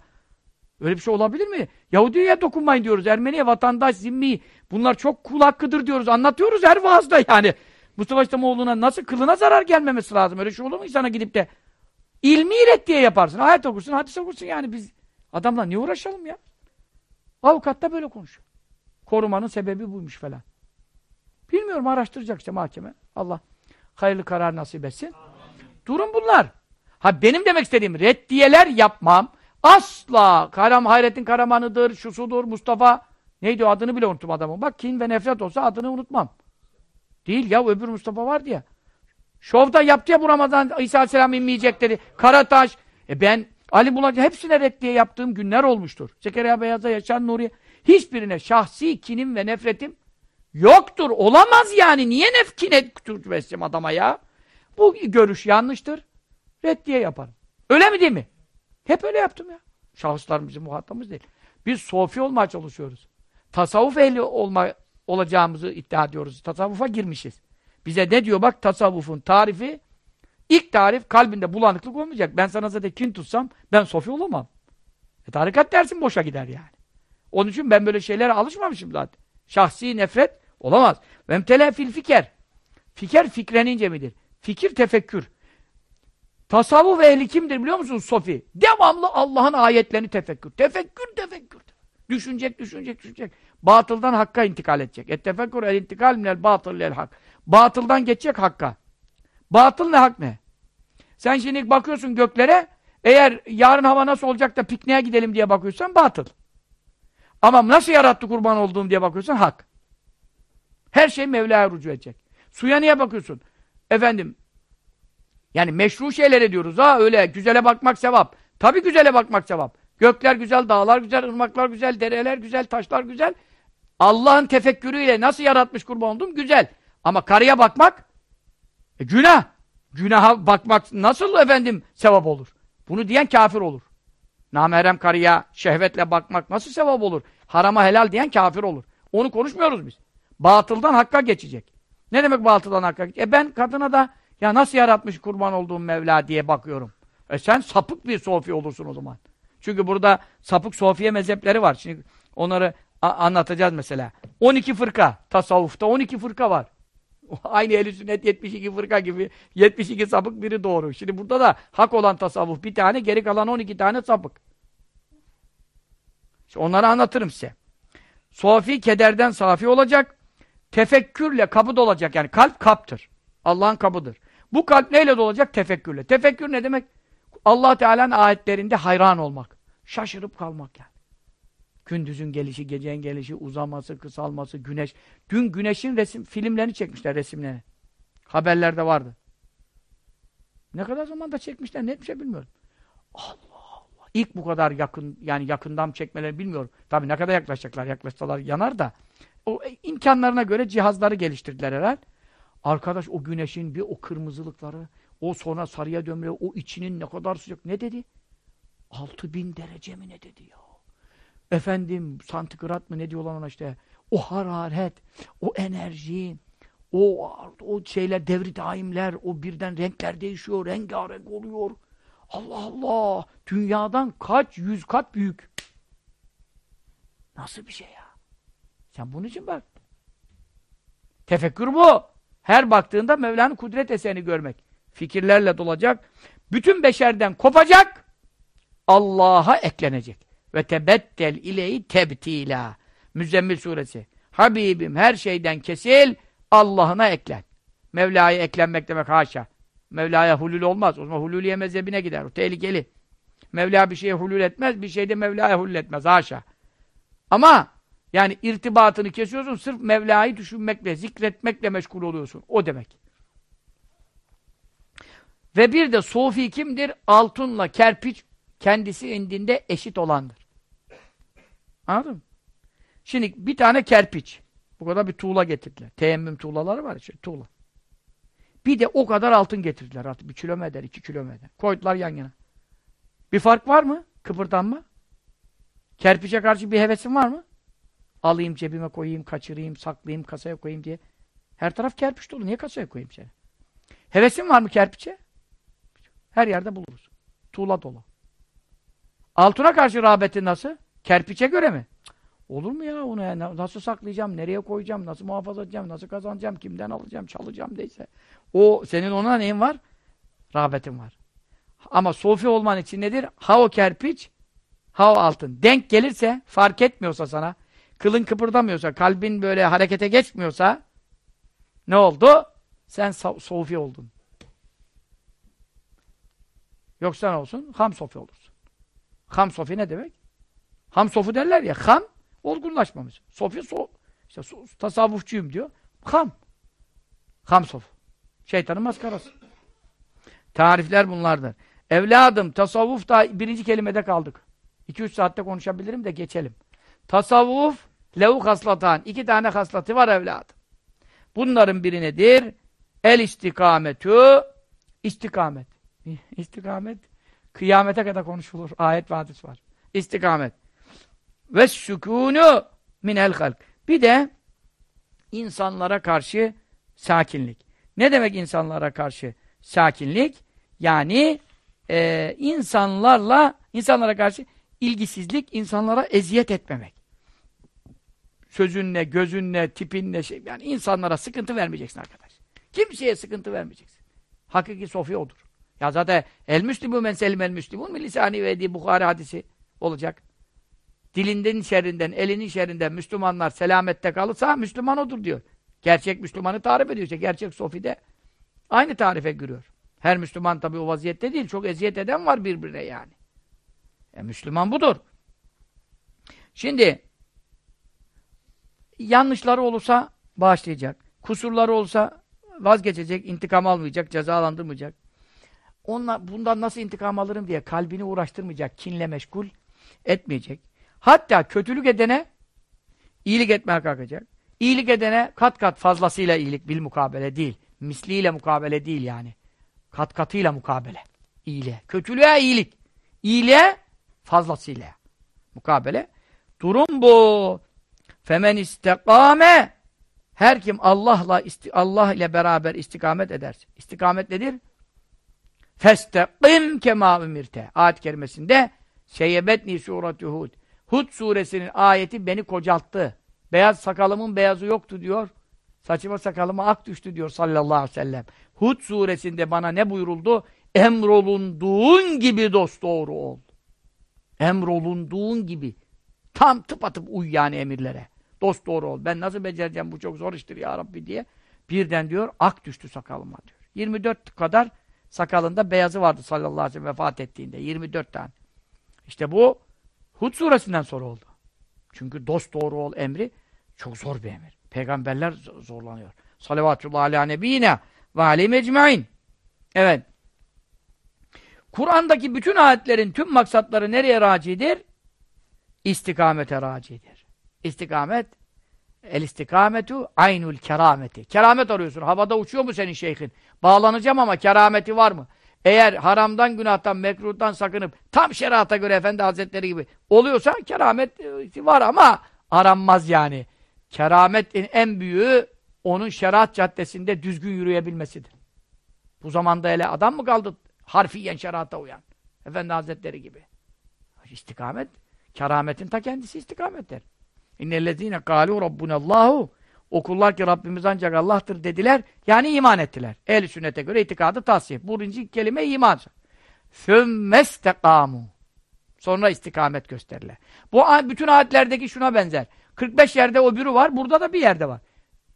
Öyle bir şey olabilir mi? Yahudi'ye dokunmayın diyoruz. Ermeniye, vatandaş, zimmi. Bunlar çok kul hakkıdır diyoruz. Anlatıyoruz her vaazda yani. Mustafa İslamoğlu'na nasıl kılına zarar gelmemesi lazım. Öyle şey olur mu insana gidip de ilmi diye yaparsın. Ayet okursun, hadis okursun yani biz. Adamla niye uğraşalım ya? Avukat da böyle konuşuyor. Korumanın sebebi buymuş falan. Bilmiyorum araştıracak işte mahkeme. Allah hayırlı karar nasip etsin. Durum bunlar. Ha benim demek istediğim reddiyeler yapmam. Asla Karam Hayrettin Karaman'ıdır, şusudur, Mustafa neydi o adını bile unuttum adamın. Bak kin ve nefret olsa adını unutmam. Değil ya öbür Mustafa var diye. Şovda yaptı ya bu Ramazan İsa Aleyhisselam inmeyecek dedi. Karataş. E ben Ali Bulacı hepsine reddiye yaptığım günler olmuştur. Zekeriya Beyaz'a, Yaşar Nuri'ye. Hiçbirine şahsi kinim ve nefretim yoktur. Olamaz yani. Niye nefkine besledim adama ya? Bu görüş yanlıştır. Reddiye yaparım. Öyle mi değil mi? Hep öyle yaptım ya. Şahıslar bizim muhatabımız değil. Biz sofi olmaya çalışıyoruz. Tasavvuf ehli olma, olacağımızı iddia ediyoruz. Tasavvufa girmişiz. Bize ne diyor bak tasavvufun tarifi ilk tarif kalbinde bulanıklık olmayacak. Ben sana zaten kin tutsam ben sofi olamam. E, tarikat dersin boşa gider yani. Onun için ben böyle şeylere alışmamışım zaten. Şahsi nefret olamaz. Vemtele fil fiker. Fiker fikrenince midir? Fikir tefekkür. Tasavvuf ehli kimdir biliyor musunuz Sofi? Devamlı Allah'ın ayetlerini tefekkür. Tefekkür, tefekkür. Düşünecek, düşünecek, düşünecek. Batıldan hakka intikal edecek. Et tefekkür el intikal minel batıl el hak. Batıldan geçecek hakka. Batıl ne hak ne? Sen şimdi bakıyorsun göklere, eğer yarın hava nasıl olacak da pikniğe gidelim diye bakıyorsan batıl. Ama nasıl yarattı kurban olduğum diye bakıyorsan hak. Her şey Mevla'ya rücu edecek. Suya niye bakıyorsun? Efendim, yani meşru şeylere diyoruz ha öyle güzele bakmak sevap. Tabii güzele bakmak sevap. Gökler güzel, dağlar güzel, ırmaklar güzel, dereler güzel, taşlar güzel. Allah'ın tefekkürüyle nasıl yaratmış kurban oldum? Güzel. Ama karıya bakmak e, günah. Günaha bakmak nasıl efendim sevap olur? Bunu diyen kafir olur. Namerem karıya şehvetle bakmak nasıl sevap olur? Harama helal diyen kafir olur. Onu konuşmuyoruz biz. Batıldan hakka geçecek. Ne demek batıldan hakka geçecek? E ben kadına da ya nasıl yaratmış kurban olduğum Mevla diye bakıyorum. E sen sapık bir sofi olursun o zaman. Çünkü burada sapık sofiye mezhepleri var. Şimdi onları anlatacağız mesela. 12 fırka. Tasavvufta 12 fırka var. Aynı ehl sünnet 72 fırka gibi 72 sapık biri doğru. Şimdi burada da hak olan tasavvuf bir tane, geri kalan 12 tane sapık. İşte onları anlatırım size. Sofi kederden safi olacak. Tefekkürle kapı dolacak. Yani kalp kaptır. Allah'ın kapıdır. Bu kalp neyle dolacak? Tefekkürle. Tefekkür ne demek? allah Teala'nın ayetlerinde hayran olmak. Şaşırıp kalmak yani. Gündüzün gelişi, gecenin gelişi, uzaması, kısalması, güneş. Dün güneşin resim, filmlerini çekmişler resimlerini. Haberlerde vardı. Ne kadar zamanda çekmişler net bir şey bilmiyorum. Allah Allah. İlk bu kadar yakın yani yakından çekmeleri bilmiyorum. Tabii ne kadar yaklaşacaklar yaklaşsalar yanar da. O e, imkanlarına göre cihazları geliştirdiler herhalde. Arkadaş o güneşin bir o kırmızılıkları, o sonra sarıya dönmeleri, o içinin ne kadar sıcak. Ne dedi? 6000 derece mi ne dedi ya? Efendim santigrat mı ne diyorlar ona işte. O hararet, o enerji, o o şeyler, devri daimler, o birden renkler değişiyor, rengarenk oluyor. Allah Allah! Dünyadan kaç yüz kat büyük. Nasıl bir şey ya? Sen bunun için bak. Tefekkür bu. Her baktığında Mevla'nın kudret eserini görmek. Fikirlerle dolacak. Bütün beşerden kopacak. Allah'a eklenecek. Ve tebettel ileyi tebtila. Müzzemmil suresi. Habibim her şeyden kesil, Allah'ına eklen. Mevla'ya eklenmek demek haşa. Mevla'ya hulül olmaz. O zaman hulüliye mezhebine gider. O tehlikeli. Mevla bir şeye hulül etmez, bir şey de Mevla'ya hulül etmez. Haşa. Ama yani irtibatını kesiyorsun, sırf Mevla'yı düşünmekle, zikretmekle meşgul oluyorsun. O demek. Ve bir de Sofi kimdir? Altınla kerpiç kendisi indinde eşit olandır. Anladın mı? Şimdi bir tane kerpiç. Bu kadar bir tuğla getirdiler. Teyemmüm tuğlaları var işte, tuğla. Bir de o kadar altın getirdiler artık. Bir kilometre, iki kilometre. Koydular yan yana. Bir fark var mı? Kıpırdanma. Kerpiçe karşı bir hevesin var mı? Alayım cebime koyayım, kaçırayım, saklayayım, kasaya koyayım diye. Her taraf kerpiç dolu. Niye kasaya koyayım seni? Hevesin var mı kerpiçe? Her yerde buluruz. Tuğla dolu. Altına karşı rağbeti nasıl? Kerpiçe göre mi? Olur mu ya onu ya? Nasıl saklayacağım? Nereye koyacağım? Nasıl muhafaza edeceğim? Nasıl kazanacağım? Kimden alacağım? Çalacağım deyse. O senin ona neyin var? Rağbetin var. Ama sofi olman için nedir? Ha o kerpiç, ha o altın. Denk gelirse, fark etmiyorsa sana, kılın kıpırdamıyorsa, kalbin böyle harekete geçmiyorsa ne oldu? Sen sofi oldun. Yoksa ne olsun? Ham sofi olursun. Ham sofi ne demek? Ham sofu derler ya, ham olgunlaşmamış. Sofi so, işte so, tasavvufçuyum diyor. Ham. Ham sofu. Şeytanın maskarası. Tarifler bunlardır. Evladım, tasavvuf da birinci kelimede kaldık. 2-3 saatte konuşabilirim de geçelim. Tasavvuf, levuk haslatan. iki tane haslatı var evladım. Bunların biri nedir? El istikametü, istikamet. İstikamet, kıyamete kadar konuşulur. Ayet ve hadis var. İstikamet. Ve sükûnü minel halk. Bir de insanlara karşı sakinlik. Ne demek insanlara karşı sakinlik? Yani e, insanlarla, insanlara karşı ilgisizlik, insanlara eziyet etmemek. Sözünle, gözünle, tipinle, şey, yani insanlara sıkıntı vermeyeceksin arkadaş. Kimseye sıkıntı vermeyeceksin. Hakiki sofi odur. Ya zaten el müslimü men selim el müslimun mi ve edi Bukhari hadisi olacak. Dilinden şerrinden, elinin şerrinden Müslümanlar selamette kalırsa Müslüman odur diyor. Gerçek Müslümanı tarif ediyor. İşte gerçek sofi de aynı tarife giriyor. Her Müslüman tabii o vaziyette değil. Çok eziyet eden var birbirine yani. E, Müslüman budur. Şimdi yanlışları olursa bağışlayacak. Kusurları olsa vazgeçecek, intikam almayacak, cezalandırmayacak. Onunla, bundan nasıl intikam alırım diye kalbini uğraştırmayacak, kinle meşgul etmeyecek. Hatta kötülük edene iyilik etmeye kalkacak. İyilik edene kat kat fazlasıyla iyilik bil mukabele değil. Misliyle mukabele değil yani. Kat katıyla mukabele. İyiliğe. Kötülüğe iyilik. İyiliğe fazlasıyla. Mukabele. Durum bu. Femen istekame her kim Allah'la Allah ile beraber istikamet ederse. İstikamet nedir? Festeqim kema ümirte. Ayet kerimesinde Seyyebetni suretü Hud. Hud suresinin ayeti beni kocalttı. Beyaz sakalımın beyazı yoktu diyor. Saçıma sakalıma ak düştü diyor sallallahu aleyhi ve sellem. Hud suresinde bana ne buyuruldu? Emrolunduğun gibi dost doğru ol. Emrolunduğun gibi. Tam tıpatıp uy yani emirlere. Dost doğru ol. Ben nasıl becereceğim bu çok zor iştir ya Rabbi diye. Birden diyor ak düştü sakalıma diyor. 24 kadar sakalında beyazı vardı sallallahu aleyhi ve sellem vefat ettiğinde. 24 tane. İşte bu Hud suresinden sonra oldu. Çünkü dost doğru ol emri çok zor bir emir. Peygamberler zorlanıyor. Salavatullah ala nebiyine ve aleyhim ecmain. Evet. Kur'an'daki bütün ayetlerin tüm maksatları nereye racidir? İstikamete racidir. İstikamet el istikametu aynul kerameti. Keramet arıyorsun. Havada uçuyor mu senin şeyhin? Bağlanacağım ama kerameti var mı? Eğer haramdan, günahtan, mekruhtan sakınıp tam şerata göre Efendi Hazretleri gibi oluyorsa keramet e, var ama aranmaz yani. Kerametin en büyüğü onun şeriat caddesinde düzgün yürüyebilmesidir. Bu zamanda hele adam mı kaldı harfiyen şerata uyan? Efendi Hazretleri gibi. İstikamet, kerametin ta kendisi istikamettir. İnnellezîne kâlû rabbunallâhu o kullar ki Rabbimiz ancak Allah'tır dediler. Yani iman ettiler. Ehl-i sünnete göre itikadı tasih. Birinci kelime iman. Fümmestekâmû Sonra istikamet gösterilir. Bu bütün ayetlerdeki şuna benzer. 45 yerde o bürü var, burada da bir yerde var.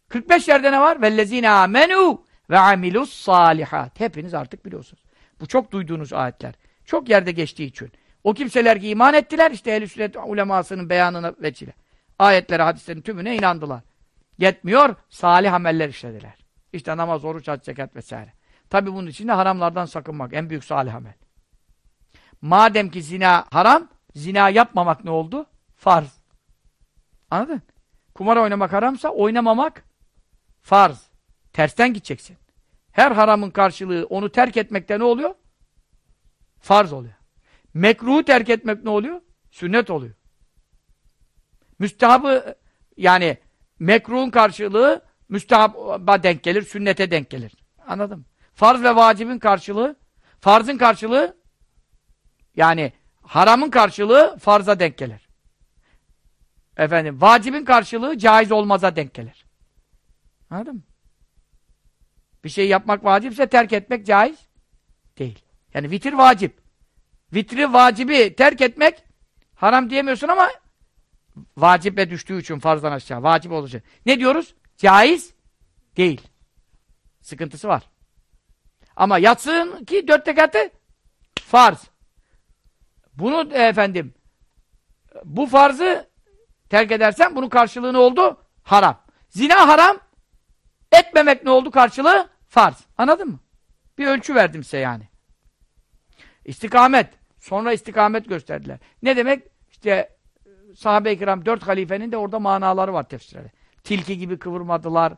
45 yerde ne var? Vellezine amenu ve amilus salihat. Hepiniz artık biliyorsunuz. Bu çok duyduğunuz ayetler. Çok yerde geçtiği için. O kimseler ki iman ettiler, işte ehl-i sünnet ulemasının beyanına veçile. Ayetlere, hadislerin tümüne inandılar. Yetmiyor, salih ameller işlediler. İşte namaz, oruç, hac, zekat vesaire. Tabi bunun için de haramlardan sakınmak. En büyük salih amel. Madem ki zina haram, zina yapmamak ne oldu? Farz. Anladın? Kumar oynamak haramsa oynamamak farz. Tersten gideceksin. Her haramın karşılığı onu terk etmekte ne oluyor? Farz oluyor. Mekruhu terk etmek ne oluyor? Sünnet oluyor. Müstehabı yani mekruhun karşılığı müstehaba denk gelir, sünnete denk gelir. Anladın Farz ve vacibin karşılığı, farzın karşılığı yani haramın karşılığı farza denk gelir. Efendim, vacibin karşılığı caiz olmaza denk gelir. Anladın mı? Bir şey yapmak vacipse terk etmek caiz değil. Yani vitir vacip. Vitri vacibi terk etmek haram diyemiyorsun ama vacibe düştüğü için farzdan aşağı vacip olacak. Ne diyoruz? Caiz değil. Sıkıntısı var. Ama yatsın ki dört tekatı farz. Bunu efendim bu farzı terk edersen bunun karşılığı ne oldu? Haram. Zina haram. Etmemek ne oldu karşılığı? Farz. Anladın mı? Bir ölçü verdim size yani. İstikamet. Sonra istikamet gösterdiler. Ne demek? İşte sahabe-i kiram dört halifenin de orada manaları var tefsirleri. Tilki gibi kıvırmadılar,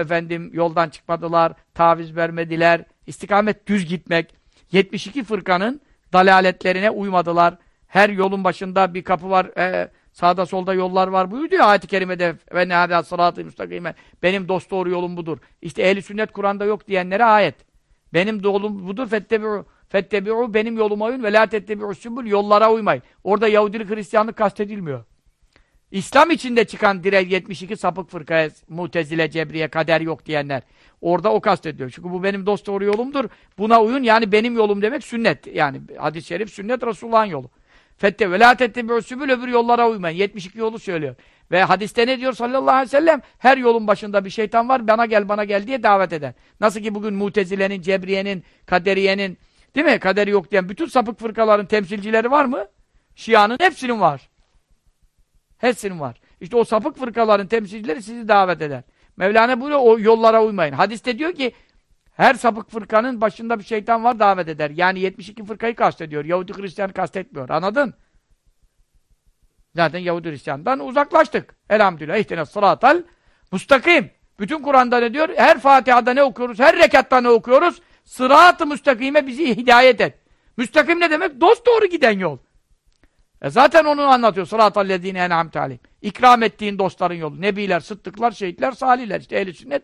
efendim yoldan çıkmadılar, taviz vermediler, istikamet düz gitmek. 72 fırkanın dalaletlerine uymadılar. Her yolun başında bir kapı var, e, sağda solda yollar var buyurdu ya ayet-i kerimede ve nehâdâ salâtı müstakime benim dost doğru yolum budur. İşte ehli sünnet Kur'an'da yok diyenlere ayet. Benim yolum budur fettebi'u fettebi'u benim yoluma uyun ve lâ tettebi'u sübül yollara uymayın. Orada Yahudilik Hristiyanlık kastedilmiyor. İslam içinde çıkan direk 72 sapık fırkaya, mutezile, cebriye, kader yok diyenler. Orada o kastediyor. Çünkü bu benim dost doğru yolumdur. Buna uyun. Yani benim yolum demek sünnet. Yani hadis-i şerif sünnet Resulullah'ın yolu. Fette ve la tettebi'u öbür yollara uymayın. 72 yolu söylüyor. Ve hadiste ne diyor sallallahu aleyhi ve sellem? Her yolun başında bir şeytan var. Bana gel bana gel diye davet eder. Nasıl ki bugün mutezilenin, cebriyenin, kaderiyenin değil mi? Kaderi yok diyen bütün sapık fırkaların temsilcileri var mı? Şia'nın hepsinin var. Hepsinin var. İşte o sapık fırkaların temsilcileri sizi davet eder. Mevlana buyuruyor o yollara uymayın. Hadiste diyor ki her sapık fırkanın başında bir şeytan var davet eder. Yani 72 fırkayı kastediyor. Yahudi Hristiyan kastetmiyor. Anladın? Zaten Yahudi Hristiyan'dan uzaklaştık. Elhamdülillah. İhtine sıratal mustakim. Bütün Kur'an'da ne diyor? Her Fatiha'da ne okuyoruz? Her rekatta ne okuyoruz? Sırat-ı müstakime bizi hidayet et. Müstakim ne demek? Dost doğru giden yol. E zaten onu anlatıyor. Sıratallezine en'amte aleyhim. İkram ettiğin dostların yolu. Nebiler, sıddıklar, şehitler, salihler. İşte ehl sünnet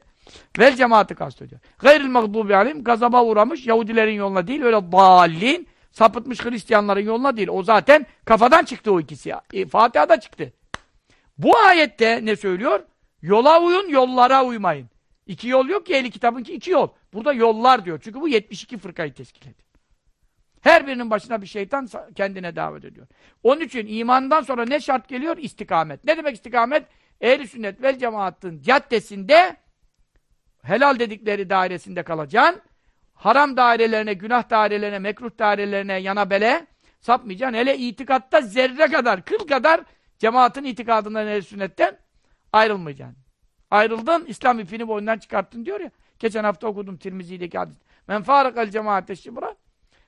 vel cemaati kastediyor. Gayril mağdubi aleyhim gazaba uğramış Yahudilerin yoluna değil öyle dallin sapıtmış Hristiyanların yoluna değil. O zaten kafadan çıktı o ikisi. E, Fatiha'da çıktı. Bu ayette ne söylüyor? Yola uyun, yollara uymayın. İki yol yok ki ehli kitabın ki iki yol. Burada yollar diyor. Çünkü bu 72 fırkayı teşkil ediyor. Her birinin başına bir şeytan kendine davet ediyor. Onun için imandan sonra ne şart geliyor? İstikamet. Ne demek istikamet? Ehl-i sünnet vel cemaatın caddesinde helal dedikleri dairesinde kalacaksın. Haram dairelerine, günah dairelerine, mekruh dairelerine yana bele sapmayacaksın. Hele itikatta zerre kadar, kıl kadar cemaatin itikadından ehl sünnetten ayrılmayacaksın. Ayrıldın, İslam ipini boyundan çıkarttın diyor ya. Geçen hafta okudum Tirmizi'deki hadis. Men farakal cemaate şibra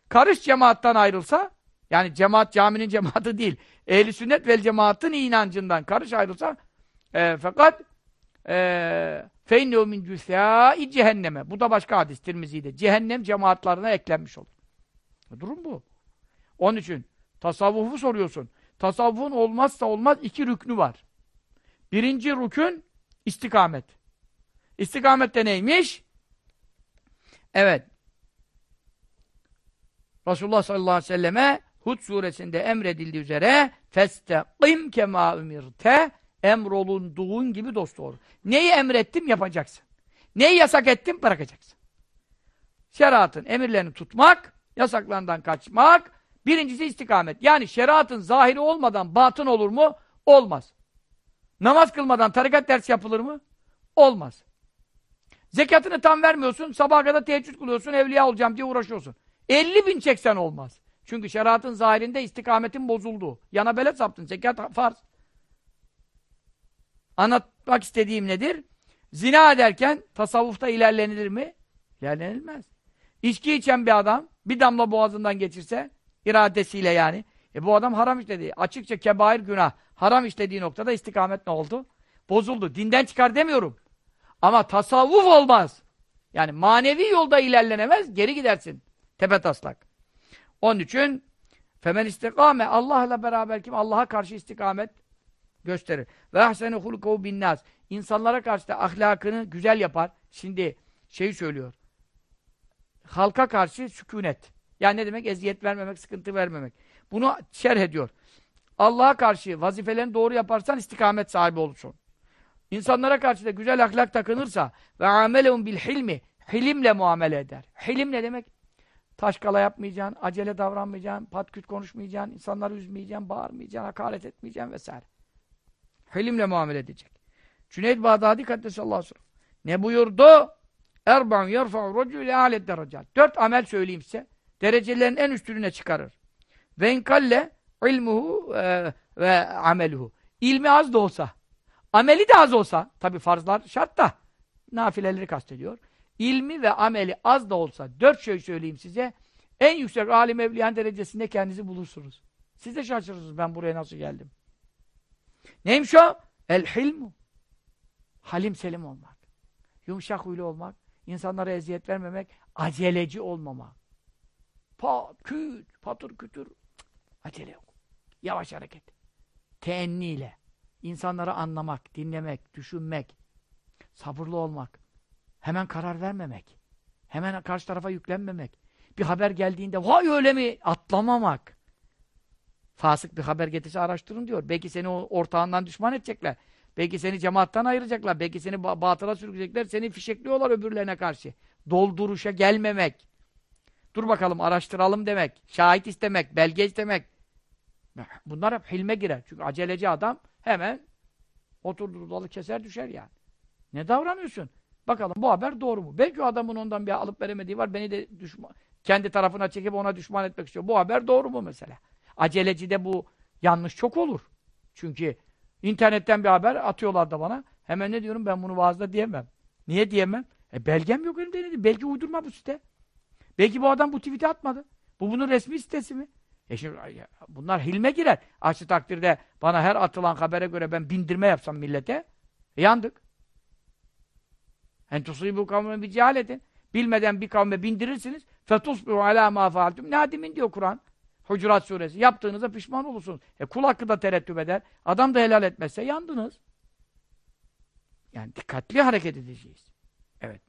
karış cemaattan ayrılsa, yani cemaat caminin cemaati değil, ehli sünnet vel cemaatın inancından karış ayrılsa, e, fakat e, feynehu min cüthâi cehenneme. Bu da başka hadis Tirmizi'de. Cehennem cemaatlarına eklenmiş olur. Durum bu. Onun için tasavvufu soruyorsun. Tasavvufun olmazsa olmaz iki rüknü var. Birinci rükün istikamet. İstikamette neymiş? Evet. Resulullah sallallahu aleyhi ve selleme Hud suresinde emredildiği üzere festeqim kema ümirte emrolunduğun gibi dost doğru. Neyi emrettim yapacaksın. Neyi yasak ettim bırakacaksın. Şeriatın emirlerini tutmak, yasaklarından kaçmak, Birincisi istikamet. Yani şeriatın zahiri olmadan batın olur mu? Olmaz. Namaz kılmadan tarikat dersi yapılır mı? Olmaz. Zekatını tam vermiyorsun, sabaha kadar teheccüd kılıyorsun, evliya olacağım diye uğraşıyorsun. 50 bin çeksen olmaz. Çünkü şeriatın zahirinde istikametin bozulduğu. Yana belet saptın, zekat farz. Anlatmak istediğim nedir? Zina ederken tasavvufta ilerlenilir mi? İlerlenilmez. İçki içen bir adam bir damla boğazından geçirse iradesiyle yani. E bu adam haram işledi. Açıkça kebair günah. Haram işlediği noktada istikamet ne oldu? Bozuldu. Dinden çıkar demiyorum. Ama tasavvuf olmaz. Yani manevi yolda ilerlenemez, geri gidersin. Tepe taslak. Onun için femen istikame Allah'la beraber kim Allah'a karşı istikamet gösterir. Ve ahsene hulkuhu binnas. İnsanlara karşı da ahlakını güzel yapar. Şimdi şeyi söylüyor. Halka karşı sükunet. Yani ne demek? Eziyet vermemek, sıkıntı vermemek. Bunu şerh ediyor. Allah'a karşı vazifelerini doğru yaparsan istikamet sahibi olursun. İnsanlara karşı da güzel ahlak takınırsa ve amelehum bil hilmi hilimle muamele eder. Hilim ne demek? Taşkala yapmayacaksın, acele davranmayacaksın, patküt konuşmayacaksın, insanları üzmeyeceksin, bağırmayacaksın, hakaret etmeyeceksin vesaire. Hilimle muamele edecek. Cüneyd Bağdadi Kaddesallahu aleyhi ve sellem. Ne buyurdu? Erba'un yerfa'u racûle âlet derecat. Dört amel söyleyeyim size. Derecelerin en üstüne çıkarır. Ve inkalle ilmuhu e, ve ameluhu. İlmi az da olsa, ameli de az olsa, tabi farzlar şart da, nafileleri kastediyor. İlmi ve ameli az da olsa, dört şey söyleyeyim size, en yüksek alim evliyan derecesinde kendinizi bulursunuz. Siz de şaşırırsınız ben buraya nasıl geldim. Neymiş o? El hilmu. Halim selim olmak. Yumuşak huylu olmak. insanlara eziyet vermemek. Aceleci olmamak. Pat, küt, patır kütür. Acele yok. Yavaş hareket. Teenniyle. İnsanları anlamak, dinlemek, düşünmek. Sabırlı olmak. Hemen karar vermemek. Hemen karşı tarafa yüklenmemek. Bir haber geldiğinde vay öyle mi? Atlamamak. Fasık bir haber getirse araştırın diyor. Belki seni ortağından düşman edecekler. Belki seni cemaattan ayıracaklar. Belki seni batıla sürükleyecekler. Seni fişekliyorlar öbürlerine karşı. Dolduruşa gelmemek. Dur bakalım araştıralım demek. Şahit istemek, belge istemek. Bunlar hep hilme girer. Çünkü aceleci adam hemen oturduğu dalı keser düşer yani. Ne davranıyorsun? Bakalım bu haber doğru mu? Belki adamın ondan bir alıp veremediği var. Beni de düşman, kendi tarafına çekip ona düşman etmek istiyor. Bu haber doğru mu mesela? Acelecide bu yanlış çok olur. Çünkü internetten bir haber atıyorlar da bana. Hemen ne diyorum ben bunu vaazda diyemem. Niye diyemem? E belgem yok elimde. Belki uydurma bu site. Belki bu adam bu tweet'i atmadı. Bu bunun resmi sitesi mi? E şimdi bunlar hilme girer. Aksi takdirde bana her atılan habere göre ben bindirme yapsam millete yandık. En tusibu kavme bi cehaletin. Bilmeden bir kavme bindirirsiniz. Fetusbihu ala ma faaltum. Nadimin diyor Kur'an. Hucurat suresi. Yaptığınıza pişman olursunuz. E kul hakkı da terettüp eder. Adam da helal etmezse yandınız. Yani dikkatli hareket edeceğiz. Evet.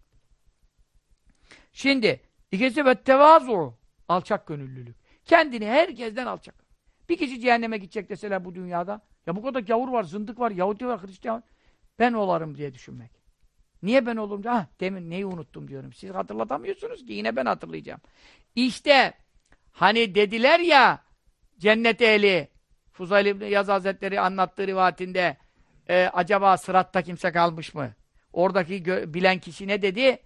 Şimdi ikincisi ve tevazu. Alçak gönüllülük. Kendini herkesten alçak. Bir kişi cehenneme gidecek deseler bu dünyada. Ya bu kadar gavur var, zındık var, Yahudi var, Hristiyan var. Ben olarım diye düşünmek. Niye ben olurum. Ah, demin neyi unuttum diyorum. Siz hatırlatamıyorsunuz ki yine ben hatırlayacağım. İşte hani dediler ya cennet ehli Fuzayl İbni Yaz Hazretleri anlattığı rivayetinde e, acaba sıratta kimse kalmış mı? Oradaki bilen kişi ne dedi?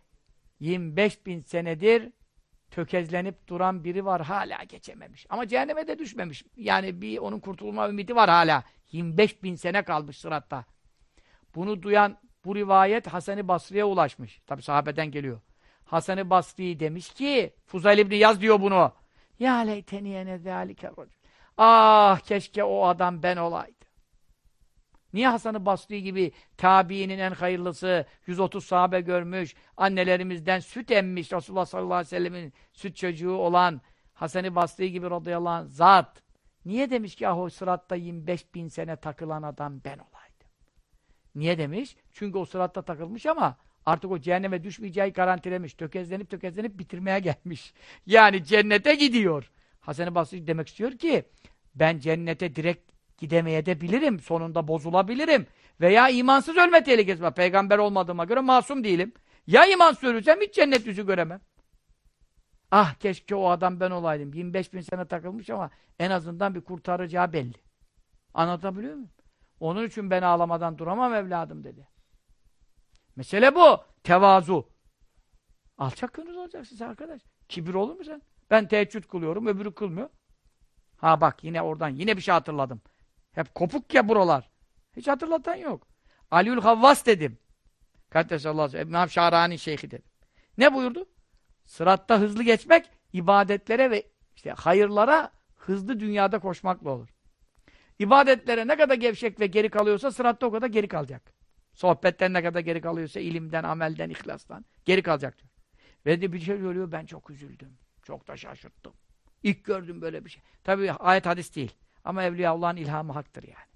25 bin senedir tökezlenip duran biri var hala geçememiş. Ama cehenneme de düşmemiş. Yani bir onun kurtulma ümidi var hala. 25 bin sene kalmış sıratta. Bunu duyan bu rivayet Hasan-ı Basri'ye ulaşmış. Tabi sahabeden geliyor. Hasan-ı Basri demiş ki Fuzayl İbni Yaz diyor bunu. Ya leyteniyene zâlike Ah keşke o adam ben olaydım. Niye Hasan-ı Basri gibi tabiinin en hayırlısı 130 sahabe görmüş, annelerimizden süt emmiş Resulullah sallallahu aleyhi ve sellemin süt çocuğu olan Hasan-ı Basri gibi radıyallahu anh zat niye demiş ki ah o sıratta 25 bin sene takılan adam ben olaydım. Niye demiş? Çünkü o sıratta takılmış ama artık o cehenneme düşmeyeceği garantilemiş. Tökezlenip tökezlenip bitirmeye gelmiş. Yani cennete gidiyor. Hasan-ı Basri demek istiyor ki ben cennete direkt gidemeye de bilirim. Sonunda bozulabilirim. Veya imansız ölme tehlikesi var. Peygamber olmadığıma göre masum değilim. Ya iman ölürsem hiç cennet yüzü göremem. Ah keşke o adam ben olaydım. 25 bin sene takılmış ama en azından bir kurtaracağı belli. Anlatabiliyor muyum? Onun için ben ağlamadan duramam evladım dedi. Mesele bu. Tevazu. Alçak gönüllü olacaksın sen arkadaş. Kibir olur mu sen? Ben teheccüd kılıyorum, öbürü kılmıyor. Ha bak yine oradan yine bir şey hatırladım. Hep kopuk ya buralar. Hiç hatırlatan yok. Aliül Havvas dedim. Kaddesallahu aleyhi Şahrani Şeyhi dedim. Ne buyurdu? Sıratta hızlı geçmek ibadetlere ve işte hayırlara hızlı dünyada koşmakla olur. İbadetlere ne kadar gevşek ve geri kalıyorsa sıratta o kadar geri kalacak. Sohbetten ne kadar geri kalıyorsa ilimden, amelden, ihlastan geri kalacak diyor. Ve de bir şey görüyor ben çok üzüldüm. Çok da şaşırttım. İlk gördüm böyle bir şey. Tabi ayet hadis değil. Ama Evliya Allah'ın ilhamı haktır yani.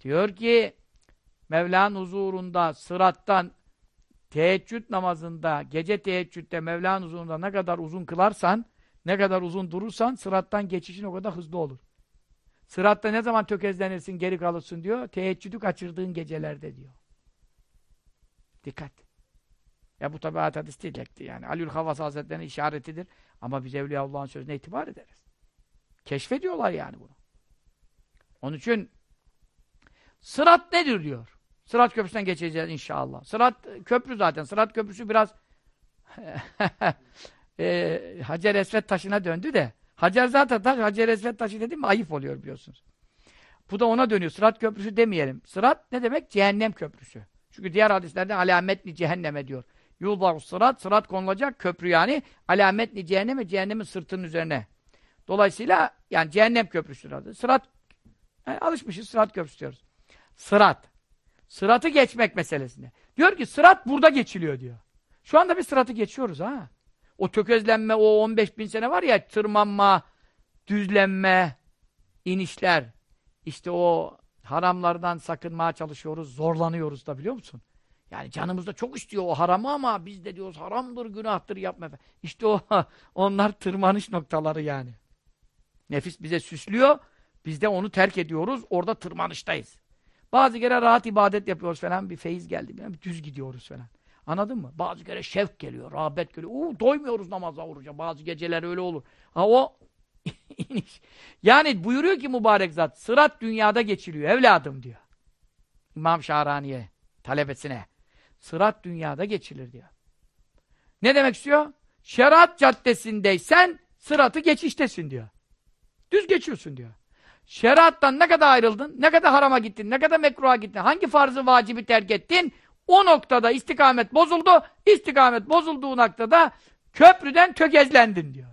Diyor ki Mevla'nın huzurunda sırattan teheccüd namazında, gece teheccüdde Mevla'nın huzurunda ne kadar uzun kılarsan, ne kadar uzun durursan sırattan geçişin o kadar hızlı olur. Sıratta ne zaman tökezlenirsin, geri kalırsın diyor. Teheccüdü kaçırdığın gecelerde diyor. Dikkat. Ya bu tabi hadis değil yani. Aliül Havas Hazretleri'nin işaretidir. Ama biz Evliyaullah'ın sözüne itibar ederiz. Keşfediyorlar yani bunu. Onun için sırat nedir diyor. Sırat köprüsünden geçeceğiz inşallah. Sırat köprü zaten. Sırat köprüsü biraz e, Hacer Esvet taşına döndü de Hacer zaten taş, Hacer Esvet taşı dedim mi ayıp oluyor biliyorsunuz. Bu da ona dönüyor. Sırat köprüsü demeyelim. Sırat ne demek? Cehennem köprüsü. Çünkü diğer hadislerde alametli cehenneme diyor. Yullahu sırat, sırat konulacak köprü yani alametli cehenneme, cehennemin sırtının üzerine. Dolayısıyla yani cehennem köprüsü adı. Sırat, yani alışmışız sırat köprüsü diyoruz. Sırat. Sıratı geçmek meselesinde. Diyor ki sırat burada geçiliyor diyor. Şu anda bir sıratı geçiyoruz ha. O tökezlenme, o 15 bin sene var ya tırmanma, düzlenme, inişler. İşte o haramlardan sakınmaya çalışıyoruz, zorlanıyoruz da biliyor musun? Yani canımızda çok istiyor o haramı ama biz de diyoruz haramdır, günahtır yapma. İşte o onlar tırmanış noktaları yani. Nefis bize süslüyor, biz de onu terk ediyoruz, orada tırmanıştayız. Bazı kere rahat ibadet yapıyoruz falan, bir feyiz geldi, bir düz gidiyoruz falan. Anladın mı? Bazı kere şevk geliyor, rağbet geliyor. Uuu doymuyoruz namaza oruca. Bazı geceler öyle olur. Ha o iniş. Yani buyuruyor ki mübarek zat, sırat dünyada geçiliyor evladım diyor. İmam Şahrani'ye, talebesine. Sırat dünyada geçilir diyor. Ne demek istiyor? Şeriat caddesindeysen sıratı geçiştesin diyor. Düz geçiyorsun diyor. Şeriattan ne kadar ayrıldın, ne kadar harama gittin, ne kadar mekruha gittin, hangi farzı vacibi terk ettin, o noktada istikamet bozuldu, istikamet bozulduğu noktada köprüden tökezlendin diyor.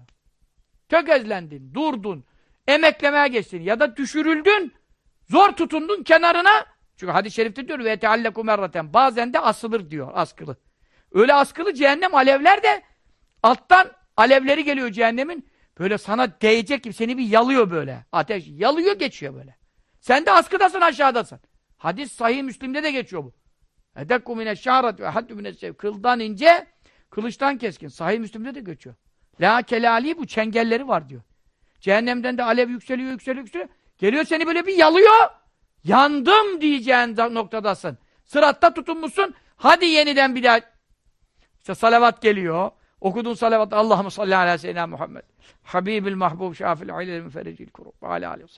Tökezlendin, durdun, emeklemeye geçtin ya da düşürüldün, zor tutundun kenarına. Çünkü hadis-i şerifte diyor ve tealleku merraten. Bazen de asılır diyor, askılı. Öyle askılı cehennem alevler de alttan alevleri geliyor cehennemin. Böyle sana değecek gibi seni bir yalıyor böyle. Ateş yalıyor geçiyor böyle. Sen de askıdasın aşağıdasın. Hadis sahih Müslim'de de geçiyor bu. Edekku mine şarat ve haddü mine sev. Kıldan ince, kılıçtan keskin. Sahih Müslim'de de geçiyor. La kelali bu çengelleri var diyor. Cehennemden de alev yükseliyor, yükseliyor, yükseliyor. Geliyor seni böyle bir yalıyor. Yandım diyeceğin noktadasın. Sıratta tutunmuşsun. Hadi yeniden bir daha. İşte salavat geliyor. Okudun salavat. Allahümme salli ala seyyidina Muhammed. Habibil mahbub şafil ilil müferricil kurub. Ala aleyhi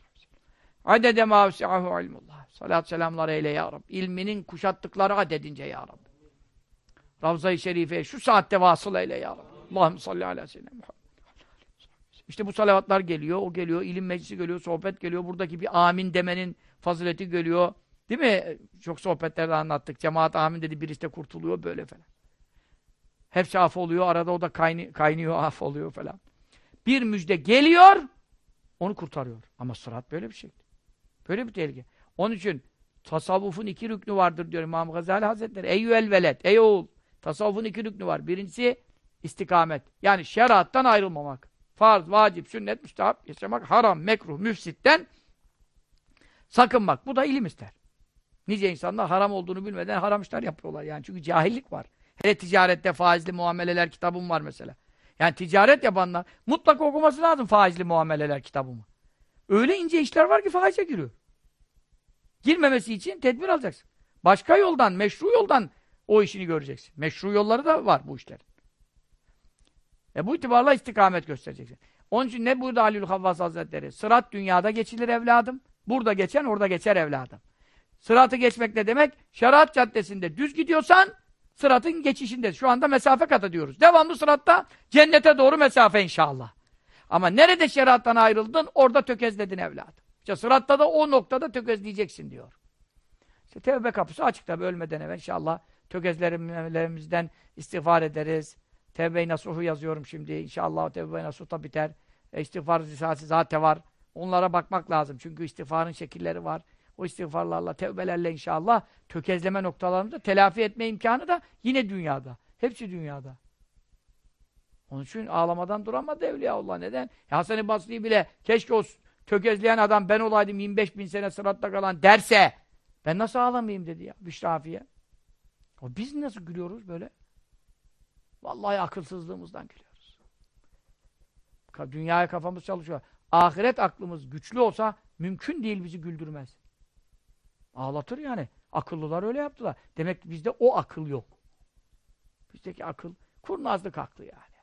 Adede ma vesi'ahu ilmullah. Salat selamlar eyle ya Rabbi. İlminin kuşattıkları adedince ya Rabbi. Ravza-i Şerife'ye şu saatte vasıl eyle ya Rabbi. Allahümme salli ala seyyidina Muhammed. İşte bu salavatlar geliyor, o geliyor, ilim meclisi geliyor, sohbet geliyor. Buradaki bir amin demenin fazileti geliyor. Değil mi? Çok sohbetlerde anlattık. Cemaat amin dedi, birisi de kurtuluyor böyle falan. Hepsi af oluyor, arada o da kaynıyor, kaynıyor af oluyor falan. Bir müjde geliyor, onu kurtarıyor. Ama sırat böyle bir şey. Böyle bir tehlike. Onun için tasavvufun iki rüknü vardır diyor İmam Gazali Hazretleri. Eyyüel veled, ey oğul. Tasavvufun iki rüknü var. Birincisi istikamet. Yani şeriattan ayrılmamak. Farz, vacip, sünnet, müstahap yaşamak, haram, mekruh, müfsitten sakınmak. Bu da ilim ister. Nice insanlar haram olduğunu bilmeden haram işler yapıyorlar yani. Çünkü cahillik var. Hele ticarette faizli muameleler kitabım var mesela. Yani ticaret yapanlar mutlaka okuması lazım faizli muameleler kitabımı. Öyle ince işler var ki faize giriyor. Girmemesi için tedbir alacaksın. Başka yoldan, meşru yoldan o işini göreceksin. Meşru yolları da var bu işlerin. E bu itibarla istikamet göstereceksin. Onun için ne buyurdu Halil Havvas Hazretleri? Sırat dünyada geçilir evladım. Burada geçen orada geçer evladım. Sıratı geçmek ne demek? Şeriat caddesinde düz gidiyorsan sıratın geçişinde. Şu anda mesafe kat ediyoruz. Devamlı sıratta cennete doğru mesafe inşallah. Ama nerede şeriattan ayrıldın orada tökezledin evladım. İşte sıratta da o noktada tökezleyeceksin diyor. İşte tevbe kapısı açık tabi ölmeden evvel inşallah tökezlerimizden istiğfar ederiz. Tevbe-i Nasuh'u yazıyorum şimdi. İnşallah Tevbe-i Nasuh da biter. E, istiğfar risalesi zaten var. Onlara bakmak lazım. Çünkü istiğfarın şekilleri var. O istiğfarlarla, tevbelerle inşallah tökezleme noktalarında telafi etme imkanı da yine dünyada. Hepsi dünyada. Onun için ağlamadan duramadı Evliyaullah. Neden? E, Hasan-ı Basri bile keşke o tökezleyen adam ben olaydım 25 bin sene sıratta kalan derse ben nasıl ağlamayayım dedi ya Büşrafiye. O biz nasıl gülüyoruz böyle? Vallahi akılsızlığımızdan gülüyoruz. Dünyaya kafamız çalışıyor. Ahiret aklımız güçlü olsa mümkün değil bizi güldürmez. Ağlatır yani. Akıllılar öyle yaptılar. Demek ki bizde o akıl yok. Bizdeki akıl kurnazlık aklı yani.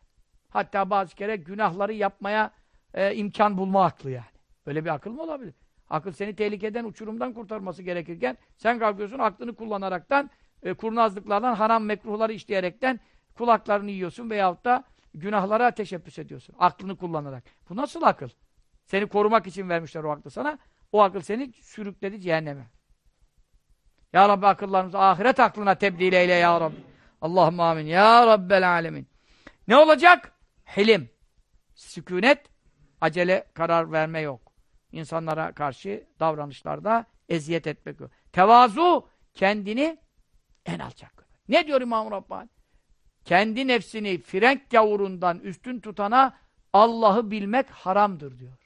Hatta bazı kere günahları yapmaya e, imkan bulma aklı yani. Böyle bir akıl mı olabilir? Akıl seni tehlikeden, uçurumdan kurtarması gerekirken sen kalkıyorsun aklını kullanaraktan e, kurnazlıklardan, haram mekruhları işleyerekten kulaklarını yiyorsun veyahut da günahlara teşebbüs ediyorsun. Aklını kullanarak. Bu nasıl akıl? Seni korumak için vermişler o aklı sana. O akıl seni sürükledi cehenneme. Ya Rabbi akıllarımızı ahiret aklına tebdil eyle ya Rabbi. Allahümme amin. Ya Rabbel alemin. Ne olacak? Hilim. Sükunet, acele karar verme yok. İnsanlara karşı davranışlarda eziyet etmek yok. Tevazu, kendini en alçak. Ne diyor İmam Rabbani? Kendi nefsini frenk gavurundan üstün tutana Allah'ı bilmek haramdır diyor.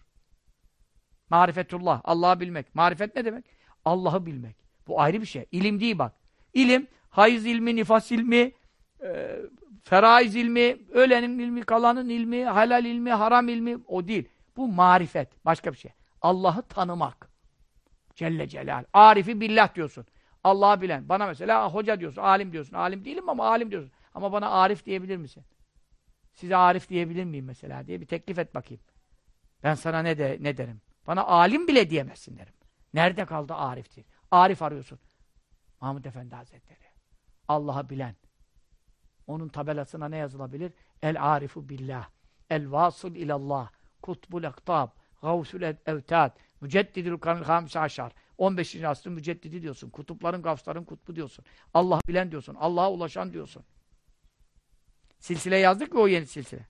Marifetullah, Allah'ı bilmek. Marifet ne demek? Allah'ı bilmek. Bu ayrı bir şey. İlim değil bak. İlim, hayız ilmi, nifas ilmi, e, feraiz ilmi, ölenin ilmi, kalanın ilmi, halal ilmi, haram ilmi o değil. Bu marifet. Başka bir şey. Allah'ı tanımak. Celle Celal. Arifi billah diyorsun. Allah'ı bilen. Bana mesela hoca diyorsun, alim diyorsun. Alim değilim ama alim diyorsun. Ama bana arif diyebilir misin? Size arif diyebilir miyim mesela diye bir teklif et bakayım. Ben sana ne de ne derim? Bana alim bile diyemezsin derim. Nerede kaldı arif diye. Arif arıyorsun. Mahmud Efendi Hazretleri. Allah'ı bilen. Onun tabelasına ne yazılabilir? El arifu billah. El vasıl ilallah. Kutbul aktab. Gavsul evtad. Müceddidül kanil hamsi aşar. 15. asrın müceddidi diyorsun. Kutupların, gavsların kutbu diyorsun. Allah bilen diyorsun. Allah'a ulaşan diyorsun. Silsile yazdık mı o yeni silsile?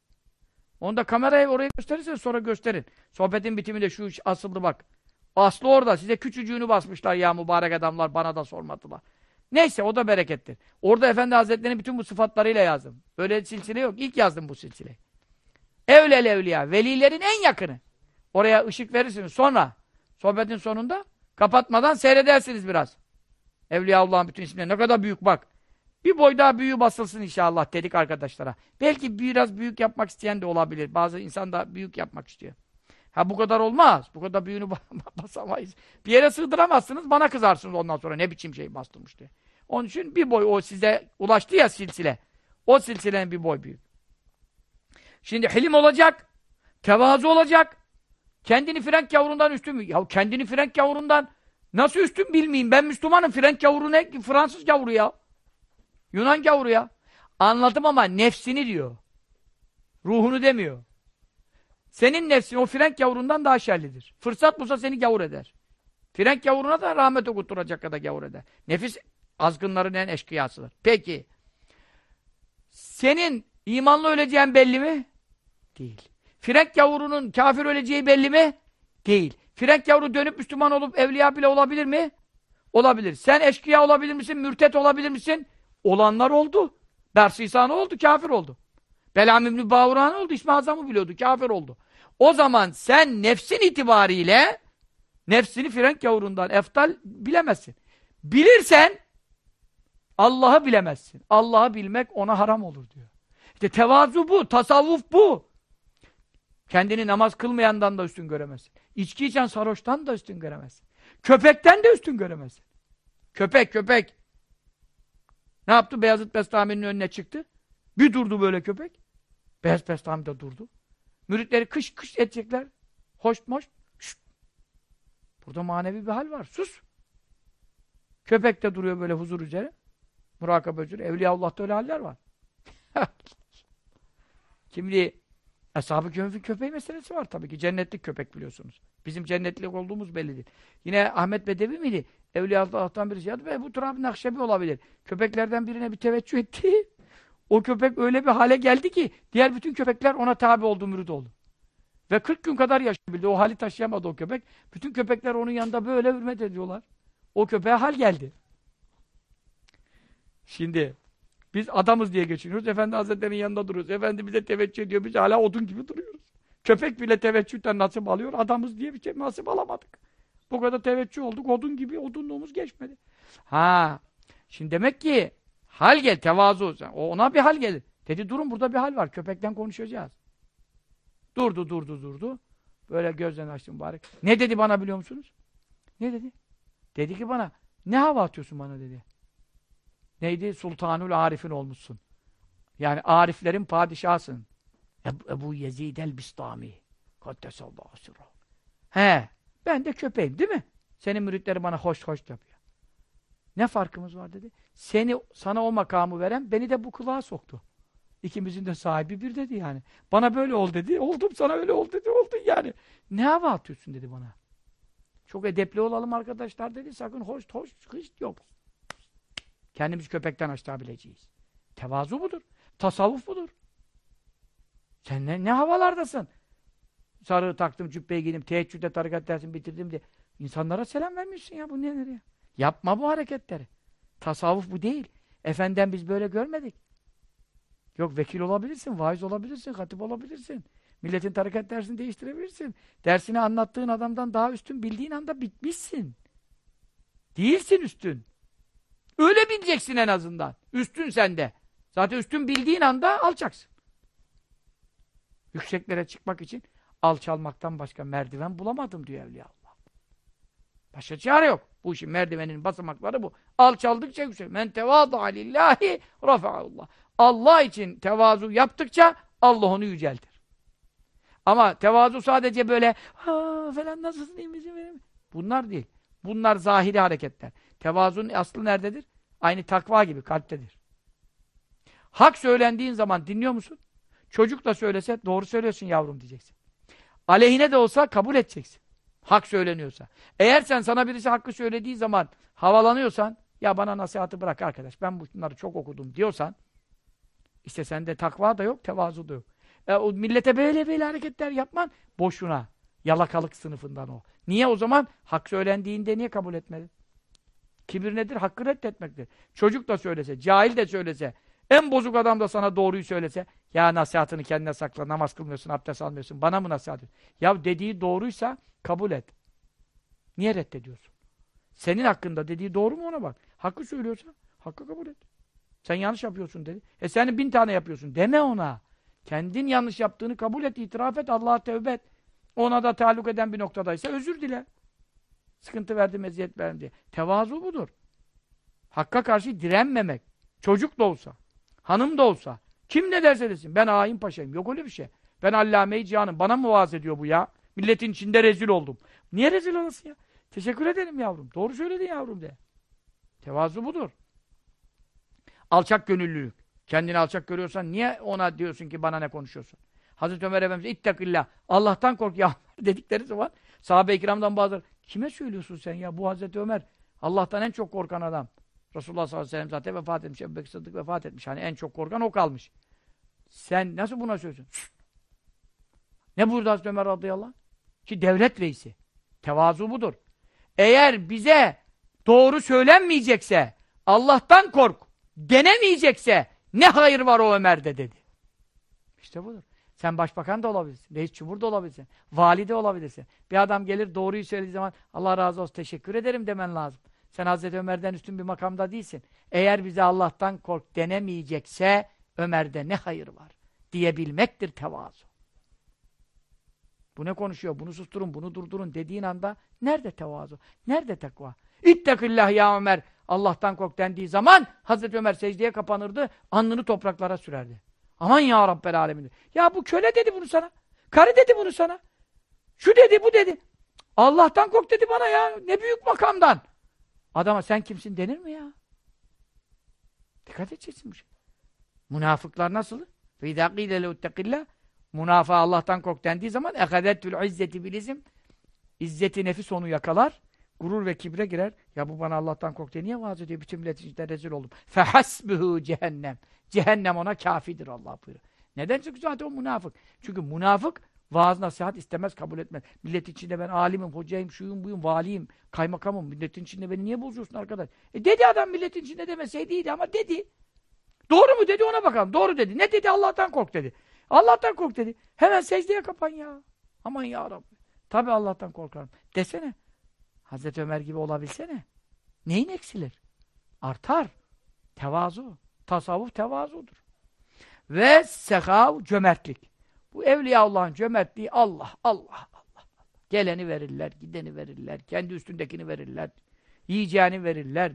Onu da kameraya oraya gösterirseniz sonra gösterin. Sohbetin bitiminde şu asıldı bak. Aslı orada. Size küçücüğünü basmışlar ya mübarek adamlar. Bana da sormadılar. Neyse o da berekettir. Orada Efendi Hazretleri'nin bütün bu sıfatlarıyla yazdım. Böyle silsile yok. İlk yazdım bu silsileyi. Evlel evliya. Velilerin en yakını. Oraya ışık verirsiniz. Sonra sohbetin sonunda kapatmadan seyredersiniz biraz. Evliyaullah'ın bütün isimleri. Ne kadar büyük bak. Bir boy daha büyüğü basılsın inşallah dedik arkadaşlara. Belki biraz büyük yapmak isteyen de olabilir. Bazı insan da büyük yapmak istiyor. Ha bu kadar olmaz. Bu kadar büyüğünü basamayız. Bir yere sığdıramazsınız. Bana kızarsınız ondan sonra. Ne biçim şey bastırmış diye. Onun için bir boy o size ulaştı ya silsile. O silsilenin bir boy büyük. Şimdi hilim olacak. Tevazu olacak. Kendini frenk yavrundan üstün mü? Ya kendini frenk yavrundan nasıl üstün bilmeyeyim. Ben Müslümanım. Frenk yavru ne? Fransız yavru ya. Yunan gavuru ya. Anladım ama nefsini diyor. Ruhunu demiyor. Senin nefsin o frenk yavrundan daha şerlidir. Fırsat bulsa seni gavur eder. Frenk yavruna da rahmet okutturacak kadar gavur eder. Nefis azgınların en eşkıyasıdır. Peki. Senin imanlı öleceğin belli mi? Değil. Frenk yavrunun kafir öleceği belli mi? Değil. Frenk yavru dönüp Müslüman olup evliya bile olabilir mi? Olabilir. Sen eşkıya olabilir misin? Mürtet olabilir misin? Olanlar oldu. Bersisan oldu, kafir oldu. Belam İbni Bağuran oldu, İsmi Azam'ı biliyordu, kafir oldu. O zaman sen nefsin itibariyle nefsini frenk yavrundan eftal bilemezsin. Bilirsen Allah'ı bilemezsin. Allah'ı bilmek ona haram olur diyor. İşte tevazu bu, tasavvuf bu. Kendini namaz kılmayandan da üstün göremezsin. İçki içen sarhoştan da üstün göremezsin. Köpekten de üstün göremezsin. Köpek, köpek. Ne yaptı? Beyazıt Bestami'nin önüne çıktı. Bir durdu böyle köpek. Beyaz Bestami de durdu. Müritleri kış kış edecekler. Hoş moş. Şşt. Burada manevi bir hal var. Sus. Köpek de duruyor böyle huzur üzere. Murakabe üzere. Evliyaullah'ta öyle haller var. Şimdi Ashab-ı köpeği meselesi var tabii ki. Cennetlik köpek biliyorsunuz. Bizim cennetlik olduğumuz bellidir. Yine Ahmet Bedevi miydi? Evliyaullah'tan birisi. Ya da bu Turab-ı Nakşebi olabilir. Köpeklerden birine bir teveccüh etti. O köpek öyle bir hale geldi ki diğer bütün köpekler ona tabi oldu, mürid oldu. Ve 40 gün kadar yaşayabildi. O hali taşıyamadı o köpek. Bütün köpekler onun yanında böyle hürmet ediyorlar. O köpeğe hal geldi. Şimdi biz adamız diye geçiniyoruz. Efendi Hazretleri'nin yanında duruyoruz. Efendi bize teveccüh ediyor. Biz hala odun gibi duruyoruz. Köpek bile teveccühten nasip alıyor. Adamız diye bir şey nasip alamadık. Bu kadar teveccüh olduk. Odun gibi odunluğumuz geçmedi. Ha. Şimdi demek ki hal gel, tevazu. O Ona bir hal gelir. Dedi durun burada bir hal var. Köpekten konuşacağız. Durdu, durdu, durdu. Böyle gözlerini açtı mübarek. Ne dedi bana biliyor musunuz? Ne dedi? Dedi ki bana, ne hava atıyorsun bana dedi. Neydi? Sultanul Arif'in olmuşsun. Yani Ariflerin padişahsın. Ebu, Ebu Yezid el-Bistami. Kaddesallahu sirruhu. He, ben de köpeğim değil mi? Senin müritleri bana hoş hoş yapıyor. Ne farkımız var dedi. Seni, sana o makamı veren beni de bu kulağa soktu. İkimizin de sahibi bir dedi yani. Bana böyle ol dedi. Oldum sana öyle ol dedi. Oldun yani. Ne hava atıyorsun dedi bana. Çok edepli olalım arkadaşlar dedi. Sakın hoş hoş hiç yok. Kendimiz köpekten aşağı bileceğiz. Tevazu budur. Tasavvuf budur. Sen ne, ne havalardasın? Sarığı taktım, cübbeyi giydim, teheccüde tarikat dersini bitirdim diye. İnsanlara selam vermiyorsun ya. Bu ne nereye? Yapma bu hareketleri. Tasavvuf bu değil. Efenden biz böyle görmedik. Yok vekil olabilirsin, vaiz olabilirsin, hatip olabilirsin. Milletin tarikat dersini değiştirebilirsin. Dersini anlattığın adamdan daha üstün bildiğin anda bitmişsin. Değilsin üstün. Öyle bileceksin en azından. Üstün sende. Zaten üstün bildiğin anda alçaksın. Yükseklere çıkmak için alçalmaktan başka merdiven bulamadım diyor Evliyaullah. Başka çare yok. Bu işin merdivenin basamakları bu. Alçaldıkça yüksek. Men tevâdâ lillahi rafa'allah. Allah için tevazu yaptıkça Allah onu yüceltir. Ama tevazu sadece böyle falan nasılsın iyi misin? Bunlar değil. Bunlar zahiri hareketler. Tevazunun aslı nerededir? Aynı takva gibi kalptedir. Hak söylendiğin zaman dinliyor musun? Çocuk da söylese doğru söylüyorsun yavrum diyeceksin. Aleyhine de olsa kabul edeceksin. Hak söyleniyorsa. Eğer sen sana birisi hakkı söylediği zaman havalanıyorsan ya bana nasihatı bırak arkadaş ben bunları çok okudum diyorsan işte sende takva da yok, tevazu da yok. E, o millete böyle böyle hareketler yapman boşuna. Yalakalık sınıfından o. Niye o zaman? Hak söylendiğinde niye kabul etmedin? Kibir nedir? Hakkı reddetmektir. Çocuk da söylese, cahil de söylese, en bozuk adam da sana doğruyu söylese, ya nasihatını kendine sakla, namaz kılmıyorsun, abdest almıyorsun, bana mı nasihat ediyorsun? Ya dediği doğruysa kabul et. Niye reddediyorsun? Senin hakkında dediği doğru mu ona bak. Hakkı söylüyorsa, hakkı kabul et. Sen yanlış yapıyorsun dedi. E sen bin tane yapıyorsun. Deme ona. Kendin yanlış yaptığını kabul et, itiraf et, Allah'a tevbe et. Ona da taluk eden bir noktadaysa özür dile. Sıkıntı verdim, eziyet verdim diye. Tevazu budur. Hakka karşı direnmemek. Çocuk da olsa, hanım da olsa, kim ne derse desin. Ben hain paşayım. Yok öyle bir şey. Ben allame-i cihanım. Bana mı vaaz ediyor bu ya? Milletin içinde rezil oldum. Niye rezil olasın ya? Teşekkür ederim yavrum. Doğru söyledin yavrum de. Tevazu budur. Alçak gönüllülük. Kendini alçak görüyorsan niye ona diyorsun ki bana ne konuşuyorsun? Hazreti Ömer Efendimiz ittakillah. Allah'tan kork ya dedikleri zaman sahabe-i kiramdan bazıları kime söylüyorsun sen ya bu Hazreti Ömer Allah'tan en çok korkan adam. Resulullah sallallahu aleyhi ve sellem zaten vefat etmiş. Ebu Bekir Sıddık vefat etmiş. Hani en çok korkan o kalmış. Sen nasıl buna söylüyorsun? Ne buyurdu Hazreti Ömer radıyallahu anh? Ki devlet reisi. Tevazu budur. Eğer bize doğru söylenmeyecekse Allah'tan kork denemeyecekse ne hayır var o Ömer'de dedi. İşte budur. Sen başbakan da olabilirsin. Reis cumhur da olabilirsin. Vali de olabilirsin. Bir adam gelir doğruyu söylediği zaman Allah razı olsun teşekkür ederim demen lazım. Sen Hazreti Ömer'den üstün bir makamda değilsin. Eğer bize Allah'tan kork denemeyecekse Ömer'de ne hayır var diyebilmektir tevazu. Bu ne konuşuyor? Bunu susturun, bunu durdurun dediğin anda nerede tevazu? Nerede tekva? İttekillah ya Ömer Allah'tan kork dendiği zaman Hazreti Ömer secdeye kapanırdı, alnını topraklara sürerdi. Aman ya Rabbel alemin. Ya bu köle dedi bunu sana. Karı dedi bunu sana. Şu dedi, bu dedi. Allah'tan kork dedi bana ya. Ne büyük makamdan. Adama sen kimsin denir mi ya? Dikkat edeceksin bu şey. Münafıklar nasıl? فَاِذَا قِيلَ لَوْتَّقِلَّهِ Münafığa Allah'tan kork dendiği zaman اَخَذَتْتُ izzeti bilizm İzzeti nefis onu yakalar. Gurur ve kibre girer. Ya bu bana Allah'tan kork diye niye vaaz ediyor? Bütün milletin içinde rezil oldum. فَحَسْبُهُ cehennem. Cehennem ona kafidir Allah buyuruyor. Neden? Çünkü zaten o münafık. Çünkü münafık vaaz nasihat istemez, kabul etmez. Millet içinde ben alimim, hocayım, şuyum, buyum, valiyim, kaymakamım. Milletin içinde beni niye bozuyorsun arkadaş? E dedi adam milletin içinde demeseydi ama dedi. Doğru mu dedi ona bakalım. Doğru dedi. Ne dedi? Allah'tan kork dedi. Allah'tan kork dedi. Hemen secdeye kapan ya. Aman ya Rabbi. Tabi Allah'tan korkarım. Desene. Hazreti Ömer gibi olabilsene. Neyin eksilir? Artar. Tevazu. Tasavvuf tevazudur. Ve sehav cömertlik. Bu Evliya Allah'ın cömertliği Allah, Allah, Allah. Geleni verirler, gideni verirler, kendi üstündekini verirler, yiyeceğini verirler,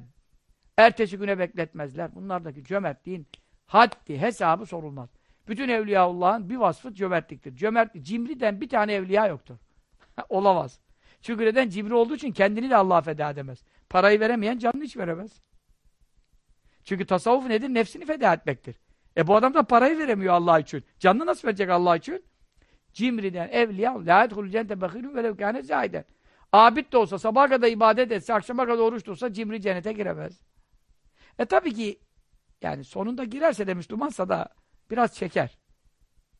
ertesi güne bekletmezler. Bunlardaki cömertliğin haddi, hesabı sorulmaz. Bütün Evliyaullah'ın bir vasfı cömertliktir. Cömertlik, cimriden bir tane evliya yoktur. Olamaz. Çünkü neden? Cimri olduğu için kendini de Allah'a feda edemez. Parayı veremeyen canını hiç veremez. Çünkü tasavvuf nedir? Nefsini feda etmektir. E bu adam da parayı veremiyor Allah için. Canını nasıl verecek Allah için? Cimriden, evliya, la yedhulü cennete bekirun velev kâne zâiden. Abid de olsa, sabaha kadar ibadet etse, akşama kadar oruç tutsa cimri cennete giremez. E tabii ki yani sonunda girerse de Müslümansa da biraz çeker.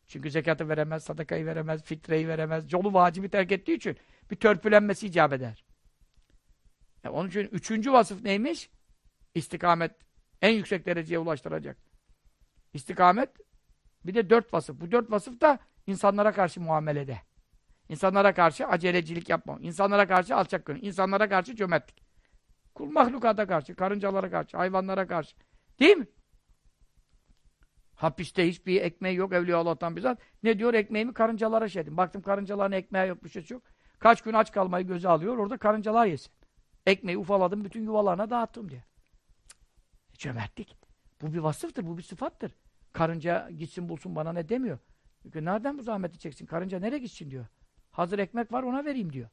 Çünkü zekatı veremez, sadakayı veremez, fitreyi veremez. Yolu vacibi terk ettiği için bir törpülenmesi icap eder. Yani onun için üçüncü vasıf neymiş? İstikamet. En yüksek dereceye ulaştıracak. İstikamet bir de dört vasıf. Bu dört vasıf da insanlara karşı muamelede. İnsanlara karşı acelecilik yapmam. İnsanlara karşı alçak gönül. İnsanlara karşı cömertlik. Kul mahlukata karşı, karıncalara karşı, hayvanlara karşı. Değil mi? Hapiste hiçbir ekmeği yok Evliya Allah'tan bizzat. Ne diyor? Ekmeğimi karıncalara şeydim. Baktım karıncaların ekmeği yok, bir şey yok. Kaç gün aç kalmayı göze alıyor. Orada karıncalar yesin. Ekmeği ufaladım, bütün yuvalarına dağıttım diye. Cömertlik. Bu bir vasıftır, bu bir sıfattır. Karınca gitsin bulsun bana ne demiyor. Çünkü nereden bu zahmeti çeksin? Karınca nereye gitsin diyor. Hazır ekmek var ona vereyim diyor.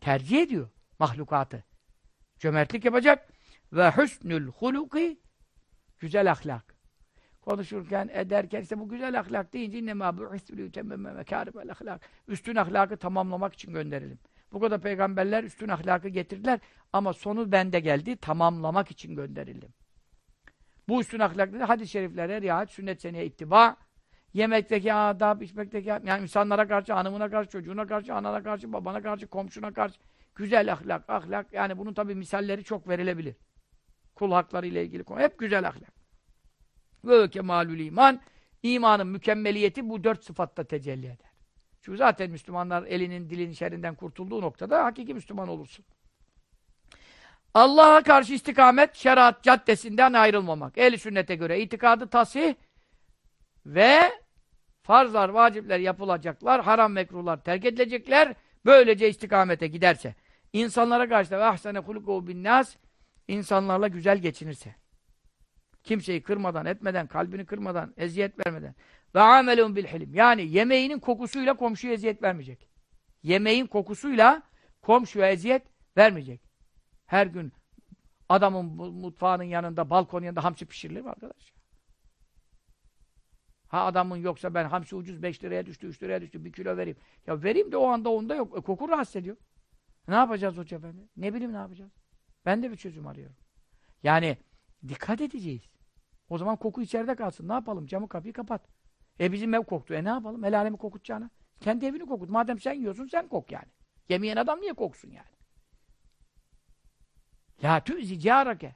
Tercih ediyor mahlukatı. Cömertlik yapacak. Ve husnül huluki güzel ahlak. Konuşurken, ederken işte bu güzel ahlak deyince innema bu'istülü temmemme mekârimel ahlak. Üstün ahlakı tamamlamak için gönderelim. Bu kadar peygamberler üstün ahlakı getirdiler ama sonu bende geldi, tamamlamak için gönderildim. Bu üstün ahlakları hadis-i şeriflere riayet, sünnet seneye ittiba, yemekteki adab, içmekteki yani insanlara karşı, hanımına karşı, çocuğuna karşı, anana karşı, babana karşı, komşuna karşı güzel ahlak, ahlak yani bunun tabi misalleri çok verilebilir. Kul hakları ile ilgili konu. Hep güzel ahlak. Ve kemalül iman imanın mükemmeliyeti bu dört sıfatta tecelli eder. Çünkü zaten Müslümanlar elinin dilinin şerrinden kurtulduğu noktada hakiki Müslüman olursun. Allah'a karşı istikamet, şeriat caddesinden ayrılmamak. Ehl-i sünnete göre itikadı tasih ve farzlar, vacipler yapılacaklar, haram mekruhlar terk edilecekler. Böylece istikamete giderse. insanlara karşı da ahsene huluku bin insanlarla güzel geçinirse. Kimseyi kırmadan, etmeden, kalbini kırmadan, eziyet vermeden. Ve amelun bil hilim. Yani yemeğinin kokusuyla komşuya eziyet vermeyecek. Yemeğin kokusuyla komşuya eziyet vermeyecek. Her gün adamın mutfağının yanında, balkonun yanında hamsi pişirilir mi arkadaş? Ha adamın yoksa ben hamsi ucuz 5 liraya düştü, 3 liraya düştü, 1 kilo vereyim. Ya vereyim de o anda onda yok. E, koku rahatsız ediyor. Ne yapacağız hoca efendi? Ne bileyim ne yapacağız? Ben de bir çözüm arıyorum. Yani dikkat edeceğiz. O zaman koku içeride kalsın. Ne yapalım? Camı kapıyı kapat. E bizim ev koktu. E ne yapalım? El alemi kokutacağına. Kendi evini kokut. Madem sen yiyorsun sen kok yani. Yemeyen adam niye koksun yani? La tü'zi carake.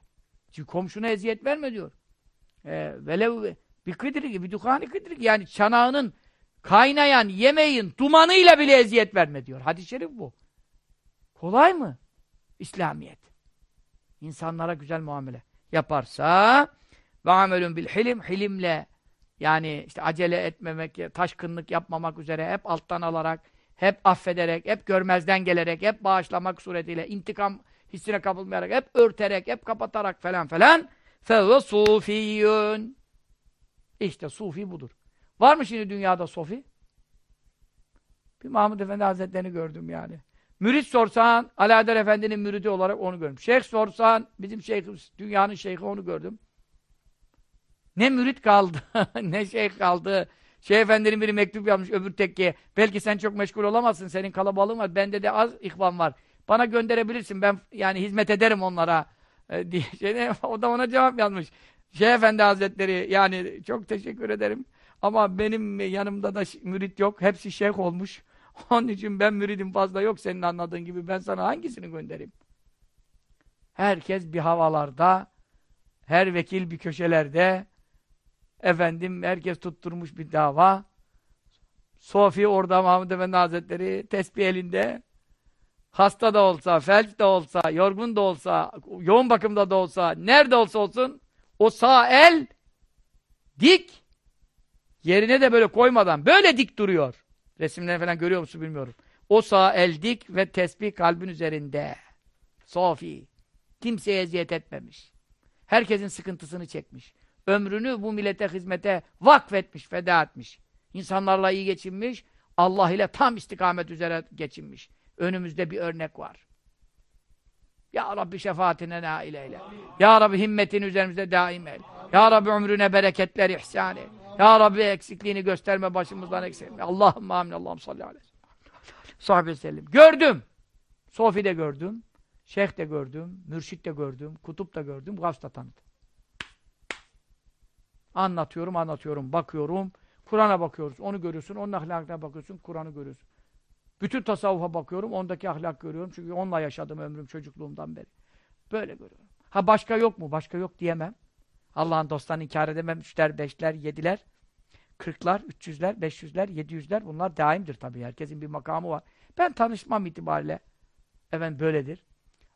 Çünkü komşuna eziyet verme diyor. E, velev bir kıdrik, bir duhani kıdrik. Yani çanağının kaynayan yemeğin dumanıyla bile eziyet verme diyor. Hadis-i şerif bu. Kolay mı? İslamiyet. İnsanlara güzel muamele yaparsa ve amelun bil hilim hilimle yani işte acele etmemek, taşkınlık yapmamak üzere hep alttan alarak, hep affederek, hep görmezden gelerek, hep bağışlamak suretiyle, intikam hissine kapılmayarak, hep örterek, hep kapatarak falan falan fevve sufiyyün. İşte sufi budur. Var mı şimdi dünyada Sofi? Bir Mahmud Efendi Hazretlerini gördüm yani. Mürit sorsan, Alaeddin Efendi'nin müridi olarak onu gördüm. Şeyh sorsan, bizim şeyhimiz, dünyanın şeyhi onu gördüm. Ne mürit kaldı, ne şeyh kaldı. Şeyh Efendi'nin biri mektup yapmış öbür tekkeye. Belki sen çok meşgul olamazsın, senin kalabalığın var. Bende de az ihvan var. Bana gönderebilirsin, ben yani hizmet ederim onlara. E, diye. Şey, o da ona cevap yazmış. Şeyh Efendi Hazretleri, yani çok teşekkür ederim. Ama benim yanımda da mürit yok. Hepsi şeyh olmuş. Onun için ben müridim fazla yok senin anladığın gibi. Ben sana hangisini göndereyim? Herkes bir havalarda, her vekil bir köşelerde, efendim herkes tutturmuş bir dava. Sofi orada Mahmud Efendi Hazretleri tesbih elinde. Hasta da olsa, felç de olsa, yorgun da olsa, yoğun bakımda da olsa, nerede olsa olsun o sağ el dik yerine de böyle koymadan böyle dik duruyor. Resimleri falan görüyor musun bilmiyorum. O sağ el dik ve tesbih kalbin üzerinde. Sofi. Kimseye eziyet etmemiş. Herkesin sıkıntısını çekmiş. Ömrünü bu millete hizmete vakfetmiş, feda etmiş. İnsanlarla iyi geçinmiş. Allah ile tam istikamet üzere geçinmiş. Önümüzde bir örnek var. Ya Rabbi şefaatine nail eyle. Ya Rabbi himmetin üzerimizde daim eyle. Ya Rabbi ömrüne bereketler ihsan eyle. Ya Rabbi eksikliğini gösterme başımızdan eksilme. Allah'ım amin. Allah'ım salli aleyhi Sahibi sellem. Gördüm. Sofi de gördüm. Şeyh de gördüm. Mürşit de gördüm. Kutup da gördüm. Gavs da tanıdım. Anlatıyorum, anlatıyorum. Bakıyorum. Kur'an'a bakıyoruz. Onu görüyorsun. Onun ahlakına bakıyorsun. Kur'an'ı görüyorsun. Bütün tasavvufa bakıyorum. Ondaki ahlak görüyorum. Çünkü onunla yaşadım ömrüm çocukluğumdan beri. Böyle görüyorum. Ha başka yok mu? Başka yok diyemem. Allah'ın dostlarını inkar edemem. Üçler, beşler, yediler, kırklar, üç yüzler, beş yüzler, yedi yüzler bunlar daimdir tabii. Herkesin bir makamı var. Ben tanışmam itibariyle efendim böyledir.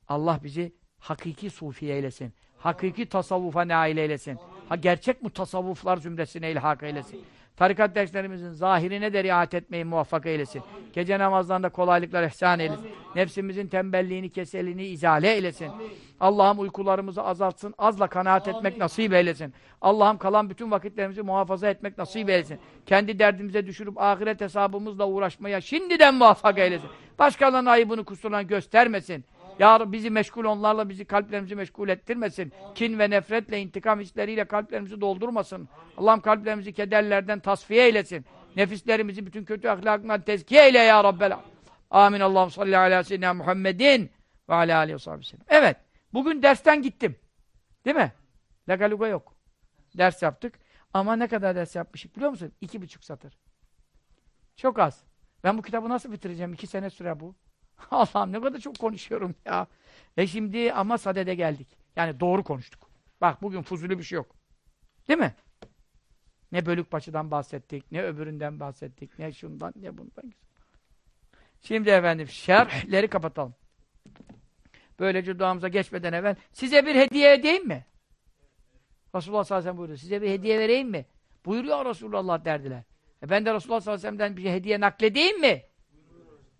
Allah bizi hakiki sufi eylesin. Hakiki tasavvufa nail eylesin. Ha gerçek mu tasavvuflar zümresine ilhak eylesin. Tarikat derslerimizin zahirine de riayet etmeyi muvaffak eylesin. Gece namazlarında kolaylıklar ihsan eylesin. Nefsimizin tembelliğini, keselini izale eylesin. Allah'ım uykularımızı azaltsın, azla kanaat etmek nasip eylesin. Allah'ım kalan bütün vakitlerimizi muhafaza etmek nasip eylesin. Kendi derdimize düşürüp ahiret hesabımızla uğraşmaya şimdiden muvaffak eylesin. Başkalarının ayıbını kusurlarını göstermesin. Ya Rabbi bizi meşgul onlarla bizi kalplerimizi meşgul ettirmesin. Kin ve nefretle, intikam hisleriyle kalplerimizi doldurmasın. Allah'ım kalplerimizi kederlerden tasfiye eylesin. Nefislerimizi bütün kötü ahlakından tezkiye eyle ya Rabbel. Amin. Allah'ım salli ala seyyidina Muhammedin ve ala aleyhi ve sellem. Evet. Bugün dersten gittim. Değil mi? Lagaluga yok. Ders yaptık. Ama ne kadar ders yapmışık biliyor musun? İki buçuk satır. Çok az. Ben bu kitabı nasıl bitireceğim? İki sene süre bu. Allah'ım ne kadar çok konuşuyorum ya. E şimdi ama sadede geldik. Yani doğru konuştuk. Bak bugün fuzuli bir şey yok. Değil mi? Ne bölük başıdan bahsettik, ne öbüründen bahsettik, ne şundan, ne bundan. Şimdi efendim şerhleri kapatalım. Böylece duamıza geçmeden evvel size bir hediye edeyim mi? Resulullah sallallahu aleyhi ve sellem buyuruyor. Size bir hediye vereyim mi? Buyuruyor Resulullah derdiler. E ben de Resulullah sallallahu aleyhi ve sellem'den bir hediye nakledeyim mi?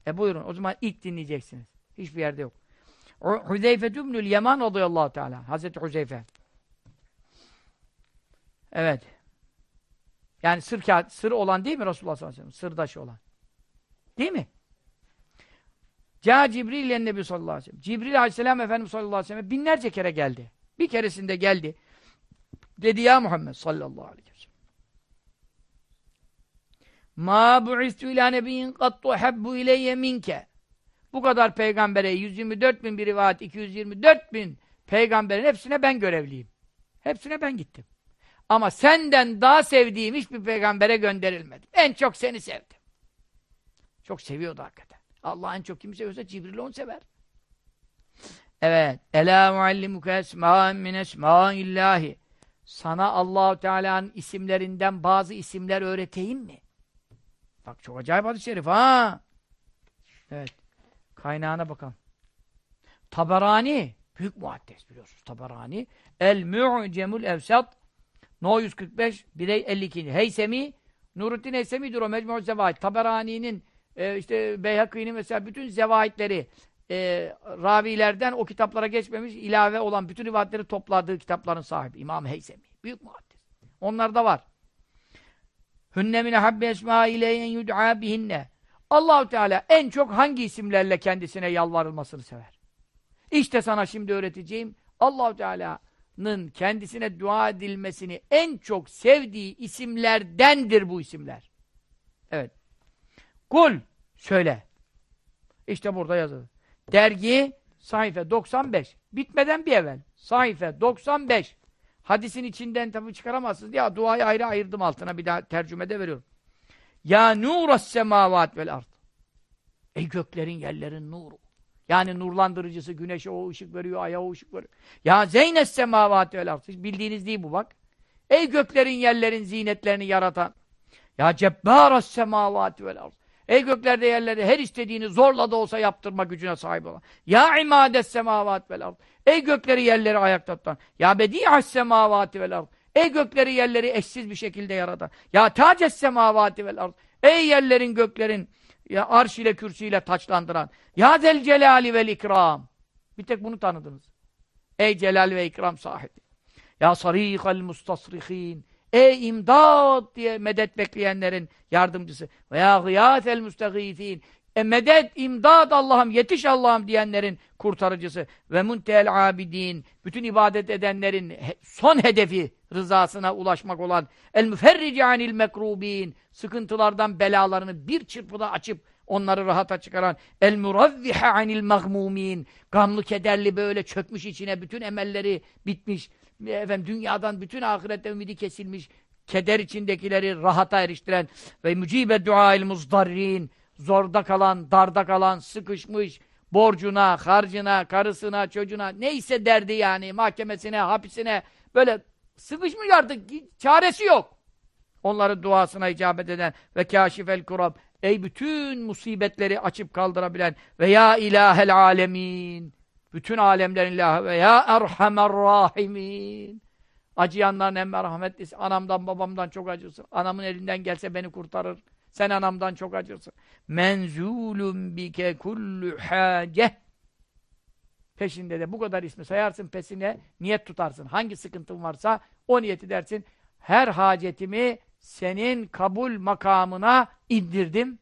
E buyurun. O zaman ilk dinleyeceksiniz. Hiçbir yerde yok. Hüzeyfe Dümnül Yaman radıyallahu teala. Hazreti Hüzeyfe. Evet. Yani sır, sır olan değil mi Resulullah sallallahu aleyhi ve sellem? Sırdaşı olan. Değil mi? Ca Cibril ile Nebi sallallahu aleyhi ve sellem. Cibril aleyhisselam Efendimiz sallallahu aleyhi ve sellem binlerce kere geldi. Bir keresinde geldi. Dedi ya Muhammed sallallahu aleyhi ve sellem. Ma bu'istu ila nebiyyin kattu habbu ileyye minke. Bu kadar peygambere 124 bin bir rivayet 224 bin peygamberin hepsine ben görevliyim. Hepsine ben gittim. Ama senden daha sevdiğim hiçbir peygambere gönderilmedim. En çok seni sevdim. Çok seviyordu hakikaten. Allah en çok kimi seviyorsa Cibril onu sever. Evet. Ela muallimuke esma'en min esma'illahi. Sana Allahu Teala'nın isimlerinden bazı isimler öğreteyim mi? Bak çok acayip hadis-i şerif ha. Evet. Kaynağına bakalım. Taberani. Büyük muhaddis biliyorsunuz. Taberani. El-Mu'cemul Evsat. No 145. Birey 52. Heysemi. Nuruddin Heysemi'dir o Mecmu'l Zevahid. Taberani'nin e, işte Beyhaki'nin mesela bütün zevahitleri e, ravilerden o kitaplara geçmemiş ilave olan bütün rivayetleri topladığı kitapların sahibi. İmam Heysemi. Büyük muhaddis. Onlar da var. Hünne min habbi esma ileyhen yud'a bihinne. Allahu Teala en çok hangi isimlerle kendisine yalvarılmasını sever? İşte sana şimdi öğreteceğim. Allahu Teala'nın kendisine dua edilmesini en çok sevdiği isimlerdendir bu isimler. Evet. Kul söyle. İşte burada yazılı. Dergi sayfa 95. Bitmeden bir evvel. Sayfa 95. Hadisin içinden tabi çıkaramazsınız. Ya duayı ayrı ayırdım altına bir daha tercümede veriyorum. Ya nuras semavat vel ard. Ey göklerin yerlerin nuru. Yani nurlandırıcısı güneşe o ışık veriyor, aya o ışık veriyor. Ya zeynes semavat vel ard. Bildiğiniz değil bu bak. Ey göklerin yerlerin zinetlerini yaratan. Ya cebbaras semavat vel ard. Ey göklerde yerlerde her istediğini zorla da olsa yaptırma gücüne sahip olan. Ya imades semavat vel ard. Ey gökleri yerleri ayakta tutan. Ya bedi'as semavati vel ard. Ey gökleri yerleri eşsiz bir şekilde yaratan. Ya taces semavati vel ard. Ey yerlerin göklerin ya arş ile kürsüyle taçlandıran. Ya zel celali vel ikram. Bir tek bunu tanıdınız. Ey celal ve ikram sahibi. Ya sarikal mustasrihin. Ey imdat diye medet bekleyenlerin yardımcısı. Veya gıyâtel müstegîfîn. E medet, imdad Allah'ım, yetiş Allah'ım diyenlerin kurtarıcısı. Ve muntehel abidin. Bütün ibadet edenlerin son hedefi rızasına ulaşmak olan el müferrici anil mekrubin. Sıkıntılardan belalarını bir çırpıda açıp onları rahata çıkaran el muravvihe anil magmumin. Gamlı kederli böyle çökmüş içine bütün emelleri bitmiş efendim dünyadan bütün ahirette ümidi kesilmiş, keder içindekileri rahata eriştiren ve mücibe duail muzdarrin, zorda kalan, darda kalan, sıkışmış, borcuna, harcına, karısına, çocuğuna, neyse derdi yani, mahkemesine, hapisine, böyle sıkışmış artık, çaresi yok. Onların duasına icabet eden ve kâşifel kurab, ey bütün musibetleri açıp kaldırabilen ve ya ilahel alemin, bütün alemlerin ilahı ve ya erhamer rahimin. Acıyanların en merhametlisi. Anamdan babamdan çok acırsın. Anamın elinden gelse beni kurtarır. Sen anamdan çok acırsın. Menzulun bike kullu hace. Peşinde de bu kadar ismi sayarsın pesine niyet tutarsın. Hangi sıkıntın varsa o niyeti dersin. Her hacetimi senin kabul makamına indirdim.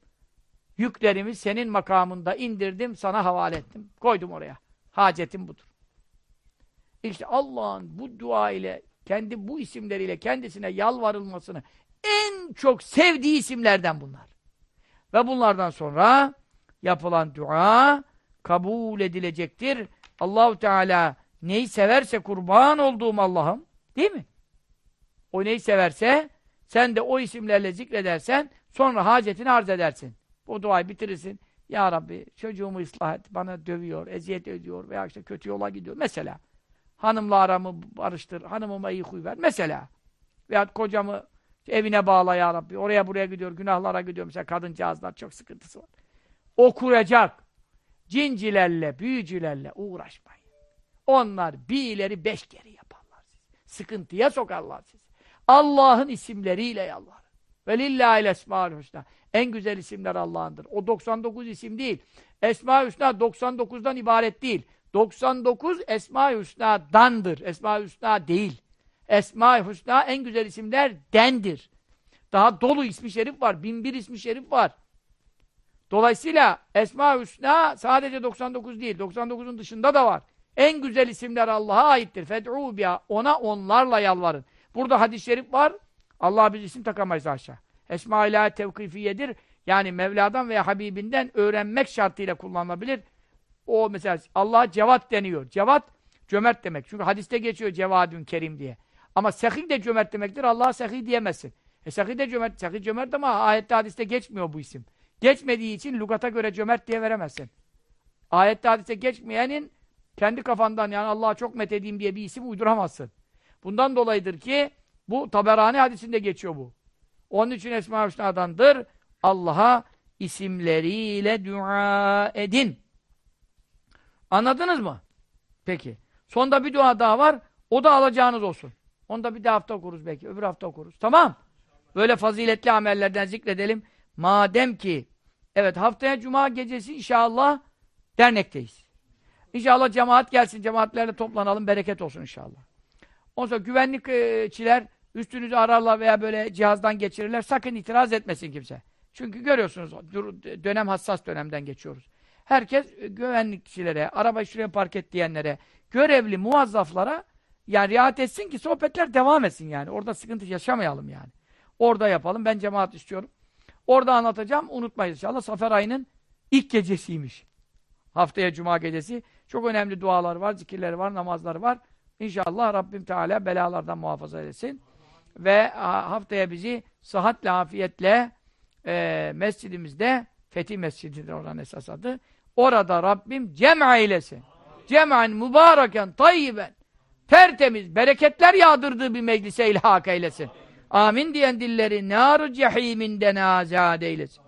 Yüklerimi senin makamında indirdim, sana havale ettim. Koydum oraya. Hacetim budur. İşte Allah'ın bu dua ile, kendi bu isimleriyle kendisine yalvarılmasını en çok sevdiği isimlerden bunlar. Ve bunlardan sonra yapılan dua kabul edilecektir. Allahu Teala neyi severse kurban olduğum Allah'ım, değil mi? O neyi severse sen de o isimlerle zikredersen sonra hacetini arz edersin. Bu duayı bitirirsin. Ya Rabbi çocuğumu ıslah et, bana dövüyor, eziyet ediyor veya işte kötü yola gidiyor. Mesela hanımla aramı barıştır, hanımıma iyi huy ver. Mesela veya kocamı evine bağla ya Rabbi. Oraya buraya gidiyor, günahlara gidiyor. Mesela kadıncağızlar çok sıkıntısı var. O kuracak. Cincilerle, büyücülerle uğraşmayın. Onlar bir ileri beş geri yaparlar sizi. Sıkıntıya sokarlar sizi. Allah'ın isimleriyle yalvarın. Ve lillahil esmâül hüsnâ. En güzel isimler Allah'ındır. O 99 isim değil. Esma-i Hüsna 99'dan ibaret değil. 99 Esma-i Hüsna'dandır. Esma-i Hüsna değil. Esma-i Hüsna en güzel isimler dendir. Daha dolu ismi şerif var. Binbir ismi şerif var. Dolayısıyla Esma-i Hüsna sadece 99 değil. 99'un dışında da var. En güzel isimler Allah'a aittir. Fed'u biha. Ona onlarla yalvarın. Burada hadis-i şerif var. Allah'a biz isim takamayız aşağı. Esma-i tevkifiyedir. Yani Mevla'dan veya Habibinden öğrenmek şartıyla kullanılabilir. O mesela Allah'a cevat deniyor. Cevat cömert demek. Çünkü hadiste geçiyor cevadün kerim diye. Ama sehi de cömert demektir. Allah'a sehi diyemezsin. E sehi de cömert. Sehi cömert ama ayette hadiste geçmiyor bu isim. Geçmediği için lugata göre cömert diye veremezsin. Ayette hadiste geçmeyenin kendi kafandan yani Allah'a çok methedeyim diye bir isim uyduramazsın. Bundan dolayıdır ki bu Taberani hadisinde geçiyor bu. Onun için Esma-ı Hüsna'dandır. Allah'a isimleriyle dua edin. Anladınız mı? Peki. Sonda bir dua daha var. O da alacağınız olsun. Onu da bir de hafta okuruz belki. Öbür hafta okuruz. Tamam. Böyle faziletli amellerden zikredelim. Madem ki evet haftaya cuma gecesi inşallah dernekteyiz. İnşallah cemaat gelsin. Cemaatlerle toplanalım. Bereket olsun inşallah. Ondan sonra güvenlikçiler üstünüzü ararlar veya böyle cihazdan geçirirler. Sakın itiraz etmesin kimse. Çünkü görüyorsunuz dönem hassas dönemden geçiyoruz. Herkes e, güvenlikçilere, araba şuraya park et diyenlere, görevli muvazzaflara yani riayet etsin ki sohbetler devam etsin yani. Orada sıkıntı yaşamayalım yani. Orada yapalım. Ben cemaat istiyorum. Orada anlatacağım. Unutmayız inşallah. Safer ayının ilk gecesiymiş. Haftaya cuma gecesi. Çok önemli dualar var, zikirleri var, namazları var. İnşallah Rabbim Teala belalardan muhafaza etsin. Ve haftaya bizi sıhhatle, afiyetle e, mescidimizde, Fethi Mescidi'dir oradan esas adı. Orada Rabbim cem eylesin. Cem'an mübareken, tayyiben, tertemiz, bereketler yağdırdığı bir meclise ilhak eylesin. Amin diyen dilleri nar-ı cehiminden azad eylesin.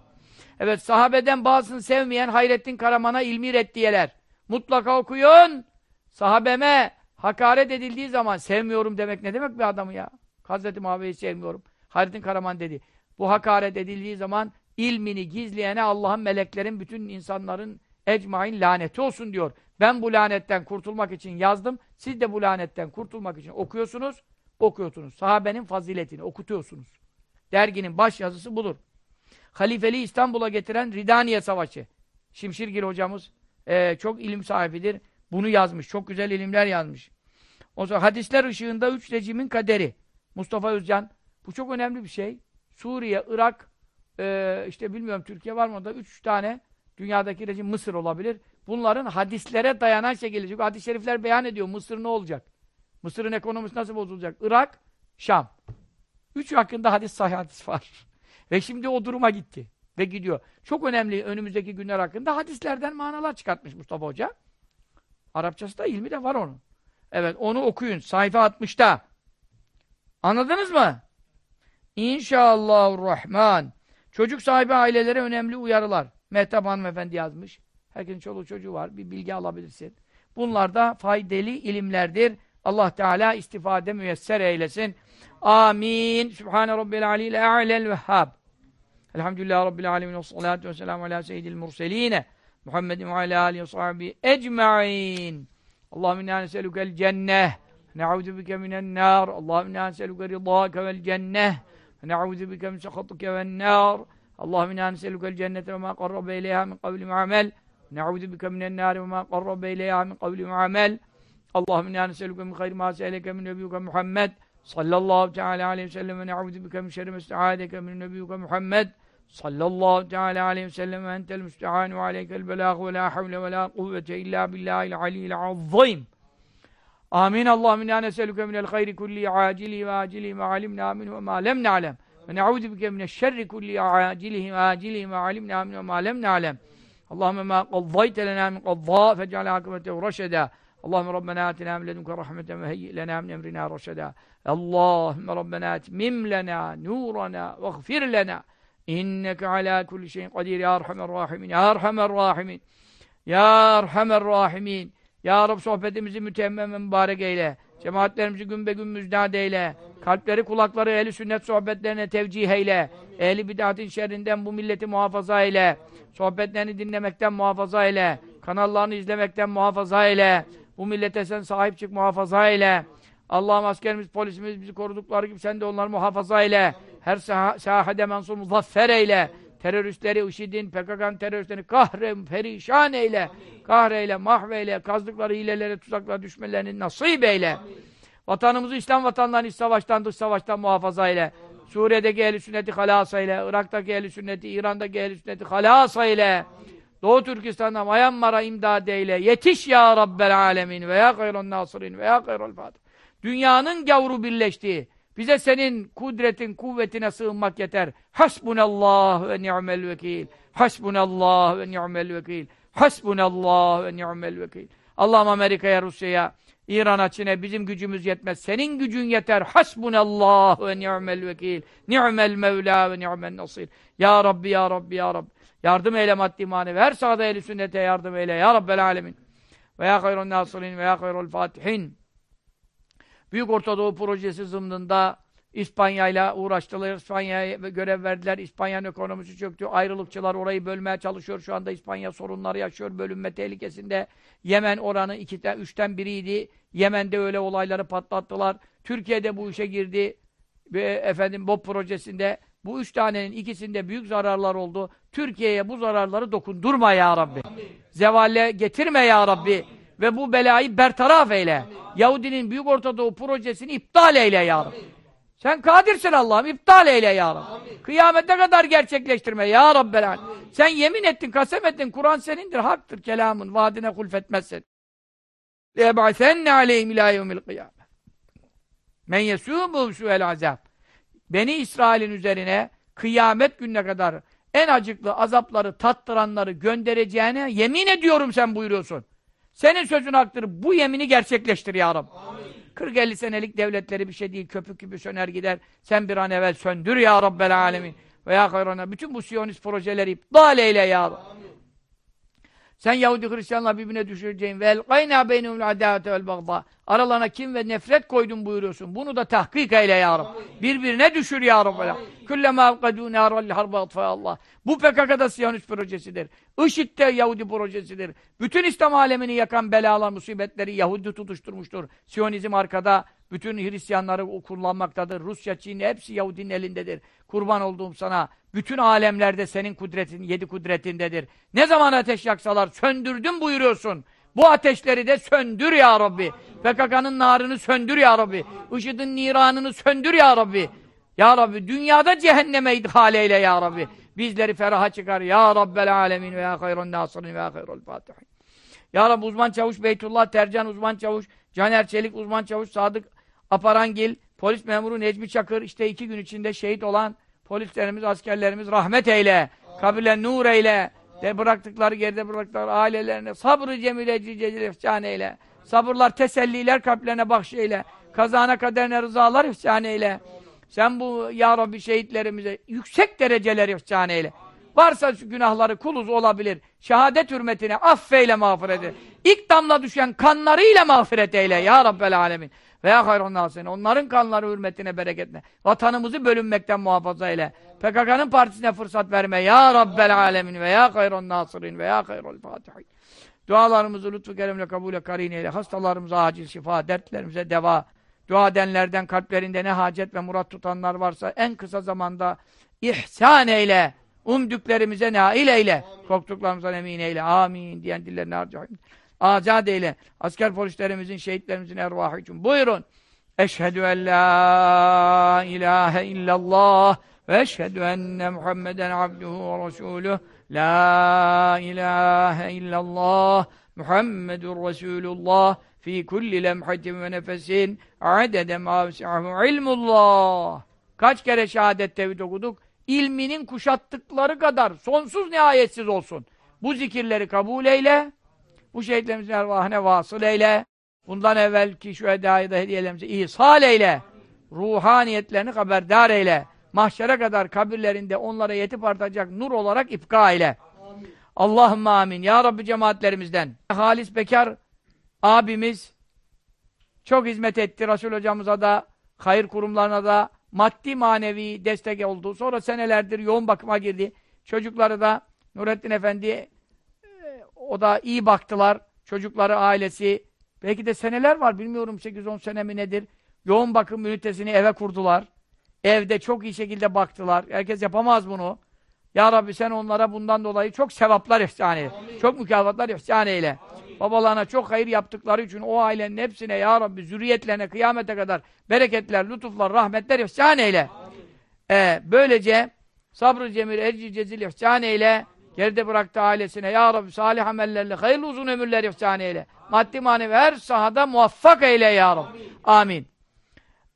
Evet sahabeden bazısını sevmeyen Hayrettin Karaman'a ilmi reddiyeler. Mutlaka okuyun. Sahabeme hakaret edildiği zaman sevmiyorum demek ne demek bir adamı ya? Hazreti Muhammed'i sevmiyorum. Hayrettin Karaman dedi. Bu hakaret edildiği zaman ilmini gizleyene Allah'ın meleklerin bütün insanların ecmain laneti olsun diyor. Ben bu lanetten kurtulmak için yazdım. Siz de bu lanetten kurtulmak için okuyorsunuz, okuyorsunuz. Sahabenin faziletini okutuyorsunuz. Derginin baş yazısı budur. Halifeli İstanbul'a getiren Ridaniye Savaşı. Şimşirgil hocamız e, çok ilim sahibidir. Bunu yazmış. Çok güzel ilimler yazmış. O zaman hadisler ışığında üç rejimin kaderi. Mustafa Özcan. Bu çok önemli bir şey. Suriye, Irak, e, işte bilmiyorum Türkiye var mı da üç tane dünyadaki rejim Mısır olabilir. Bunların hadislere dayanan şekilde. Çünkü hadis-i şerifler beyan ediyor. Mısır ne olacak? Mısır'ın ekonomisi nasıl bozulacak? Irak, Şam. Üç hakkında hadis sahih hadis var. Ve şimdi o duruma gitti. Ve gidiyor. Çok önemli önümüzdeki günler hakkında hadislerden manalar çıkartmış Mustafa Hoca. Arapçası da ilmi de var onun. Evet onu okuyun. Sayfa 60'ta. Anladınız mı? İnşallahurrahman. Çocuk sahibi ailelere önemli uyarılar. Mehtap hanımefendi yazmış. Herkesin çoluğu çocuğu var. Bir bilgi alabilirsin. Bunlar da faydalı ilimlerdir. Allah Teala istifade müyesser eylesin. Amin. Sübhane Rabbil Aleyhi A'lel Vehhab. Elhamdülillahi Rabbil Alemin ve salatu ve selamu ala seyyidil murseline Muhammedin ve ala alihi ve sahibi ecma'in. Allahümme inna neselükel cenneh ne'udhu bike minen nar. Allahümme inna neselüke ridâke vel cenneh ne'udhu bike min sekhatike ven nar. Allahümme inna neselükel cennete ve ma qarrabe ileyha min kavli mu'amel. Ne'udhu bike minen nar ve ma qarrabe ileyha min kavli mu'amel. Allahümme inna neselüke min hayri ma se'eleke min nebiyyuke Muhammed sallallahu teala aleyhi ve sellem ve ne'udhu bike min şerri mesta'adeke min nebiyyuke Muhammed sallallahu teala aleyhi ve sellem ve entel müstehanu ve aleykel belâhu ve la havle ve la kuvvete illa billahil aliyyil azzim. Amin. Allahümme inna neselüke minel hayri kulli acili ve acili ve alimna min ve ma lem na'lem. Ve ne'udhu bike mineşşerri kulli acilihi ve acilihi ve alimna min ve ma lem na'lem. Allahümme ma qaddayte lena min qadda fec'al akibetehu reşeda. Allahümme Rabbena atina min ledunke rahmeten ve heyyi lena min emrina reşeda. Allahümme Rabbena etmim lena nurana ve gfir lena. Ya Rab sohbetimizi mütemmem ve mübarek eyle. Cemaatlerimizi gün be gün müjdat eyle. Kalpleri kulakları ehli sünnet sohbetlerine tevcih eyle. Ehli bid'atin şerrinden bu milleti muhafaza eyle. Sohbetlerini dinlemekten muhafaza eyle. Kanallarını izlemekten muhafaza eyle. Bu millete sen sahip çık muhafaza eyle. Allah'ım askerimiz, polisimiz bizi korudukları gibi sen de onları muhafaza eyle. Her sah sahede mensur muzaffer eyle. Teröristleri, IŞİD'in, PKK'nın teröristlerini kahre, perişan eyle. Kahreyle, mahveyle, kazdıkları hilelere, tuzaklara düşmelerini nasip eyle. Amin. Vatanımızı İslam vatanlarını iç savaştan, dış savaştan muhafaza eyle. Suriye'deki ehl sünneti halas eyle. Irak'taki ehl sünneti, İran'daki ehl sünneti halas eyle. Doğu Türkistan'da Myanmar'a imdad eyle. Yetiş ya Rabbel alemin ve ya hayron nasirin ve ya hayron fatih. Dünyanın gavru birleştiği, bize senin kudretin, kuvvetine sığınmak yeter. Hasbunallah ve ni'mel vekil. Hasbunallah ve ni'mel vekil. Hasbunallah ve ni'mel vekil. Allah'ım Amerika'ya, Rusya'ya, İran'a, Çin'e bizim gücümüz yetmez. Senin gücün yeter. Hasbunallah ve ni'mel vekil. Ni'mel mevla ve ni'mel nasir. Ya Rabbi, Ya Rabbi, Ya Rabbi. Yardım eyle maddi manevi. Her sahada ehli sünnete yardım eyle. Ya Rabbel alemin. Ve ya hayrun nasirin ve ya hayrul fatihin. Büyük Ortadoğu Projesi zımnında İspanya'yla uğraştılar. İspanya'ya görev verdiler. İspanya'nın ekonomisi çöktü. Ayrılıkçılar orayı bölmeye çalışıyor. Şu anda İspanya sorunları yaşıyor. Bölünme tehlikesinde. Yemen oranı ikiden, üçten biriydi. Yemen'de öyle olayları patlattılar. Türkiye'de bu işe girdi. ve efendim BOP projesinde bu üç tanenin ikisinde büyük zararlar oldu. Türkiye'ye bu zararları dokundurma ya Rabbi. Zevale getirme ya Rabbi Ve bu belayı bertaraf eyle. Yahudinin Büyük Ortadoğu projesini iptal eyle ya Rabbi. Sen kadirsin Allah'ım. iptal eyle ya Rabbi. Kıyamete kadar gerçekleştirme ya Rabbel Sen yemin ettin, kasem ettin. Kur'an senindir, haktır kelamın. Vaadine hulfetmezsin. لَيَبْعَثَنَّ عَلَيْهِمْ اِلٰى يَوْمِ الْقِيَامَةِ Men yesûmû su'el azab. Beni İsrail'in üzerine kıyamet gününe kadar en acıklı azapları tattıranları göndereceğine yemin ediyorum sen buyuruyorsun. Senin sözün haktır. Bu yemini gerçekleştir ya Rabbi. 40-50 senelik devletleri bir şey değil. Köpük gibi söner gider. Sen bir an evvel söndür ya Rabbel alemin. Veya hayrana. Bütün bu Siyonist projeleri iptal eyle ya Rabbi. Sen Yahudi Hristiyanlar birbirine düşüreceğin vel kayna beynumul adavete vel bagda. Aralarına kim ve nefret koydun buyuruyorsun. Bunu da tahkik eyle ya Rabbi. Birbirine düşür ya Rabbi. Kullema avkadû nâral harba Allah. Bu PKK'da Siyonist projesidir. IŞİD'de Yahudi projesidir. Bütün İslam alemini yakan belalar, musibetleri Yahudi tutuşturmuştur. Siyonizm arkada bütün Hristiyanları kullanmaktadır. Rusya, Çin hepsi Yahudinin elindedir. Kurban olduğum sana. Bütün alemlerde senin kudretin, yedi kudretindedir. Ne zaman ateş yaksalar söndürdüm buyuruyorsun. Bu ateşleri de söndür ya Rabbi. PKK'nın narını söndür ya Rabbi. IŞİD'in niranını söndür ya Rabbi. Ya Rabbi dünyada cehenneme idhal eyle ya Rabbi. Bizleri feraha çıkar ya Rabbel alemin ve ya hayrun nasirin ve ya hayrul fatihin. Ya Rabbi uzman çavuş Beytullah Tercan uzman çavuş, Caner Çelik uzman çavuş, Sadık Aparangil, polis memuru Necmi Çakır, işte iki gün içinde şehit olan polislerimiz, askerlerimiz rahmet eyle, kabile nur eyle, de bıraktıkları geride bıraktıkları ailelerine sabrı cemile cicecil ihsan eyle. Sabırlar, teselliler kalplerine bahşeyle. Kazana kaderine rızalar ihsan eyle. Sen bu ya Rabbi şehitlerimize yüksek dereceler ihsan eyle. Varsa şu günahları kuluz olabilir. Şehadet hürmetine affeyle mağfiret eyle. İlk damla düşen kanlarıyla mağfiret eyle ya Rabbel alemin. Veya hayrun nasin. Onların kanları hürmetine bereketle. Vatanımızı bölünmekten muhafaza eyle. PKK'nın partisine fırsat verme. Ya Rabbel alemin ve ya hayrun nasirin ve ya hayrul fatihin. Dualarımızı lütfu keremle kabule karin eyle. Hastalarımıza acil şifa, dertlerimize deva. Dua edenlerden kalplerinde ne hacet ve murat tutanlar varsa en kısa zamanda ihsan eyle. Umdüklerimize nail eyle. Korktuklarımızdan emin eyle. Amin diyen dillerine harcayın. Azad eyle. Asker polislerimizin, şehitlerimizin ervahı için. Buyurun. Eşhedü en la ilahe illallah ve eşhedü enne Muhammeden abduhu ve resuluh. La ilahe illallah Muhammedur Resulullah fi kulli lemhatin ve nefesin adede mavsi'ahu ilmullah. Kaç kere şehadet tevhid okuduk? İlminin kuşattıkları kadar sonsuz nihayetsiz olsun. Bu zikirleri kabul eyle. Bu şehitlerimizin ervahine vasıl eyle. Bundan evvelki şu edayı da hediyelerimize ihsal eyle. Ruhaniyetlerini haberdar eyle. Mahşere kadar kabirlerinde onlara yetip artacak nur olarak ipka eyle. Allahümme amin. Ya Rabbi cemaatlerimizden. Halis Bekar abimiz çok hizmet etti. Resul hocamıza da, hayır kurumlarına da maddi manevi destek oldu. Sonra senelerdir yoğun bakıma girdi. Çocukları da Nurettin Efendi o da iyi baktılar. Çocukları, ailesi. Belki de seneler var. Bilmiyorum 8-10 sene mi nedir. Yoğun bakım ünitesini eve kurdular. Evde çok iyi şekilde baktılar. Herkes yapamaz bunu. Ya Rabbi sen onlara bundan dolayı çok sevaplar ihsan eyle. Çok mükafatlar ihsan eyle. Amin. Babalarına çok hayır yaptıkları için o ailenin hepsine Ya Rabbi zürriyetlerine kıyamete kadar bereketler, lütuflar, rahmetler ihsan eyle. Ee, böylece sabrı cemil, erci cezil ihsan eyle. Geride bıraktı ailesine. Ya Rabbi salih amellerle hayırlı uzun ömürler ihsan eyle. Maddi manevi her sahada muvaffak eyle Ya Rabbi. Amin.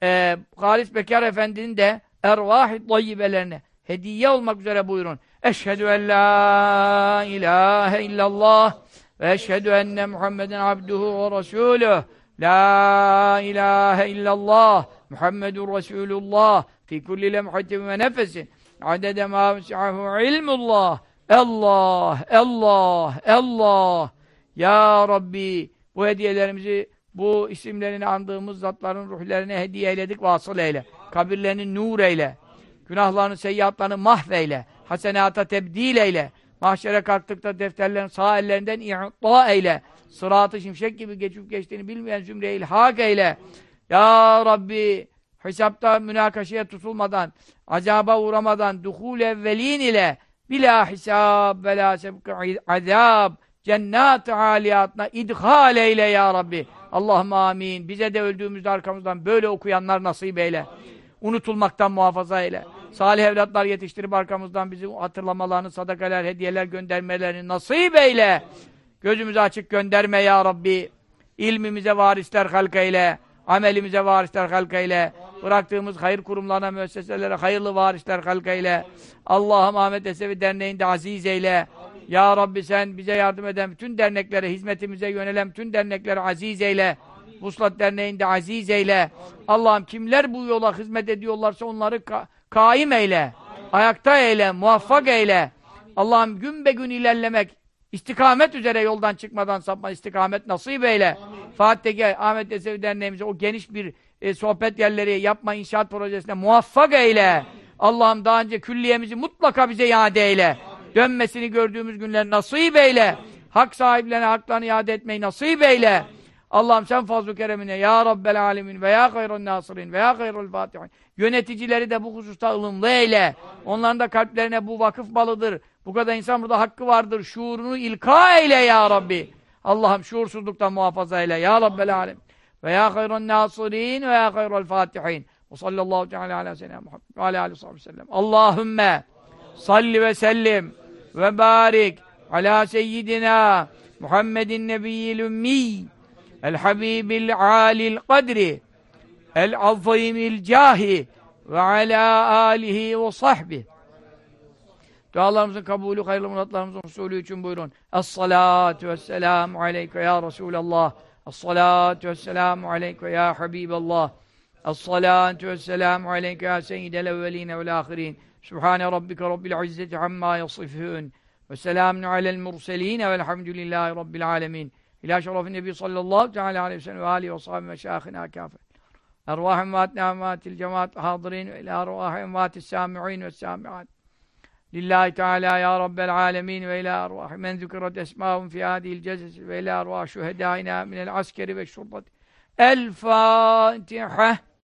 Ee, Halis Bekar Efendi'nin de ervah-ı tayyibelerine hediye olmak üzere buyurun. Eşhedü en la ilahe illallah ve eşhedü enne Muhammeden abduhu ve resuluh. La ilahe illallah Muhammedun Resulullah fi kulli lemhatin ve nefesin adede ma ilmullah Allah, Allah, Allah Ya Rabbi bu hediyelerimizi bu isimlerini andığımız zatların ruhlarına hediye eyledik vasıl eyle. Kabirlerini nur eyle. Günahlarını, seyyiatlarını mahveyle. Hasenata tebdil eyle. Mahşere kalktıkta defterlerin sağ ellerinden i'ta eyle. Sırat-ı şimşek gibi geçip geçtiğini bilmeyen zümre ilhak eyle. Ya Rabbi hesapta münakaşaya tutulmadan, acaba uğramadan, duhul evvelin ile bila hisab ve la azab cennet-i aliyatına idhal eyle ya Rabbi. Allah'ım amin. Bize de öldüğümüzde arkamızdan böyle okuyanlar nasip eyle. Unutulmaktan muhafaza eyle. Salih evlatlar yetiştirip arkamızdan bizi hatırlamalarını, sadakalar, hediyeler göndermelerini nasip eyle. Gözümüzü açık gönderme ya Rabbi. İlmimize varisler halka eyle. Amelimize varisler halka eyle. Bıraktığımız hayır kurumlarına, müesseselere hayırlı varisler halka eyle. Allah'ım Ahmet Esevi Derneği'nde aziz eyle. Ya Rabbi sen bize yardım eden bütün derneklere, hizmetimize yönelen bütün derneklere aziz eyle. Vuslat Derneği'nde aziz eyle. Allah'ım kimler bu yola hizmet ediyorlarsa onları ka kaim eyle. Ayakta eyle, muvaffak eyle. Allah'ım gün be gün ilerlemek, istikamet üzere yoldan çıkmadan sapma istikamet nasip eyle. Fatih'e, Ahmet Yesevi Derneğimize o geniş bir e, sohbet yerleri yapma inşaat projesine muvaffak eyle. Allah'ım daha önce külliyemizi mutlaka bize iade eyle. Dönmesini gördüğümüz günler nasip eyle. Hak sahiplerine haklarını iade etmeyi nasip eyle. Allah'ım sen fazl-ı keremine ya Rabbel alemin ve ya hayrun nasirin ve ya hayrul fatihin. Yöneticileri de bu hususta ılımlı eyle. Onların da kalplerine bu vakıf balıdır. Bu kadar insan burada hakkı vardır. Şuurunu ilka eyle ya Rabbi. Allah'ım şuursuzluktan muhafaza eyle ya Rabbel alem. Ve ya hayrun nasirin ve ya hayrul fatihin. Ve sallallahu teala ala seyyidina Muhammed ve ala aleyhi ve sellem. Allahümme salli ve sellim ve barik ala seyyidina Muhammedin nebiyyil ümmi el habibil alil kadri el azimil cahi ve ala alihi ve sahbihi Dualarımızın kabulü, hayırlı muratlarımızın usulü için buyurun. Es-salatu vesselamu aleyke ya Resulallah. Es-salatu vesselamu aleyke ya Habiballah. Es-salatu vesselamu aleyke ya seyyidel evveline vel ahirin. Sübhane rabbike rabbil izzeti amma yasifun. Ve selamun alel murseline velhamdülillahi rabbil alemin. İlâ şerefin nebi sallallahu teala aleyhi ve sellem ve âlihi ve sahbihi ve şâhına kâfe. Ervâh emvât nâmâtil cemaat hâdirin ve ilâ ervâh emvâtis sâmi'in ve sâmi'at. Lillahi Teala ya Rabbel alemin ve ila arvah men zükürat esmâhum fi hâdihil cezesi ve ila arvah şühedâina minel askeri